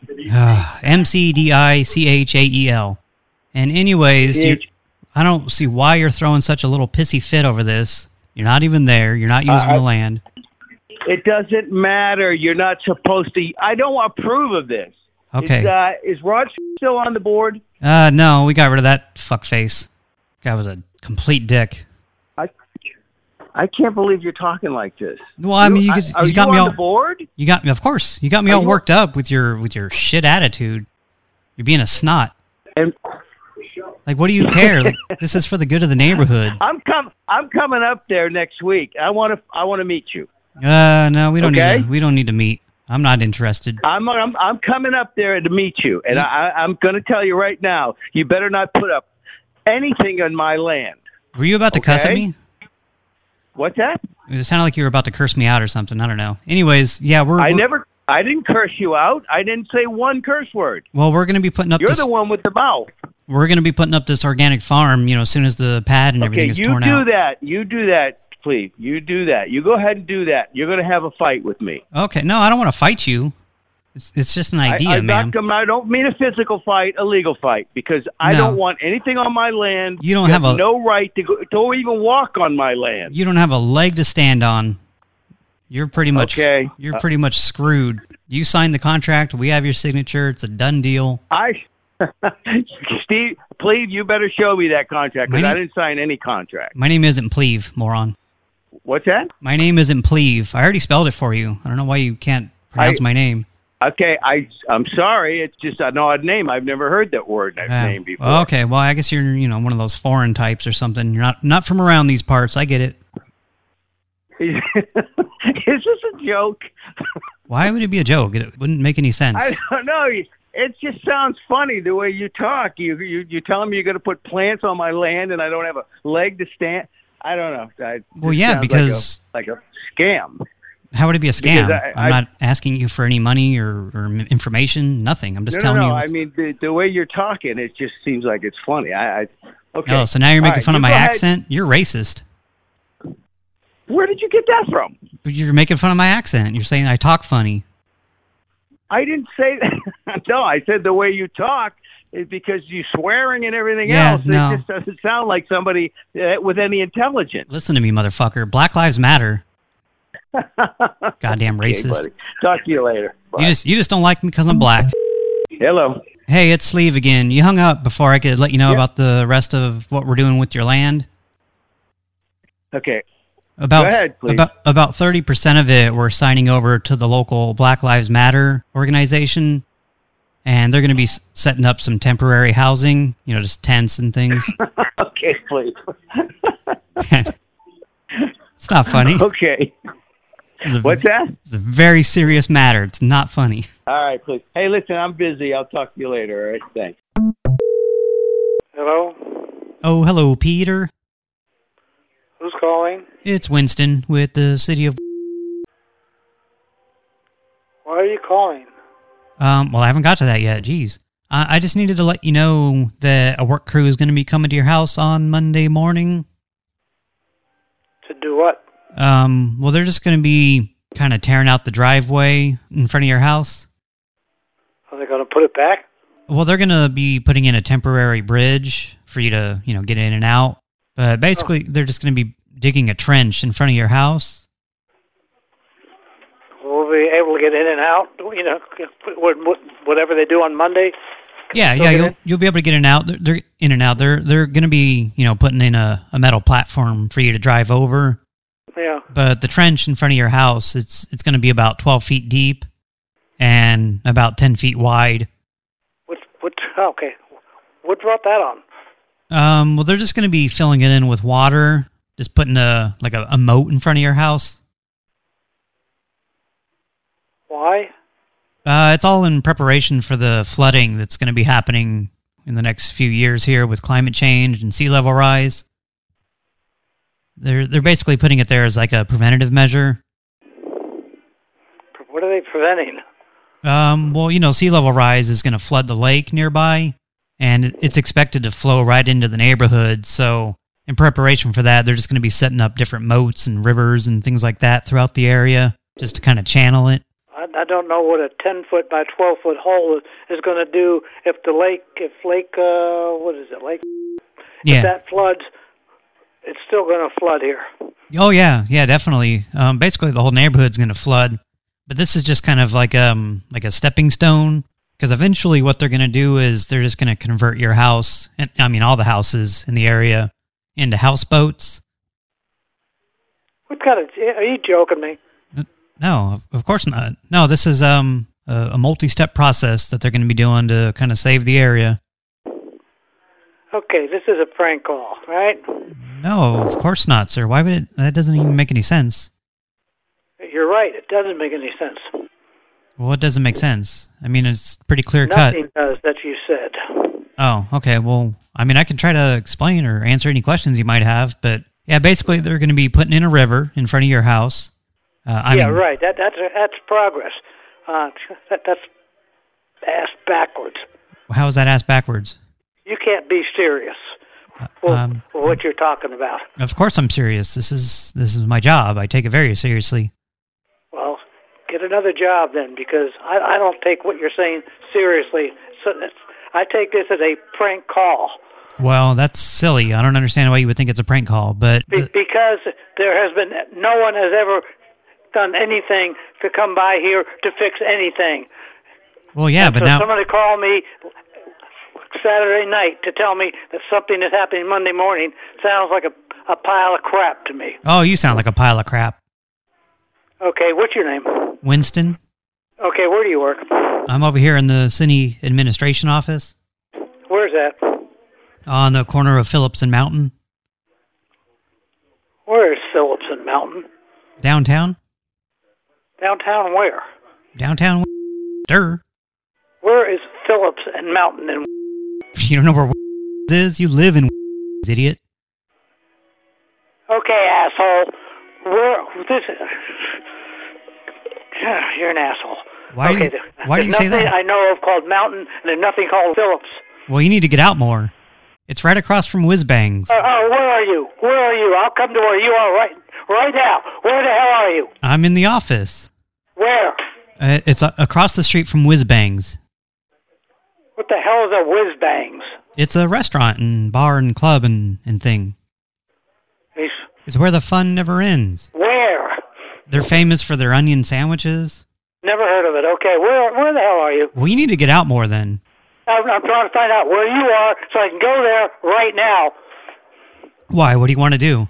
Speaker 25: *sighs*
Speaker 2: M C D I C H A E L. And anyways, you, I don't see why you're throwing such a little pissy fit over this. You're not even there. You're not using
Speaker 25: Uh,
Speaker 2: the land.
Speaker 25: It doesn't matter. You're not supposed to. I don't approve of this.
Speaker 2: Okay.
Speaker 25: Is, uh, is Rod still on the board?
Speaker 2: Uh, no, we got rid of that fuckface. Guy was a complete dick.
Speaker 25: I I can't believe you're talking like this.
Speaker 2: Well, I mean, you,
Speaker 25: are
Speaker 2: you got
Speaker 25: you
Speaker 2: me
Speaker 25: on
Speaker 2: all.
Speaker 25: the board?
Speaker 2: You got me, of course. You got me
Speaker 25: Are
Speaker 2: all worked up with your with your shit attitude. You're being a snot.
Speaker 25: And
Speaker 2: like, what do you care? like, this is for the good of the neighborhood.
Speaker 25: I'm com- I'm coming up there next week. I want to I want to meet you.
Speaker 2: Uh, no, we don't
Speaker 25: Okay.
Speaker 2: need to. We don't need to meet. I'm not interested.
Speaker 25: I'm I'm I'm coming up there to meet you, and I, I'm going to tell you right now. You better not put up anything on my land.
Speaker 2: Were you about to cuss at me?
Speaker 25: What's that?
Speaker 2: It sounded like you were about to curse me out or something. I don't know. Anyways, yeah, we're.
Speaker 25: I
Speaker 2: we're-
Speaker 25: never. I didn't curse you out. I didn't say one curse word.
Speaker 2: Well, we're going to be putting up
Speaker 25: You're
Speaker 2: this.
Speaker 25: the one with the mouth.
Speaker 2: We're going to be putting up this organic farm. You know, as soon as the pad and
Speaker 25: Okay,
Speaker 2: everything is torn out.
Speaker 25: you do that. You do that, please. You do that. You go ahead and do that. You're going to have a fight with me.
Speaker 2: Okay, no, I don't want to fight you. It's it's just an idea,
Speaker 25: I, I,
Speaker 2: man.
Speaker 25: Not, I don't mean a physical fight, a legal fight, because I
Speaker 2: No.
Speaker 25: don't want anything on my land.
Speaker 2: You don't
Speaker 25: have
Speaker 2: have a-
Speaker 25: no right to go, to even walk on my land.
Speaker 2: You don't have a leg to stand on. You're pretty much
Speaker 25: Okay.
Speaker 2: You're
Speaker 25: Uh,
Speaker 2: pretty much screwed. You signed the contract. We have your signature. It's a done deal.
Speaker 25: I, *laughs* Steve, please, you better show me that contract because I didn't sign any contract.
Speaker 2: My name isn't Pleve, moron.
Speaker 25: What's that?
Speaker 2: My name isn't Pleve. I already spelled it for you. I don't know why you can't pronounce
Speaker 25: I-
Speaker 2: my name.
Speaker 25: Okay, I I'm sorry. It's just an odd name. I've never heard that word that
Speaker 2: Yeah.
Speaker 25: name before.
Speaker 2: Well, okay, well, I guess you're you know one of those foreign types or something. You're not not from around these parts. I get it. *laughs*
Speaker 25: Is this a joke?
Speaker 2: Why would it be a joke? It wouldn't make any sense.
Speaker 25: I don't know. It just sounds funny the way you talk. You you you tell me you're going to put plants on my land and I don't have a leg to stand. I don't know. I,
Speaker 2: Well, yeah, because-
Speaker 25: like a, like a scam.
Speaker 2: How would it be a scam?
Speaker 25: I-
Speaker 2: I'm
Speaker 25: I-
Speaker 2: not asking you for any money or, or information. Nothing. I'm just
Speaker 25: no,
Speaker 2: telling
Speaker 25: no, no.
Speaker 2: you.
Speaker 25: I mean, the the way you're talking, it just seems like it's funny. I, I okay.
Speaker 2: Oh, so now you're making
Speaker 25: right,
Speaker 2: fun of my accent? You're racist.
Speaker 25: Where did you get that from?
Speaker 2: You're making fun of my accent. You're saying I talk funny.
Speaker 25: I didn't say that. *laughs* no, I said the way you talk because you swearing and everything
Speaker 2: Yeah,
Speaker 25: else.
Speaker 2: no.
Speaker 25: It just doesn't sound like somebody uh, with any intelligence.
Speaker 2: Listen to me, motherfucker. Black Lives Matter. *laughs* Goddamn
Speaker 12: Okay,
Speaker 2: racist.
Speaker 12: buddy. Talk to you later.
Speaker 2: You just you just don't like me because I'm black.
Speaker 12: Hello.
Speaker 2: Hey, it's Sleve again. You hung up before I could let you know about the rest of what we're doing with your land.
Speaker 12: Okay.
Speaker 2: About
Speaker 12: Go ahead, please.
Speaker 2: about about thirty percent of it we're signing over to the local Black Lives Matter organization, and they're going to be setting up some temporary housing. You know, just tents and things. *laughs*
Speaker 12: okay, please. *laughs*
Speaker 2: it's not funny.
Speaker 12: Okay.
Speaker 2: What's
Speaker 12: that?
Speaker 2: It's a very serious matter. It's not funny. *laughs*
Speaker 12: All right, please. Hey, listen, I'm busy. I'll talk to you later. All right, thanks.
Speaker 24: Hello?
Speaker 2: Oh, hello, Peter.
Speaker 24: Who's calling?
Speaker 2: It's Winston with the city of.
Speaker 24: Why are you calling?
Speaker 2: Um, well, I haven't got to that yet. Jeez. Uh, I just needed to let you know that a work crew is going to be coming to your house on Monday morning.
Speaker 24: To do what?
Speaker 2: Um, well, they're just going to be kind of tearing out the driveway in front of your house.
Speaker 24: Are they going to put it back?
Speaker 2: Well, they're going to be putting in a temporary bridge for you to, you know, get in and out. But basically, they're just going to be digging a trench in front of your house.
Speaker 24: Be able to get in and out, you know, what- what- whatever they do on Monday.
Speaker 2: Yeah, yeah, you'll you'll be able to get in and out. They're, they're in and out. They're they're going to be, you know, putting in a, a metal platform for you to drive over.
Speaker 24: Yeah.
Speaker 2: But the trench in front of your house, it's it's going to be about 12 feet deep and about 10 feet wide.
Speaker 24: What, what, oh, okay. What brought that on?
Speaker 2: Um, well, they're just going to be filling it in with water, just putting a like a, a moat in front of your house.
Speaker 24: Why?
Speaker 2: Uh, it's all in preparation for the flooding that's going to be happening in the next few years here with climate change and sea level rise. They're they're basically putting it there as like a preventative measure.
Speaker 24: What are they preventing?
Speaker 2: Um, well, you know, sea level rise is going to flood the lake nearby, and it's expected to flow right into the neighborhood. So, in preparation for that, they're just going to be setting up different moats and rivers and things like that throughout the area, just to kind of channel it.
Speaker 24: I, I don't know what a 10 foot by 12 foot hole is, is going to do if the lake, if Lake, uh, what is it, Lake?
Speaker 2: Yeah.
Speaker 24: If that floods, it's still going to flood here.
Speaker 2: Oh yeah, yeah, definitely. Um, basically, the whole neighborhood's going to flood, but this is just kind of like um like a stepping stone because eventually, what they're going to do is they're just going to convert your house, and I mean all the houses in the area, into houseboats.
Speaker 24: What kind of, are you joking me?
Speaker 2: No, of course not. No, this is um a, a multi-step process that they're going to be doing to kind of save the area.
Speaker 24: Okay, this is a prank call, right?
Speaker 2: No, of course not, sir. Why would it? That doesn't even make any sense.
Speaker 24: You're right. It doesn't make any sense.
Speaker 2: Well, it doesn't make sense. I mean, it's pretty clear cut.
Speaker 24: Nothing does that you said.
Speaker 2: Oh, okay. Well, I mean, I can try to explain or answer any questions you might have, but yeah, basically they're going to be putting in a river in front of your house. Uh, I
Speaker 24: yeah,
Speaker 2: mean,
Speaker 24: right. That that's that's progress. Uh, *laughs* that, that's ass backwards.
Speaker 2: how is that asked backwards?
Speaker 24: You can't be serious. for
Speaker 2: Um,
Speaker 24: what you're talking about.
Speaker 2: of course I'm serious. This is this is my job. I take it very seriously.
Speaker 24: Well, get another job then, because I, I don't take what you're saying seriously. So I take this as a prank call
Speaker 2: Well, that's silly. I don't understand why you would think it's a prank call, but
Speaker 24: Be- because there has been no one has ever done anything to come by here to fix anything.
Speaker 2: well, yeah, but
Speaker 24: so
Speaker 2: now
Speaker 24: somebody called me Saturday night to tell me that something is happening Monday morning sounds like a a pile of crap to me.
Speaker 2: Oh, you sound like a pile of crap.
Speaker 24: Okay, what's your name?
Speaker 2: Winston,
Speaker 24: Okay, where do you work?
Speaker 2: I'm over here in the city administration office
Speaker 24: Where's that?
Speaker 2: on the corner of Phillips and Mountain,
Speaker 24: Where is Phillips and Mountain?
Speaker 2: downtown.
Speaker 24: Downtown where?
Speaker 2: Downtown. Dur.
Speaker 24: Where is Phillips and Mountain and *laughs*
Speaker 2: You don't know where *laughs* is? You live in *laughs* idiot.
Speaker 24: Okay, asshole. Where this You're an asshole.
Speaker 2: Why do
Speaker 24: okay,
Speaker 2: you- why do you say that?
Speaker 24: I know of called Mountain, and there's nothing called Phillips.
Speaker 2: Well, you need to get out more. It's right across from Whizbangs.
Speaker 24: Oh, oh, where are you? Where are you? I'll come to where you are right right now. Where the hell are you?
Speaker 2: I'm in the office.
Speaker 24: Where?
Speaker 2: Uh, it's uh, across the street from Whizbangs.
Speaker 24: What the hell is a whiz bangs?
Speaker 2: It's a restaurant and bar and club and, and thing.
Speaker 24: He's
Speaker 2: It's where the fun never ends.
Speaker 24: where?
Speaker 2: They're famous for their onion sandwiches.
Speaker 24: Never heard of it. Okay, where where the hell are you?
Speaker 2: We need to get out more then.
Speaker 24: I'm, I'm trying to find out where you are so I can go there right now.
Speaker 2: Why? What do you want to do?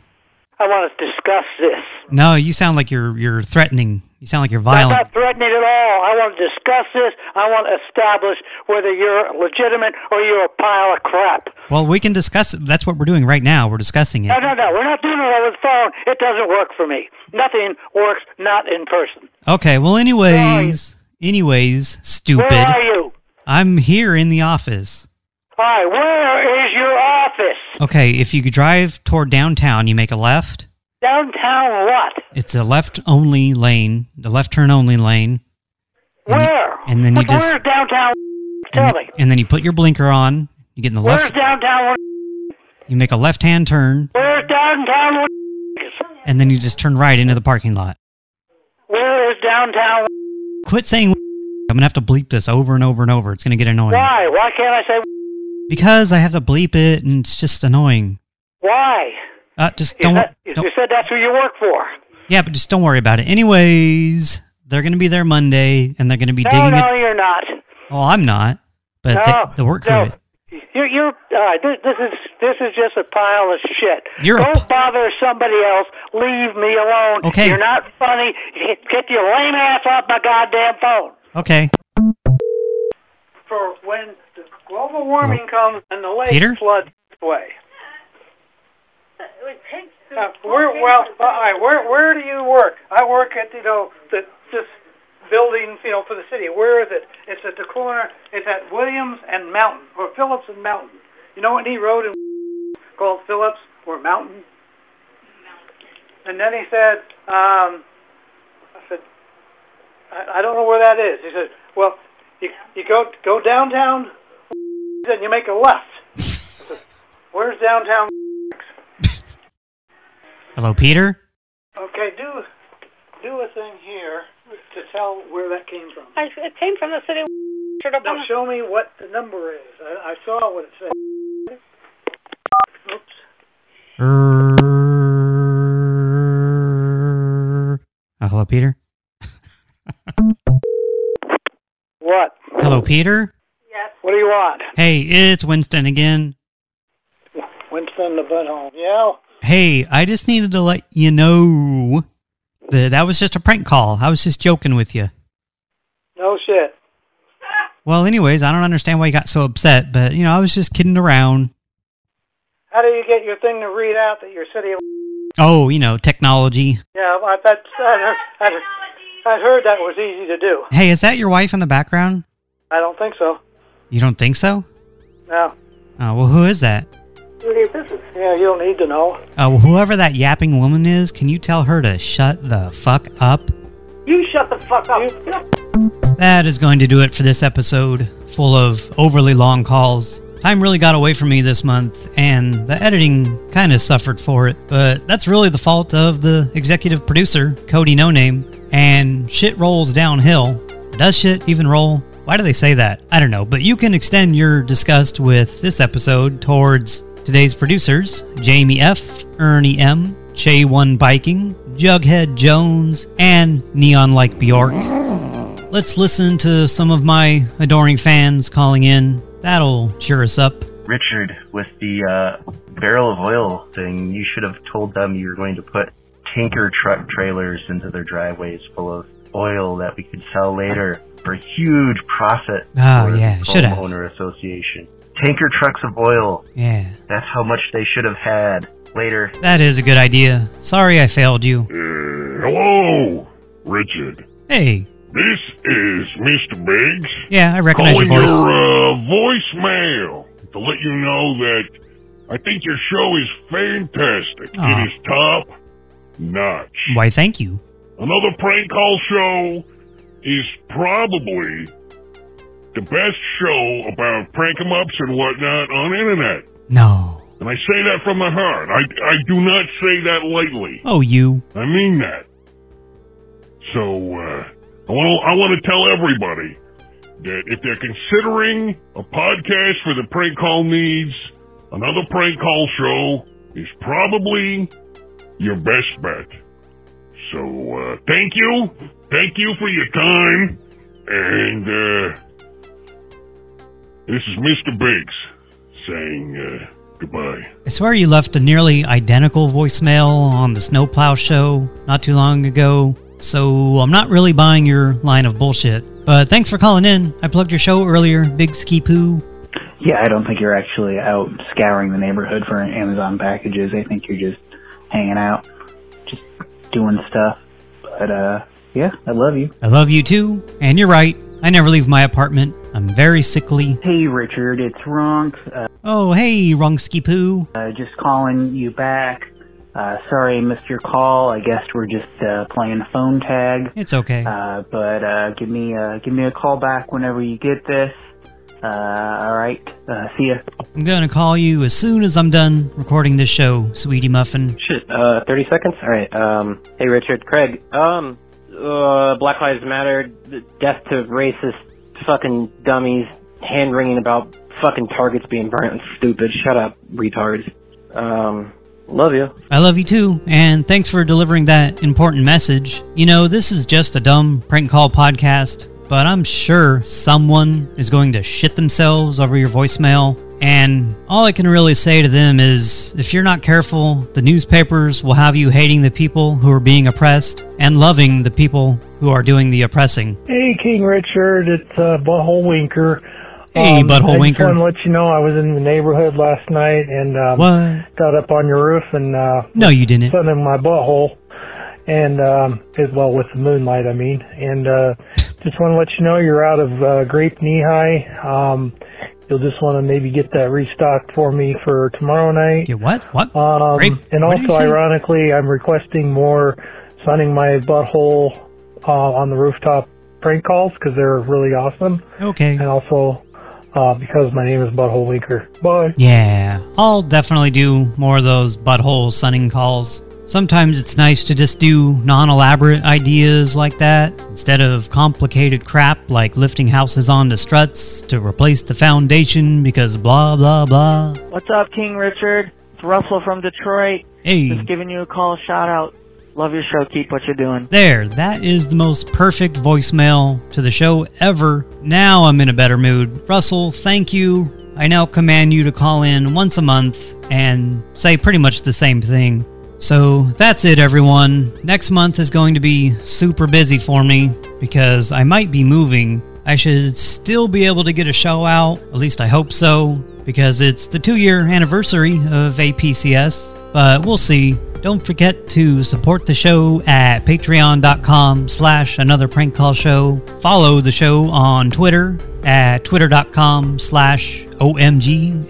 Speaker 24: I want to discuss this.
Speaker 2: No, you sound like you're you're threatening. You sound like you're violent.
Speaker 24: I'm not threatening at all. I want to discuss this. I want to establish whether you're legitimate or you're a pile of crap.
Speaker 2: Well, we can discuss it. That's what we're doing right now. We're discussing it.
Speaker 24: No, no, no. We're not doing it over the phone. It doesn't work for me. Nothing works not in person.
Speaker 2: Okay, well, anyways, anyways, stupid.
Speaker 24: Where are you?
Speaker 2: I'm here in the office.
Speaker 24: Hi, where is your office?
Speaker 2: Okay, if you drive toward downtown, you make a left.
Speaker 24: Downtown what?
Speaker 2: It's a left-only lane, the left turn only lane.
Speaker 24: Where?
Speaker 2: And then you just
Speaker 24: Where's downtown? Tell me.
Speaker 2: and then you put your blinker on. You get in the
Speaker 24: Where's
Speaker 2: left.
Speaker 24: downtown?
Speaker 2: You make a left-hand turn,
Speaker 24: Where's downtown?
Speaker 2: and then you just turn right into the parking lot.
Speaker 24: Where is downtown?
Speaker 2: Quit saying. I'm gonna have to bleep this over and over and over. It's gonna get annoying.
Speaker 24: Why? Why can't I say
Speaker 2: Because I have to bleep it, and it's just annoying.
Speaker 24: why?
Speaker 2: Uh, just
Speaker 24: You
Speaker 2: don't.
Speaker 24: you said that's who you work for.
Speaker 2: Yeah, but just don't worry about it. Anyways, they're gonna be there Monday, and they're gonna be
Speaker 24: No,
Speaker 2: digging
Speaker 24: no,
Speaker 2: it.
Speaker 24: you're not.
Speaker 2: Well, I'm not, but
Speaker 24: No,
Speaker 2: they, the work
Speaker 24: no.
Speaker 2: crew.
Speaker 24: You're, you're all right. This, this is this is just a pile of shit.
Speaker 2: You're
Speaker 24: Go bother somebody else. Leave me alone.
Speaker 2: Okay.
Speaker 24: You're not funny. Get, your lame ass off my goddamn phone.
Speaker 2: Okay.
Speaker 24: For when the global warming comes and the lake
Speaker 2: Peter?
Speaker 24: floods Uh, where, well, all right, where where do you work? I work at you know the this building you know for the city. Where is it? It's at the corner. It's at Williams and Mountain or Phillips and Mountain. You know what neat road in *laughs* called Phillips or Mountain? And then he said, um, I said, I, I don't know where that is. He said, well, you you go go downtown, *laughs* then you make a left. I said, Where's downtown?
Speaker 2: Hello, Peter.
Speaker 24: Okay, do do a thing here to tell where that came from.
Speaker 23: I, it came from the city.
Speaker 24: Now show me what the number is. I, I saw what it said. Oops.
Speaker 2: Uh, hello, Peter.
Speaker 24: What?
Speaker 2: Hello, Peter.
Speaker 24: Yes. What do you want?
Speaker 2: Hey, it's Winston again.
Speaker 24: Winston the butthole. Yeah.
Speaker 2: Hey, I just needed to let you know that that was just a prank call. I was just joking with you.
Speaker 24: No shit.
Speaker 2: Well, anyways, I don't understand why you got so upset, but, you know, I was just kidding around.
Speaker 24: How do you get your thing to read out that your city?
Speaker 2: Oh, you know, technology.
Speaker 24: Yeah, I I heard, I heard that was easy to do.
Speaker 2: Hey, is that your wife in the background?
Speaker 24: I don't think so.
Speaker 2: You don't think so?
Speaker 24: No.
Speaker 2: Oh, well, who is that?
Speaker 24: Yeah, you don't need to know.
Speaker 2: Uh, whoever that yapping woman is, can you tell her to shut the fuck up?
Speaker 24: You shut the fuck up.
Speaker 2: That is going to do it for this episode, full of overly long calls. Time really got away from me this month, and the editing kind of suffered for it, but that's really the fault of the executive producer, Cody No Name, and shit rolls downhill. Does shit even roll? Why do they say that? I don't know, but you can extend your disgust with this episode towards today's producers Jamie F., Ernie M., Che One Biking, Jughead Jones, and Neon Like Bjork. Let's listen to some of my adoring fans calling in. That'll cheer us up.
Speaker 26: Richard, with the uh, barrel of oil thing, you should have told them you were going to put tanker truck trailers into their driveways full of oil that we could sell later for huge profit
Speaker 2: Oh,
Speaker 26: for
Speaker 2: yeah,
Speaker 26: the
Speaker 2: should have.
Speaker 26: homeowner association. Tanker trucks of oil.
Speaker 2: Yeah,
Speaker 26: That's how much they should have had later.
Speaker 2: that is a good idea. Sorry I failed you.
Speaker 27: Hello, Richard.
Speaker 2: Hey,
Speaker 27: This is Mr. Biggs.
Speaker 2: yeah, I recognize your
Speaker 27: calling
Speaker 2: voice.
Speaker 27: your uh, voicemail to let you know that I think your show is fantastic.
Speaker 2: Aw.
Speaker 27: It is top notch.
Speaker 2: Why, thank you.
Speaker 27: Another prank call show is probably the best show about prank 'em ups and whatnot on internet.
Speaker 2: No.
Speaker 27: And I say that from the heart. I, I do not say that lightly.
Speaker 2: Oh, you.
Speaker 27: I mean that. So uh, I want to I want to tell everybody that if they're considering a podcast for the prank call needs, another prank call show is probably your best bet. So uh, thank you, thank you for your time, and uh, this is Mr. Biggs saying uh, goodbye.
Speaker 2: I swear you left a nearly identical voicemail on the Snowplow show not too long ago, so I'm not really buying your line of bullshit. But thanks for calling in. I plugged your show earlier, Big Ski Poo.
Speaker 28: Yeah, I don't think you're actually out scouring the neighborhood for Amazon packages. I think you're just hanging out, just doing stuff. But uh, yeah, I love you.
Speaker 2: I love you too, and you're right. I never leave my apartment. I'm very sickly.
Speaker 28: Hey, Richard, it's Ronk. Uh,
Speaker 2: Oh, hey, Ronksky Poo.
Speaker 28: uh, just calling you back. Uh, sorry I missed your call. I guess we're just uh, playing phone tag.
Speaker 2: It's okay.
Speaker 28: Uh, but uh, give me uh, give me a call back whenever you get this. Uh, all right. Uh, see ya.
Speaker 2: I'm gonna call you as soon as I'm done recording this show, Sweetie Muffin.
Speaker 29: Shit, uh, 30 seconds? Alright, um, hey Richard, Craig, um, uh, Black Lives Matter, death to racist fucking dummies, hand wringing about fucking targets being burnt, stupid, shut up, retards. Um, love you.
Speaker 2: I love you too, and thanks for delivering that important message. You know, this is just a dumb prank call podcast, but I'm sure someone is going to shit themselves over your voicemail. And all I can really say to them is if you're not careful, the newspapers will have you hating the people who are being oppressed and loving the people who are doing the oppressing.
Speaker 20: Hey, King Richard, it's uh, Butthole Winker.
Speaker 2: Hey, Butthole
Speaker 20: I
Speaker 2: Winker.
Speaker 20: just want to let you know I was in the neighborhood last night and um, got up on your roof and uh,
Speaker 2: No, you didn't.
Speaker 20: sun in my butthole, and um, as well with the moonlight, I mean. And uh, *laughs* just want to let you know you're out of uh, grape Nehi. Um, you'll just want to maybe get that restocked for me for tomorrow night.
Speaker 2: Get what? What?
Speaker 20: Um,
Speaker 2: Grape?
Speaker 20: And
Speaker 2: What
Speaker 20: also, ironically, I'm requesting more sunning my butthole uh, on the rooftop prank calls because they're really awesome.
Speaker 2: Okay.
Speaker 20: And also uh, because my name is Butthole Winker. Bye.
Speaker 2: Yeah, I'll definitely do more of those butthole sunning calls. Sometimes it's nice to just do non elaborate ideas like that instead of complicated crap like lifting houses onto struts to replace the foundation because blah blah blah.
Speaker 30: What's up, King Richard? It's Russell from Detroit.
Speaker 2: Hey.
Speaker 30: Just giving you a call, shout out. Love your show. Keep what you're doing.
Speaker 2: There, that is the most perfect voicemail to the show ever. Now I'm in a better mood. Russell, thank you. I now command you to call in once a month and say pretty much the same thing. So that's it, everyone. Next month is going to be super busy for me because I might be moving. I should still be able to get a show out, at least I hope so, because it's the two year anniversary of APCS. But we'll see. Don't forget to support the show at patreon.com slash another prank call show. Follow the show on Twitter at twitter.com slash OMGAPCS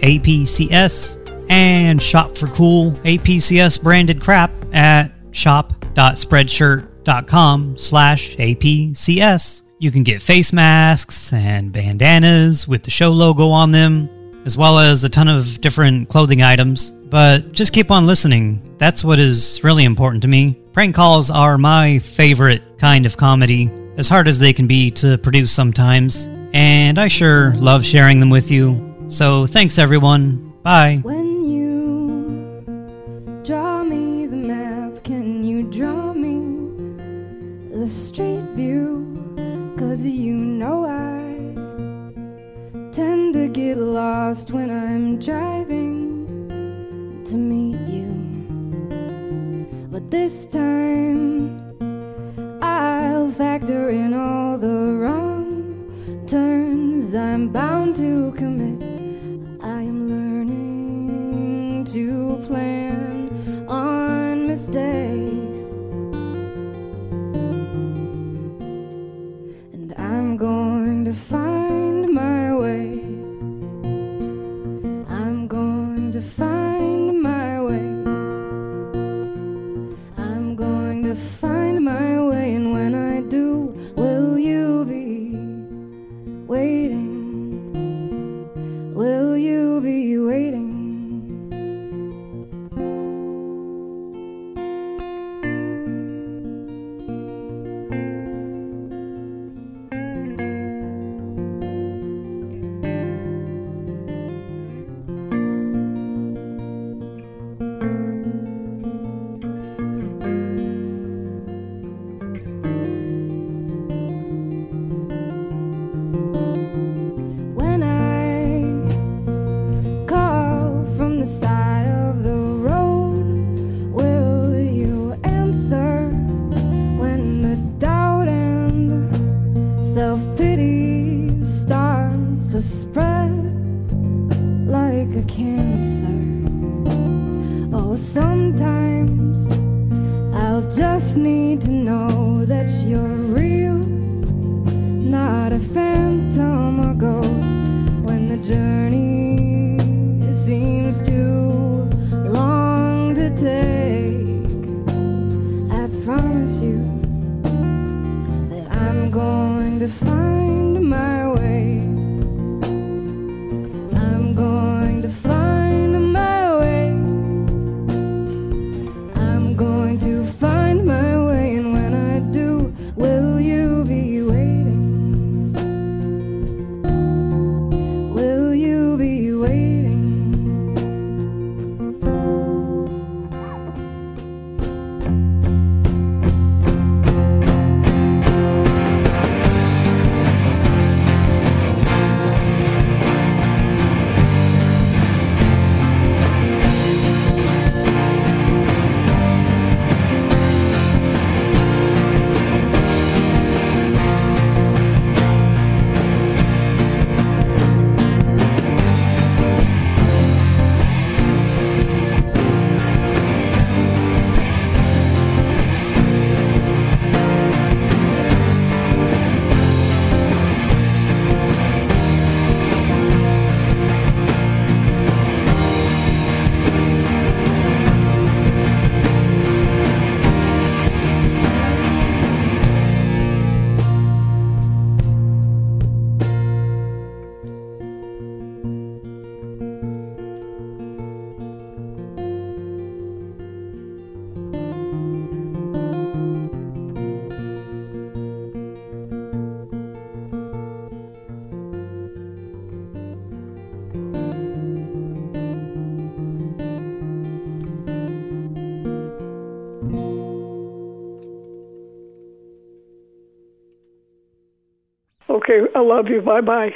Speaker 2: and shop for cool APCS branded crap at shop.spreadshirt.com slash APCS. You can get face masks and bandanas with the show logo on them, as well as a ton of different clothing items. But just keep on listening. That's what is really important to me. Prank calls are my favorite kind of comedy, as hard as they can be to produce sometimes. And I sure love sharing them with you. So thanks everyone. Bye.
Speaker 31: When street view? Cause you know I tend to get lost when I'm driving to meet you. But this time I'll factor in all the wrong turns I'm bound to commit. I am learning to plan on mistakes.
Speaker 32: I love you. Bye bye.